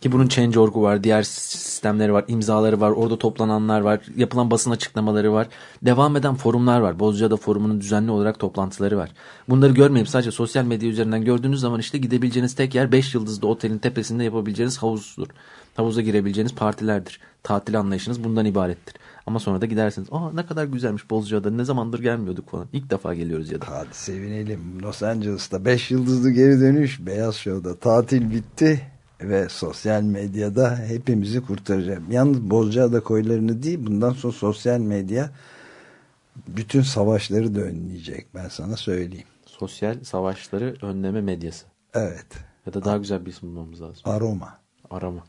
Ki bunun Change.org'u var, diğer sistemleri var, imzaları var, orada toplananlar var, yapılan basın açıklamaları var. Devam eden forumlar var. Bozcaada forumunun düzenli olarak toplantıları var. Bunları görmeyip sadece sosyal medya üzerinden gördüğünüz zaman işte gidebileceğiniz tek yer 5 yıldızlı otelin tepesinde yapabileceğiniz havuzdur. Havuza girebileceğiniz partilerdir. Tatil anlayışınız bundan ibarettir. Ama sonra da gidersiniz. Aa ne kadar güzelmiş Bozcaada ne zamandır gelmiyorduk falan. İlk defa geliyoruz ya da. Hadi sevinelim. Los Angeles'ta 5 yıldızlı geri dönüş. Beyaz Show'da tatil bitti. Ve sosyal medyada hepimizi kurtaracak. Yalnız Bozcaada koylarını değil bundan sonra sosyal medya bütün savaşları da önleyecek. Ben sana söyleyeyim. Sosyal savaşları önleme medyası. Evet. Ya da daha güzel bir isim bulmamız lazım. Aroma. Arama.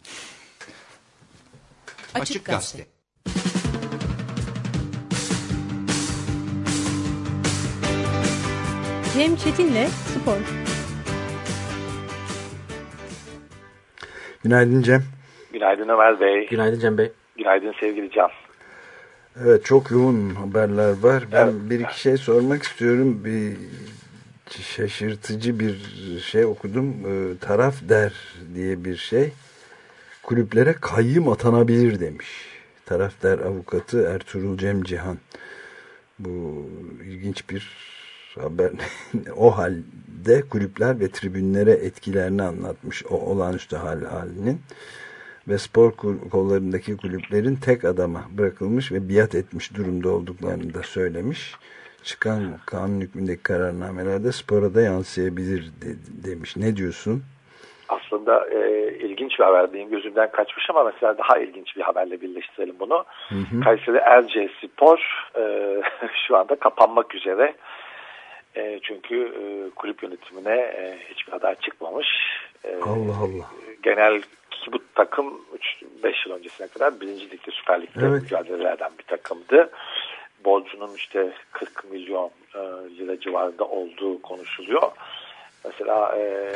Açık Gazete. Cem Çetin'le Spor. Günaydın Cem. Günaydın Ömer Bey. Günaydın Cem Bey. Günaydın sevgili Can. Evet çok yoğun haberler var. Ben Evet. bir iki şey sormak istiyorum. Bir şaşırtıcı bir şey okudum. Ee, taraf der diye bir şey. Kulüplere kayyım atanabilir demiş. Taraf der avukatı Ertuğrul Cem Cihan. Bu ilginç bir haber. o halde kulüpler ve tribünlere etkilerini anlatmış. O olağanüstü hal halinin ve spor kollarındaki kulüplerin tek adama bırakılmış ve biat etmiş durumda olduklarını da söylemiş. Çıkan kanun hükmündeki kararnamelerde spora da yansıyabilir de- demiş. Ne diyorsun? Aslında e, ilginç bir haber benim gözümden kaçmış ama mesela daha ilginç bir haberle birleştirelim bunu. Kayseri Erce Spor e, şu anda kapanmak üzere. E, çünkü e, kulüp yönetimine e, hiçbir aday çıkmamış. E, Allah Allah. genel ki bu takım 5 yıl öncesine kadar birinci ligde Süper Lig'de Evet. mücadelelerden bir takımdı. Borcunun işte 40 milyon e, lira civarında olduğu konuşuluyor. Mesela e,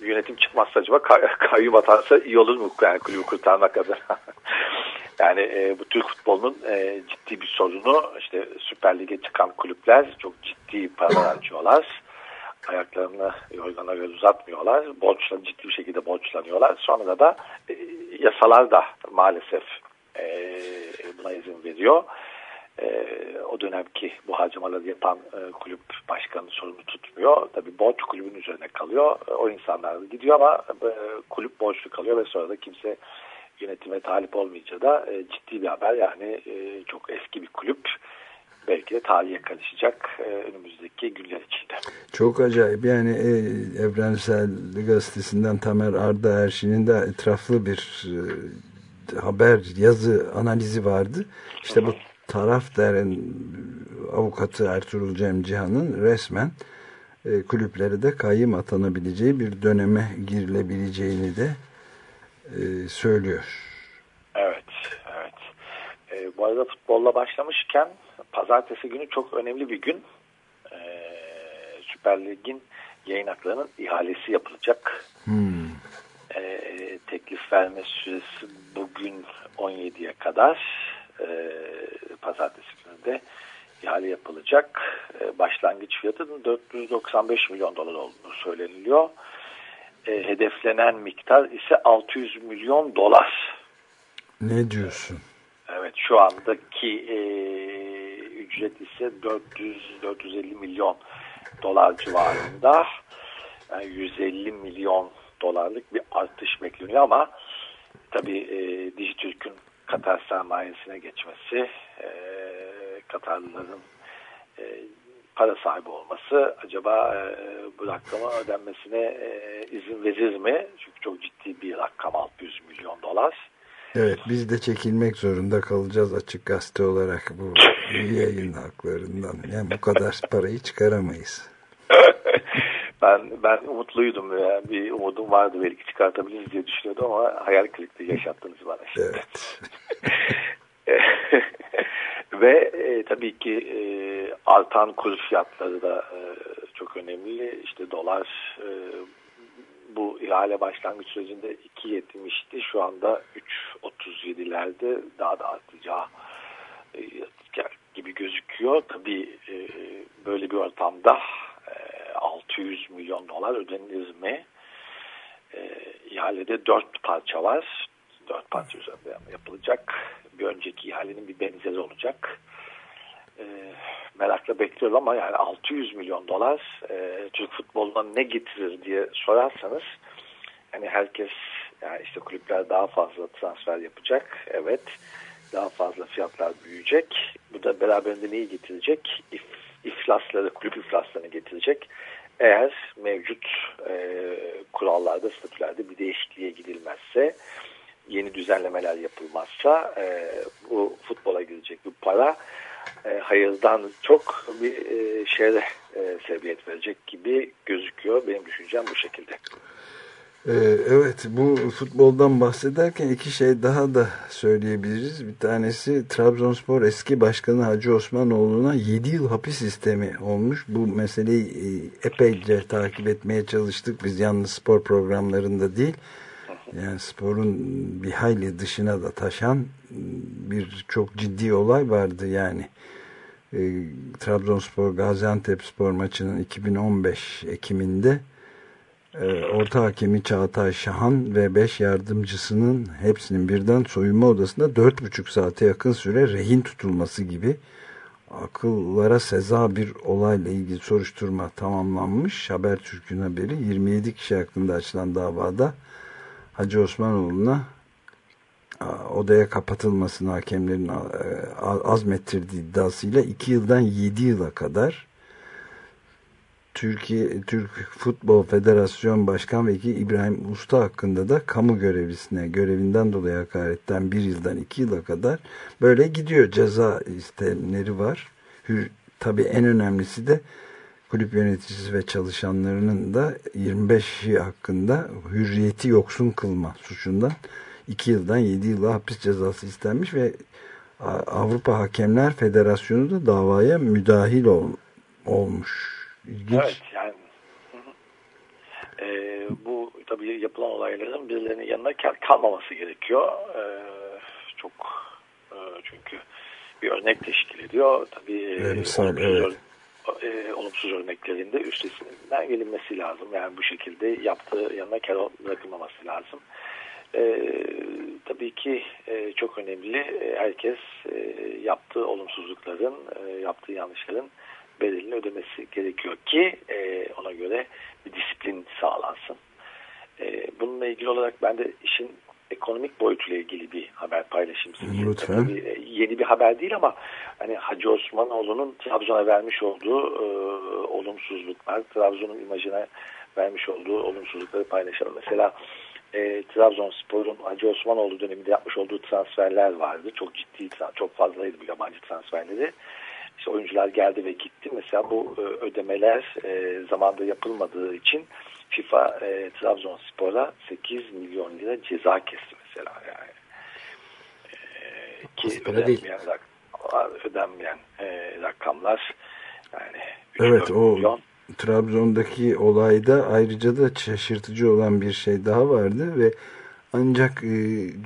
yönetim çıkmazsa acaba kay, kayyum atarsa iyi olur mu yani kulübü kurtarmak adına? Yani e, bu Türk futbolunun e, ciddi bir sorunu işte Süper Lig'e çıkan kulüpler çok ciddi paralar harcıyorlar ayaklarını yorgana göre uzatmıyorlar. Borçlan, ciddi bir şekilde borçlanıyorlar. Sonra da e, yasalar da maalesef e, buna izin veriyor. E, o dönemki bu harcamaları yapan e, kulüp başkanı sorumlu tutmuyor. Tabii borç kulübün üzerine kalıyor. E, o insanlar gidiyor ama e, kulüp borçlu kalıyor ve sonra da kimse yönetime talip olmayınca da e, ciddi bir haber. Yani e, çok eski bir kulüp belki de tarihe karışacak e, önümüzdeki günler içinde. Çok acayip. Yani e, Evrensel Gazetesi'nden Tamer Arda Erşin'in de etraflı bir e, haber, yazı, analizi vardı. İşte bu taraf derin avukatı Ertuğrul Cem Cihan'ın resmen e, kulüplere de kayyım atanabileceği bir döneme girilebileceğini de e, söylüyor. Evet, evet. arada futbolla başlamışken pazartesi günü çok önemli bir gün. Ee, Süper Lig'in yayın haklarının ihalesi yapılacak. Hmm. Ee, teklif verme süresi bugün 17'ye kadar e, pazartesi günü de ihale yapılacak. E, başlangıç fiyatının 495 milyon dolar olduğunu söyleniliyor. E, hedeflenen miktar ise 600 milyon dolar. Ne diyorsun? Evet şu andaki e, ücret ise 400-450 milyon dolar civarında. Yani 150 milyon dolarlık bir artış bekleniyor ama tabii e, Dijitürk'ün Katar sermayesine geçmesi, e, Katarlıların e, para sahibi olması acaba e, bu rakamı ödenmesine e, izin verir mi? Çünkü çok ciddi bir rakam 600 milyon dolar. Evet biz de çekilmek zorunda kalacağız açık gazete olarak bu yayın haklarından. Yani bu kadar parayı çıkaramayız. ben ben umutluydum. Yani bir umudum vardı belki çıkartabiliriz diye düşünüyordum ama hayal kırıklığı yaşattınız bana şimdi. Evet. Ve e, tabii ki e, artan kur fiyatları da e, çok önemli. İşte dolar e, bu ihale başlangıç sürecinde 2.70'ti. Şu anda 3.37'lerde daha da artacağı e, gibi gözüküyor. Tabii e, böyle bir ortamda e, 600 milyon dolar ödenir mi? E, ihalede 4 parça var. 4 parça üzerinde yapılacak. Bir önceki ihalenin bir benzeri olacak. E, merakla bekliyorum ama yani 600 milyon dolar e, Türk futboluna ne getirir diye sorarsanız yani herkes yani işte kulüpler daha fazla transfer yapacak. Evet. Daha fazla fiyatlar büyüyecek. Bu da beraberinde neyi getirecek? İf, iflasları, kulüp iflaslarını getirecek. Eğer mevcut e, kurallarda, statülerde bir değişikliğe gidilmezse, yeni düzenlemeler yapılmazsa e, bu futbola girecek bu para e, hayırdan çok bir e, şeye e, sebebiyet verecek gibi gözüküyor. Benim düşüncem bu şekilde. Ee, evet bu futboldan bahsederken iki şey daha da söyleyebiliriz. Bir tanesi Trabzonspor eski başkanı Hacı Osmanoğlu'na 7 yıl hapis sistemi olmuş. Bu meseleyi e, epeyce takip etmeye çalıştık. Biz yalnız spor programlarında değil. Yani sporun bir hayli dışına da taşan bir çok ciddi olay vardı yani. E, Trabzonspor Gaziantep spor maçının 2015 Ekim'inde e, orta hakemi Çağatay Şahan ve 5 yardımcısının hepsinin birden soyunma odasında 4,5 saate yakın süre rehin tutulması gibi akıllara seza bir olayla ilgili soruşturma tamamlanmış. Habertürk'ün haberi 27 kişi hakkında açılan davada Hacı Osmanoğlu'na odaya kapatılmasını hakemlerin azmettirdiği iddiasıyla 2 yıldan 7 yıla kadar Türkiye Türk Futbol Federasyon Başkan Vekili İbrahim Usta hakkında da kamu görevlisine görevinden dolayı hakaretten bir yıldan iki yıla kadar böyle gidiyor ceza istemleri var. Tabii en önemlisi de kulüp yöneticisi ve çalışanlarının da 25 hakkında hürriyeti yoksun kılma suçundan 2 yıldan 7 yıla hapis cezası istenmiş ve Avrupa Hakemler Federasyonu da davaya müdahil ol, olmuş. İlginç. Evet yani e, bu tabii yapılan olayların birilerinin yanına kalmaması gerekiyor. E, çok e, çünkü bir örnek teşkil ediyor. Tabii olumsuz, evet. E, olumsuz örneklerinde üstesinden gelinmesi lazım. Yani bu şekilde yaptığı yanına kar bırakılmaması lazım. E, tabii ki e, çok önemli. Herkes e, yaptığı olumsuzlukların, e, yaptığı yanlışların bedelini ödemesi gerekiyor ki e, ona göre bir disiplin sağlansın. E, bununla ilgili olarak ben de işin ekonomik boyutuyla ilgili bir haber paylaşayım sizinle. Lütfen. Tabii, e, yeni bir haber değil ama hani Hacı Osmanoğlu'nun Trabzon'a vermiş olduğu e, olumsuzluklar, Trabzon'un imajına vermiş olduğu olumsuzlukları paylaşalım. Mesela e, Trabzonspor'un Hacı Osmanoğlu döneminde yapmış olduğu transferler vardı. Çok ciddi, çok fazlaydı bu yabancı transferleri. İşte oyuncular geldi ve gitti. Mesela bu e, ödemeler e, zamanda yapılmadığı için FIFA e, Trabzonspor'a 8 milyon lira ceza kesti mesela yani. E, ki ödenmeyen, rak- ödenmeyen e, rakamlar yani Evet 3-4 o milyon. Trabzon'daki olayda ayrıca da şaşırtıcı olan bir şey daha vardı ve ancak e,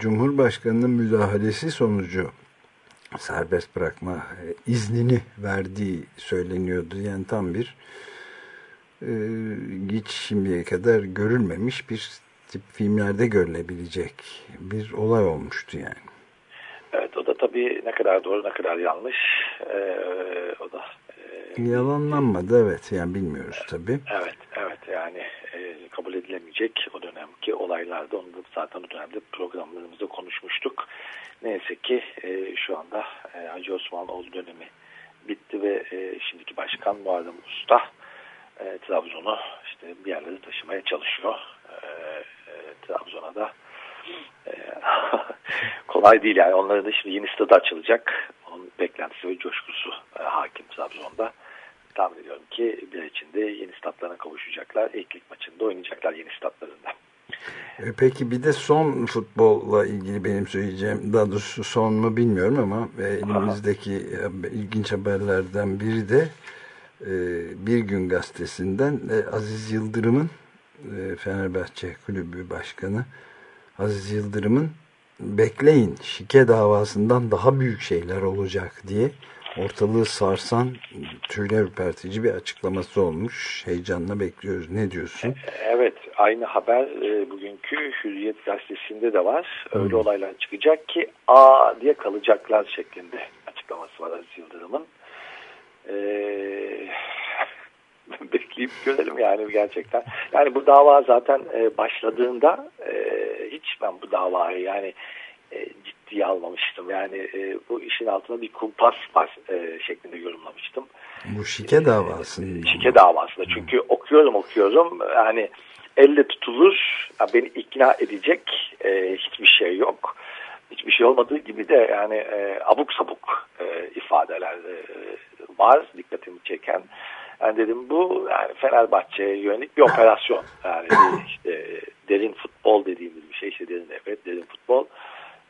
Cumhurbaşkanı'nın müdahalesi sonucu serbest bırakma e, iznini verdiği söyleniyordu. Yani tam bir hiç şimdiye kadar görülmemiş bir tip filmlerde görülebilecek bir olay olmuştu yani. Evet o da tabii ne kadar doğru ne kadar yanlış e, o da Yalanlanmadı evet yani bilmiyoruz tabii. Evet, evet yani e, kabul edilemeyecek o dönemki olaylarda onu da zaten o dönemde programlarımızda konuşmuştuk. Neyse ki e, şu anda e, Hacı Osmanoğlu dönemi bitti ve e, şimdiki başkan Muharrem Usta e, Trabzon'u işte bir yerlere taşımaya çalışıyor. E, e, Trabzon'a da e, kolay değil yani onların da şimdi yeni stadı açılacak. Onun beklentisi ve coşkusu e, hakim Trabzon'da tahmin ediyorum ki bir içinde yeni statlarına kavuşacaklar. İlk maçında oynayacaklar yeni statlarında. E, Peki bir de son futbolla ilgili benim söyleyeceğim, daha doğrusu son mu bilmiyorum ama e, elimizdeki ilginç haberlerden biri de Bir Gün Gazetesi'nden e, Aziz Yıldırım'ın e, Fenerbahçe Kulübü Başkanı Aziz Yıldırım'ın bekleyin şike davasından daha büyük şeyler olacak diye ortalığı sarsan tüyler ürpertici bir açıklaması olmuş. Heyecanla bekliyoruz. Ne diyorsun? Evet aynı haber e, bugünkü Hürriyet gazetesinde de var. Öyle olaylar çıkacak ki a diye kalacaklar şeklinde açıklaması var Aziz Yıldırım'ın. Ee, bekleyip görelim yani gerçekten. Yani bu dava zaten e, başladığında e, hiç ben bu davayı yani e, ciddiye almamıştım. Yani e, bu işin altında bir kumpas var e, şeklinde yorumlamıştım. Bu şike davasında. Şike davasında. Çünkü okuyorum okuyorum yani elle tutulur beni ikna edecek e, hiçbir şey yok. Hiçbir şey olmadığı gibi de yani e, abuk sabuk e, ifadeler e, var dikkatimi çeken. Yani dedim bu yani Fenerbahçe'ye yönelik bir operasyon. Yani işte derin futbol dediğimiz bir şey işte derin evet derin futbol.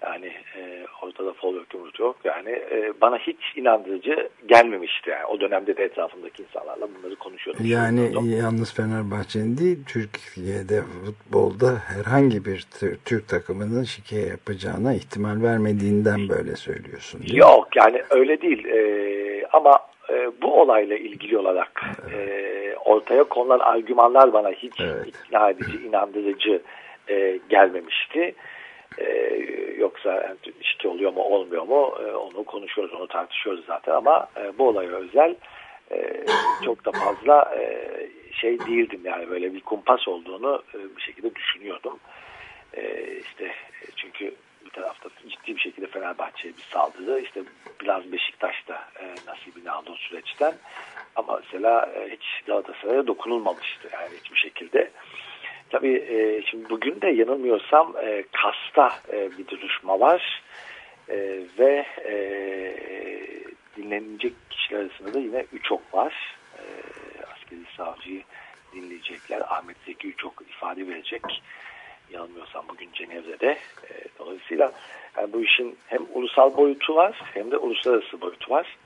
Yani e, ortada fol yok yumruk yok. Yani e, bana hiç inandırıcı gelmemişti. Yani o dönemde de etrafımdaki insanlarla bunları konuşuyordum. Yani söylüyordum. yalnız Fenerbahçe'nin değil Türkiye'de futbolda herhangi bir tür- Türk takımının şike yapacağına ihtimal vermediğinden böyle söylüyorsun. Yok yani öyle değil. E, ama e, bu olayla ilgili olarak e, ortaya konulan argümanlar bana hiç ikna edici, inandırıcı e, gelmemişti. E, yoksa yani, işte oluyor mu olmuyor mu e, onu konuşuyoruz onu tartışıyoruz zaten ama e, bu olaya özel e, çok da fazla e, şey değildim yani böyle bir kumpas olduğunu e, bir şekilde düşünüyordum. E, işte çünkü tarafta ciddi bir şekilde Fenerbahçe'ye bir saldırı işte biraz Beşiktaş da e, nasibini aldı o süreçten ama mesela e, hiç Galatasaray'a dokunulmamıştı yani hiçbir şekilde. Tabii e, şimdi bugün de yanılmıyorsam e, Kas'ta e, bir duruşma var e, ve e, dinlenilecek kişiler arasında da yine Üçok var. E, askeri savcıyı dinleyecekler. Ahmet Zeki Üçok ifade verecek. Yanılmıyorsam bugün Cenevre'de. E, dolayısıyla yani bu işin hem ulusal boyutu var hem de uluslararası boyutu var.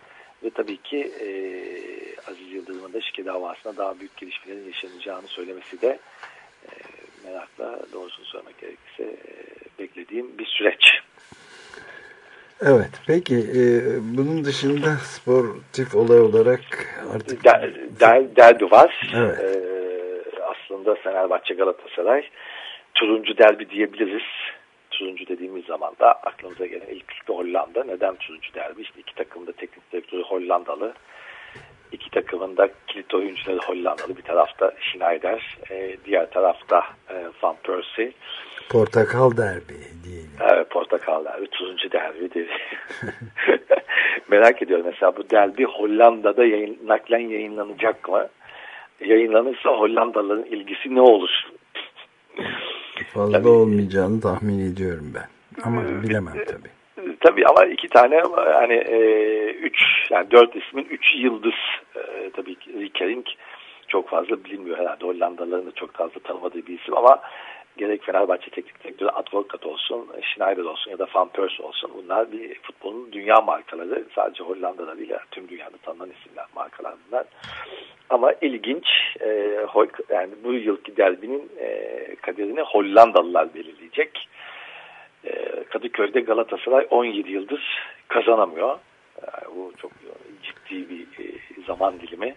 Ve tabii ki e, Aziz Yıldırım'ın da şike davasında daha büyük gelişmelerin yaşanacağını söylemesi de e, merakla doğrusunu söylemek gerekirse e, beklediğim bir süreç. Evet peki e, bunun dışında sportif olay olarak artık Der, der, derbi var. Evet. E, aslında Fenerbahçe Galatasaray turuncu derbi diyebiliriz. Turuncu dediğimiz zaman da aklımıza gelen ilk de Hollanda. Neden turuncu derbi? İşte iki takım da teknik direktörü Hollandalı. İki takımın da kilit oyuncuları Hollandalı. Bir tarafta Schneider, e, diğer tarafta e, Van Persie. portakal derbi diyelim. Evet portakal derbi, turuncu derbi dedi. Merak ediyorum mesela bu derbi Hollanda'da yayın, naklen yayınlanacak mı? Yayınlanırsa Hollandalıların ilgisi ne olur? Fazla olmayacağını tahmin ediyorum ben. Ama bilemem tabii. Tabii ama iki tane hani e, üç yani dört ismin üç yıldız e, tabii Rickering çok fazla bilinmiyor herhalde Hollandalıların da çok fazla tanımadığı bir isim ama gerek Fenerbahçe teknik direktörü Advokat olsun, Schneider olsun ya da Van Persie olsun bunlar bir futbolun dünya markaları. Sadece Hollanda'da değil tüm dünyada tanınan isimler markalar bunlar. Ama ilginç e, yani bu yılki derbinin e, kaderini Hollandalılar belirleyecek. E, Kadıköy'de Galatasaray 17 yıldır kazanamıyor. Yani bu çok ciddi bir e, zaman dilimi.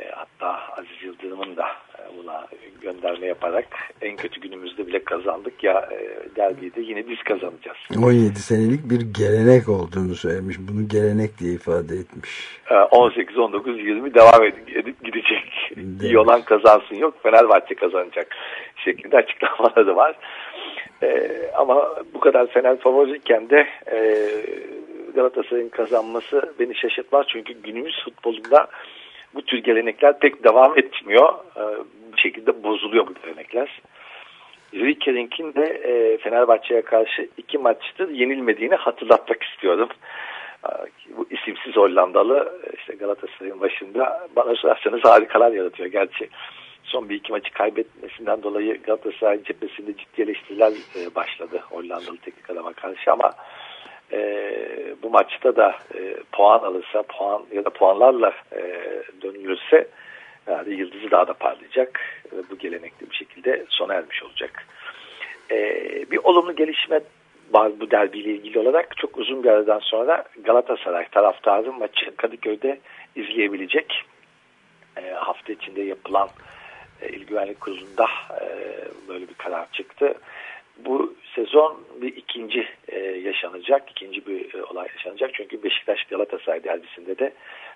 E, hatta Aziz Yıldırım'ın da e, buna gönderme yaparak en kötü günümüzde bile kazandık ya e, derbiyi de yine biz kazanacağız. 17 senelik bir gelenek olduğunu söylemiş. Bunu gelenek diye ifade etmiş. 18, 19, 20 devam edip gidecek. Demiş. İyi olan kazansın yok Fenerbahçe kazanacak şeklinde açıklamaları var. Ee, ama bu kadar Fener favoriyken de e, Galatasaray'ın kazanması beni şaşırtmaz. Çünkü günümüz futbolunda bu tür gelenekler pek devam etmiyor. E, bir şekilde bozuluyor bu gelenekler. Riker'ink'in de e, Fenerbahçe'ye karşı iki maçtır yenilmediğini hatırlatmak istiyorum. E, bu isimsiz Hollandalı işte Galatasaray'ın başında bana sorarsanız harikalar yaratıyor. Gerçi son bir iki maçı kaybetmesinden dolayı Galatasaray cephesinde ciddi eleştiriler e, başladı Hollandalı teknik adama karşı ama e, bu maçta da e, puan alırsa puan ya da puanlarla e, dönülürse yani yıldızı daha da parlayacak ve bu gelenekli bir şekilde sona ermiş olacak. E, bir olumlu gelişme var bu derbiyle ilgili olarak çok uzun bir aradan sonra Galatasaray taraftarı maçı Kadıköy'de izleyebilecek. E, hafta içinde yapılan e, İl Güvenlik Kurulu'nda e, böyle bir karar çıktı. Bu sezon bir ikinci e, yaşanacak, ikinci bir e, olay yaşanacak. Çünkü Beşiktaş Galatasaray derbisinde de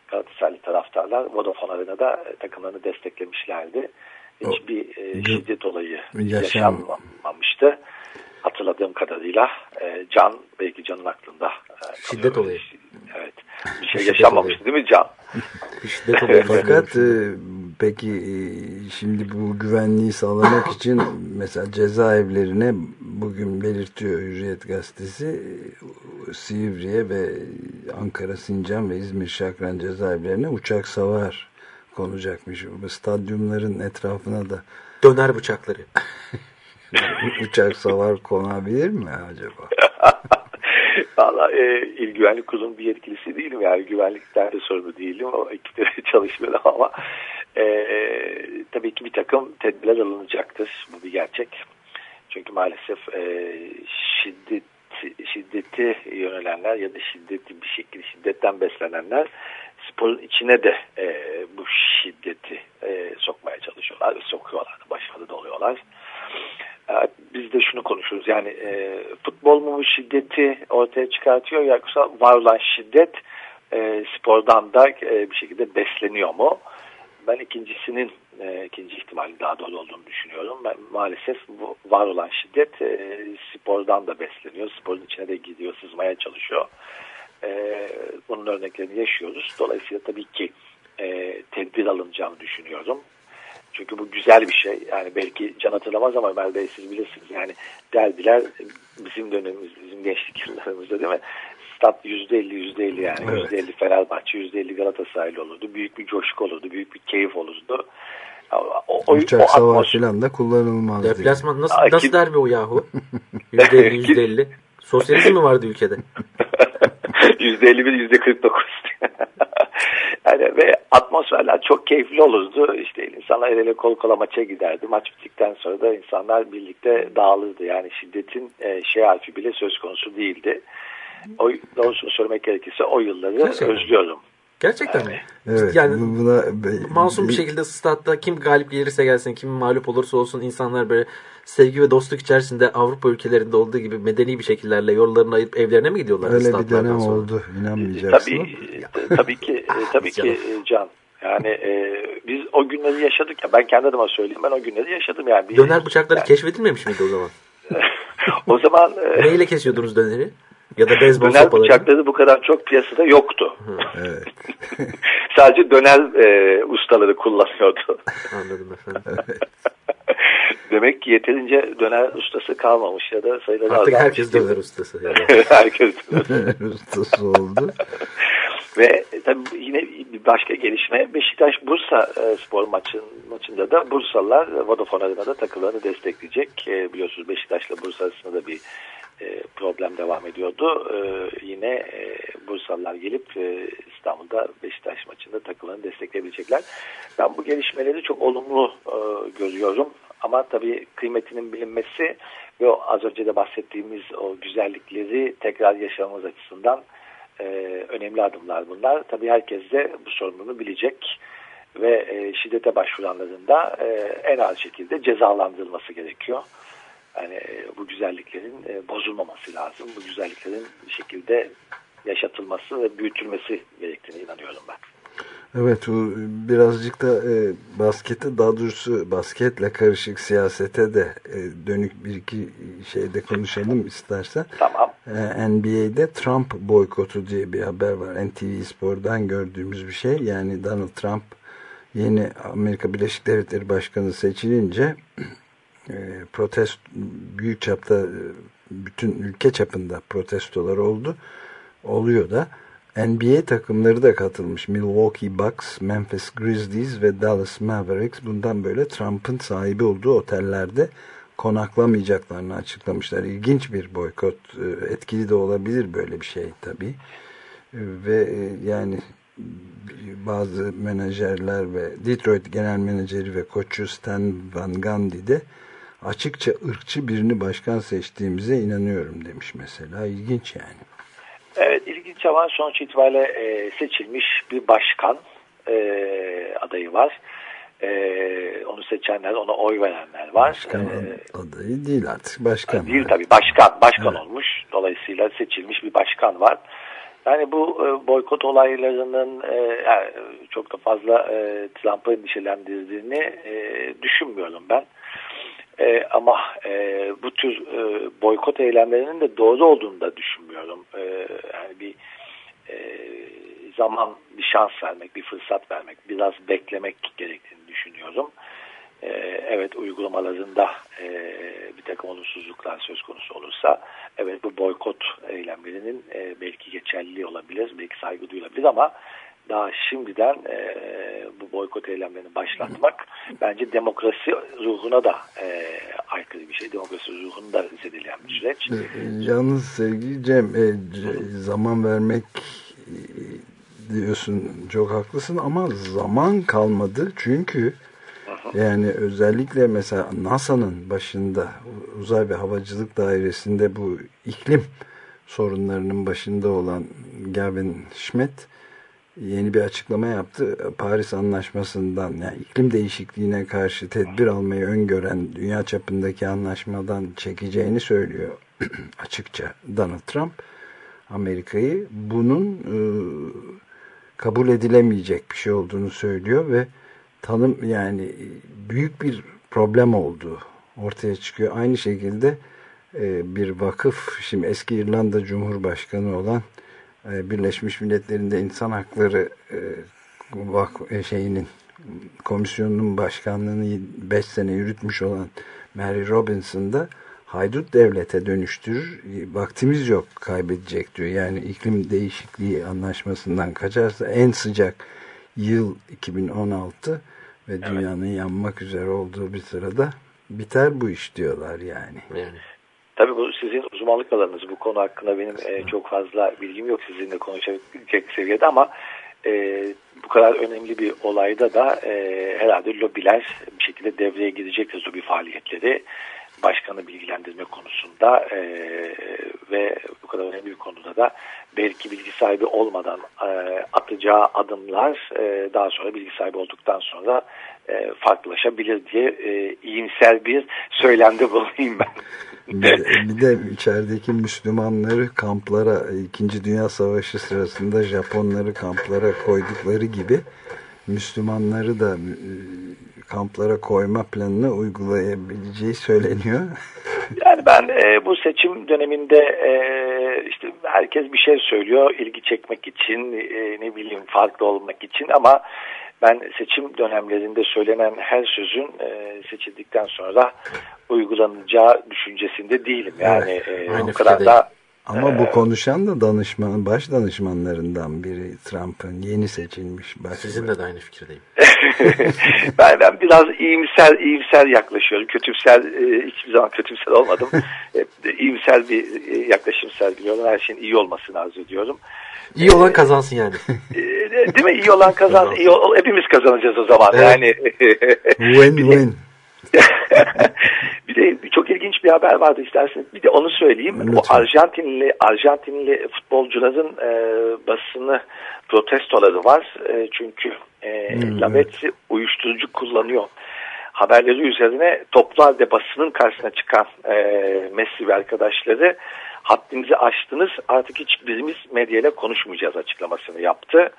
Galatasaraylı taraftarlar Vodafone Arena'da e, takımlarını desteklemişlerdi. Hiçbir e, şiddet olayı yaşanmamıştı. Hatırladığım kadarıyla e, Can, belki Can'ın aklında. E, şiddet olayı. Evet. Bir şey yaşanmamıştı değil mi Can? olayı. Fakat e, peki e, şimdi bu güvenliği sağlamak için mesela cezaevlerine bugün belirtiyor Hürriyet Gazetesi Sivri'ye ve Ankara Sincan ve İzmir Şakran cezaevlerine uçak savar konacakmış. Bu stadyumların etrafına da döner bıçakları. uçak savar konabilir mi acaba? Valla e, İl Güvenlik Kurulu'nun bir yetkilisi değilim yani güvenlikten de sorumlu değilim. O ekipte çalışmıyorum ama e, tabii ki bir takım tedbirler alınacaktır. Bu bir gerçek. Çünkü maalesef e, şiddet şiddeti yönelenler ya da şiddeti bir şekilde şiddetten beslenenler sporun içine de e, bu şiddeti e, sokmaya çalışıyorlar sokuyorlar başarılı da oluyorlar biz de şunu konuşuyoruz. Yani e, futbol mu bu şiddeti ortaya çıkartıyor yoksa var olan şiddet e, spordan da e, bir şekilde besleniyor mu? Ben ikincisinin e, ikinci ihtimali daha doğru olduğunu düşünüyorum. Ben maalesef bu var olan şiddet e, spordan da besleniyor. Sporun içine de gidiyor, sızmaya çalışıyor. E, bunun örneklerini yaşıyoruz. Dolayısıyla tabii ki e, tedbir alınacağını düşünüyorum. Çünkü bu güzel bir şey. Yani belki can hatırlamaz ama Ömer Bey siz bilirsiniz. Yani derbiler bizim dönemimiz, bizim gençlik yıllarımızda değil mi? Stat yüzde elli yüzde elli yani. Yüzde elli Fenerbahçe, yüzde elli Galatasaraylı olurdu. Büyük bir coşku olurdu. Büyük bir keyif olurdu. O, o, Uçak o savar atmos... falan da kullanılmazdı. Deplasman nasıl, Aa, nasıl derbi o yahu? Yüzde elli, yüzde elli. Sosyalizm mi vardı ülkede? Yüzde elli bir, yüzde kırk dokuz. Yani ve atmosferler çok keyifli olurdu. İşte insanlar el ele kol kola maça giderdi. Maç bittikten sonra da insanlar birlikte dağılırdı. Yani şiddetin e, şey harfi bile söz konusu değildi. O, doğrusunu söylemek gerekirse o yılları özlüyorum. Gerçekten mi? Evet. Yani buna, masum bir şekilde statta kim galip gelirse gelsin, kim mağlup olursa olsun insanlar böyle sevgi ve dostluk içerisinde Avrupa ülkelerinde olduğu gibi medeni bir şekillerle yollarını ayırıp evlerine mi gidiyorlar? Öyle bir dönem sonra? oldu. İnanmayacaksın. Tabii, tabii ki, e, tabii ki e, Can. Yani e, biz o günleri yaşadık ya ben kendi adıma söyleyeyim ben o günleri yaşadım yani. Bir, Döner bıçakları yani. keşfedilmemiş miydi o zaman? o zaman e, neyle kesiyordunuz döneri? Ya da bezbol döner sopaları. bıçakları bu kadar çok piyasada yoktu. evet. Sadece döner e, ustaları kullanıyordu. Anladım efendim. Demek ki yeterince döner ustası kalmamış ya da sayıları Artık herkes döner ustası. Yani. herkes döner ustası oldu. Ve e, tabii yine bir başka gelişme Beşiktaş Bursa e, spor maçın, maçında da Bursalılar e, Vodafone adına da takılarını destekleyecek. E, biliyorsunuz Beşiktaş'la Bursa arasında da bir e, problem devam ediyordu. E, yine e, Bursalılar gelip e, İstanbul'da Beşiktaş maçında takılarını destekleyebilecekler. Ben bu gelişmeleri çok olumlu e, görüyorum. Ama tabii kıymetinin bilinmesi ve az önce de bahsettiğimiz o güzellikleri tekrar yaşamamız açısından önemli adımlar bunlar. Tabii herkes de bu sorununu bilecek ve şiddete başvuranların da en az şekilde cezalandırılması gerekiyor. Yani e, bu güzelliklerin e, bozulmaması lazım. Bu güzelliklerin bir şekilde yaşatılması ve büyütülmesi gerektiğine inanıyorum ben. Evet o birazcık da e, baskete daha doğrusu basketle karışık siyasete de e, dönük bir iki şeyde konuşalım istersen. Tamam. E, NBA'de Trump boykotu diye bir haber var. NTV Spor'dan gördüğümüz bir şey. Yani Donald Trump yeni Amerika Birleşik Devletleri Başkanı seçilince e, protest büyük çapta e, bütün ülke çapında protestolar oldu. Oluyor da. NBA takımları da katılmış. Milwaukee Bucks, Memphis Grizzlies ve Dallas Mavericks bundan böyle Trump'ın sahibi olduğu otellerde konaklamayacaklarını açıklamışlar. İlginç bir boykot. E, etkili de olabilir böyle bir şey tabii. Ve yani bazı menajerler ve Detroit genel menajeri ve koçu Stan Van Gundy de açıkça ırkçı birini başkan seçtiğimize inanıyorum demiş mesela. İlginç yani. Evet ilginç ama sonuç itibariyle e, seçilmiş bir başkan e, adayı var. E, onu seçenler, ona oy verenler var. Başkan e, adayı değil artık başkan. Değil tabii başkan, başkan evet. olmuş. Dolayısıyla seçilmiş bir başkan var. Yani bu e, boykot olaylarının e, yani çok da fazla e, Trump'ı endişelendirdiğini e, düşünmüyorum ben. E, ama e, bu tür e, boykot eylemlerinin de doğru olduğunu da düşünmüyorum. E, yani bir e, zaman, bir şans vermek, bir fırsat vermek, biraz beklemek gerektiğini düşünüyorum. E, evet uygulamalarında e, bir takım olumsuzluklar söz konusu olursa evet bu boykot eylemlerinin e, belki geçerliliği olabilir, belki saygı duyulabilir ama daha şimdiden e, bu boykot eylemlerini başlatmak bence demokrasi ruhuna da e, aykırı bir şey. Demokrasi ruhunu da zedeleyen bir süreç. E, yalnız sevgili Cem e, zaman vermek e, diyorsun çok haklısın ama zaman kalmadı çünkü yani özellikle mesela NASA'nın başında uzay ve havacılık dairesinde bu iklim sorunlarının başında olan Gavin Schmidt yeni bir açıklama yaptı. Paris Anlaşması'ndan yani iklim değişikliğine karşı tedbir almayı öngören dünya çapındaki anlaşmadan çekeceğini söylüyor açıkça Donald Trump Amerika'yı bunun e, kabul edilemeyecek bir şey olduğunu söylüyor ve tanım yani büyük bir problem olduğu ortaya çıkıyor. Aynı şekilde e, bir vakıf şimdi eski İrlanda Cumhurbaşkanı olan Birleşmiş Milletler'in de insan hakları e, şeyinin komisyonunun başkanlığını 5 sene yürütmüş olan Mary Robinson da haydut devlete dönüştürür. Vaktimiz yok kaybedecek diyor. Yani iklim değişikliği anlaşmasından kaçarsa en sıcak yıl 2016 ve evet. dünyanın yanmak üzere olduğu bir sırada biter bu iş diyorlar yani. Yani. Tabii bu sizin uzmanlık alanınız. Bu konu hakkında benim e, çok fazla bilgim yok sizinle konuşabilecek seviyede ama e, bu kadar önemli bir olayda da e, herhalde lobiler bir şekilde devreye girecektir lobi faaliyetleri başkanı bilgilendirme konusunda e, ve bu kadar önemli bir konuda da belki bilgi sahibi olmadan e, atacağı adımlar e, daha sonra bilgi sahibi olduktan sonra e, farklılaşabilir diye e, iyimser bir söylemde bulunayım ben. bir, de, bir de içerideki Müslümanları kamplara İkinci Dünya Savaşı sırasında Japonları kamplara koydukları gibi Müslümanları da e, kamplara koyma planını uygulayabileceği söyleniyor. Yani ben e, bu seçim döneminde e, işte herkes bir şey söylüyor ilgi çekmek için e, ne bileyim farklı olmak için ama ben seçim dönemlerinde söylenen her sözün e, seçildikten sonra uygulanacağı düşüncesinde değilim. Yani evet, e, o kadar da Ama bu konuşan da danışman, baş danışmanlarından biri Trump'ın yeni seçilmiş. Baş Sizinle de aynı fikirdeyim. ben, ben biraz iyimser iyimser yaklaşıyorum. Kötümser e, hiçbir zaman kötümser olmadım. İyimser bir e, yaklaşım sergiliyorum. Her şeyin iyi olmasını arzu ediyorum. İyi olan kazansın yani. E, Değil mi? İyi olan kazansın. İyi ol, hepimiz kazanacağız o zaman. Evet. Yani Win-win. bir de çok ilginç bir haber vardı isterseniz. Bir de onu söyleyeyim. Bu Lütfen. Arjantinli Arjantinli futbolcuların e, basını protestoları var. E, çünkü e, Hmm, Lavezzi uyuşturucu kullanıyor. Haberleri üzerine toplu halde basının karşısına çıkan e, Messi ve arkadaşları haddinizi aştınız artık hiçbirimiz medyayla konuşmayacağız açıklamasını yaptı.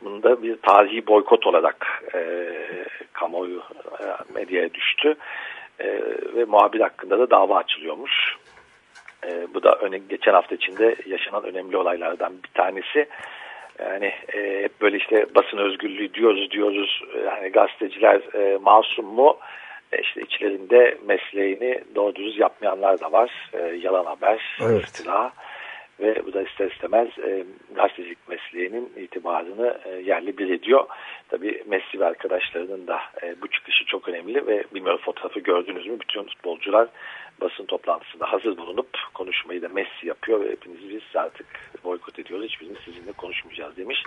Bunda bir tarihi boykot olarak e, kamuoyu e, medyaya düştü. E, ve muhabir hakkında da dava açılıyormuş. E, bu da öne, geçen hafta içinde yaşanan önemli olaylardan bir tanesi. Yani e, hep böyle işte basın özgürlüğü diyoruz diyoruz. Yani gazeteciler e, masum mu? İşte içlerinde mesleğini doğru dürüst yapmayanlar da var. E, yalan haber, Evet. ve bu da ister istemez e, gazetecilik mesleğinin itibarını e, yerli bir ediyor. Tabii Messi ve arkadaşlarının da e, bu çıkışı çok önemli ve bilmiyorum fotoğrafı gördünüz mü bütün futbolcular basın toplantısında hazır bulunup konuşmayı da Messi yapıyor ve hepinizi biz artık boykot ediyoruz. Hiçbirimiz sizinle konuşmayacağız demiş.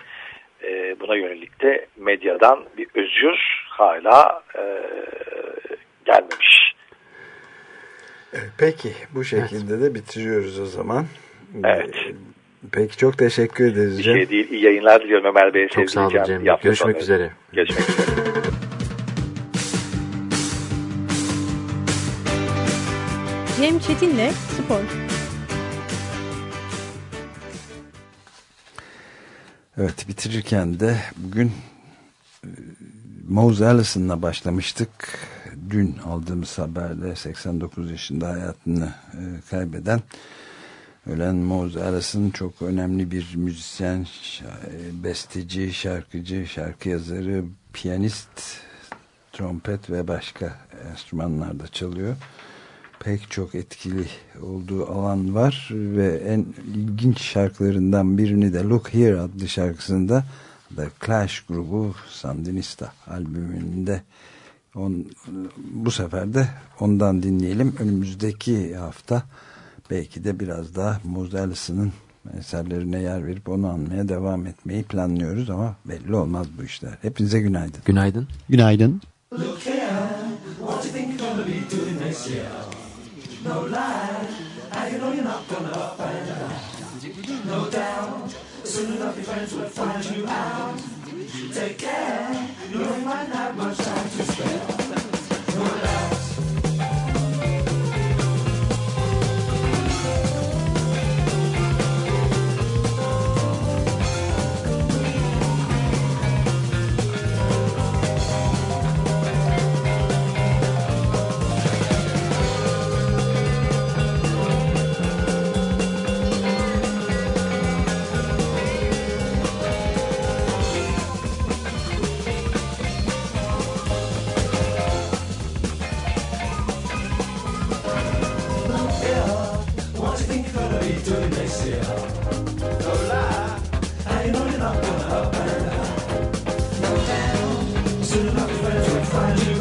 E, buna yönelik de medyadan bir özür hala e, gelmemiş. Peki bu şekilde de bitiriyoruz o zaman. Evet. Ee, Peki çok teşekkür ederiz Bir Cem. şey değil. İyi yayınlar diliyorum Ömer Bey'e. Çok sağ olun Cem. Görüşmek sonları. üzere. Görüşmek üzere. Cem Çetin'le Spor. Evet bitirirken de bugün e, Mose Allison'la başlamıştık. Dün aldığımız haberde 89 yaşında hayatını e, kaybeden ölen Mose Allison çok önemli bir müzisyen, e, besteci, şarkıcı, şarkı yazarı, piyanist, trompet ve başka enstrümanlarda çalıyor. Pek çok etkili olduğu alan var ve en ilginç şarkılarından birini de Look Here adlı şarkısında The Clash grubu Sandinista albümünde on, bu sefer de ondan dinleyelim. Önümüzdeki hafta belki de biraz daha Mozellis'in eserlerine yer verip onu anmaya devam etmeyi planlıyoruz ama belli olmaz bu işler. Hepinize günaydın. Günaydın. Günaydın. Look here, what you think you're gonna be doing next year? No lie, how you know you're not gonna find out. No doubt, soon enough your friends will find you out. Take care, you you might have much time to spare. Find you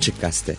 Açık Gazete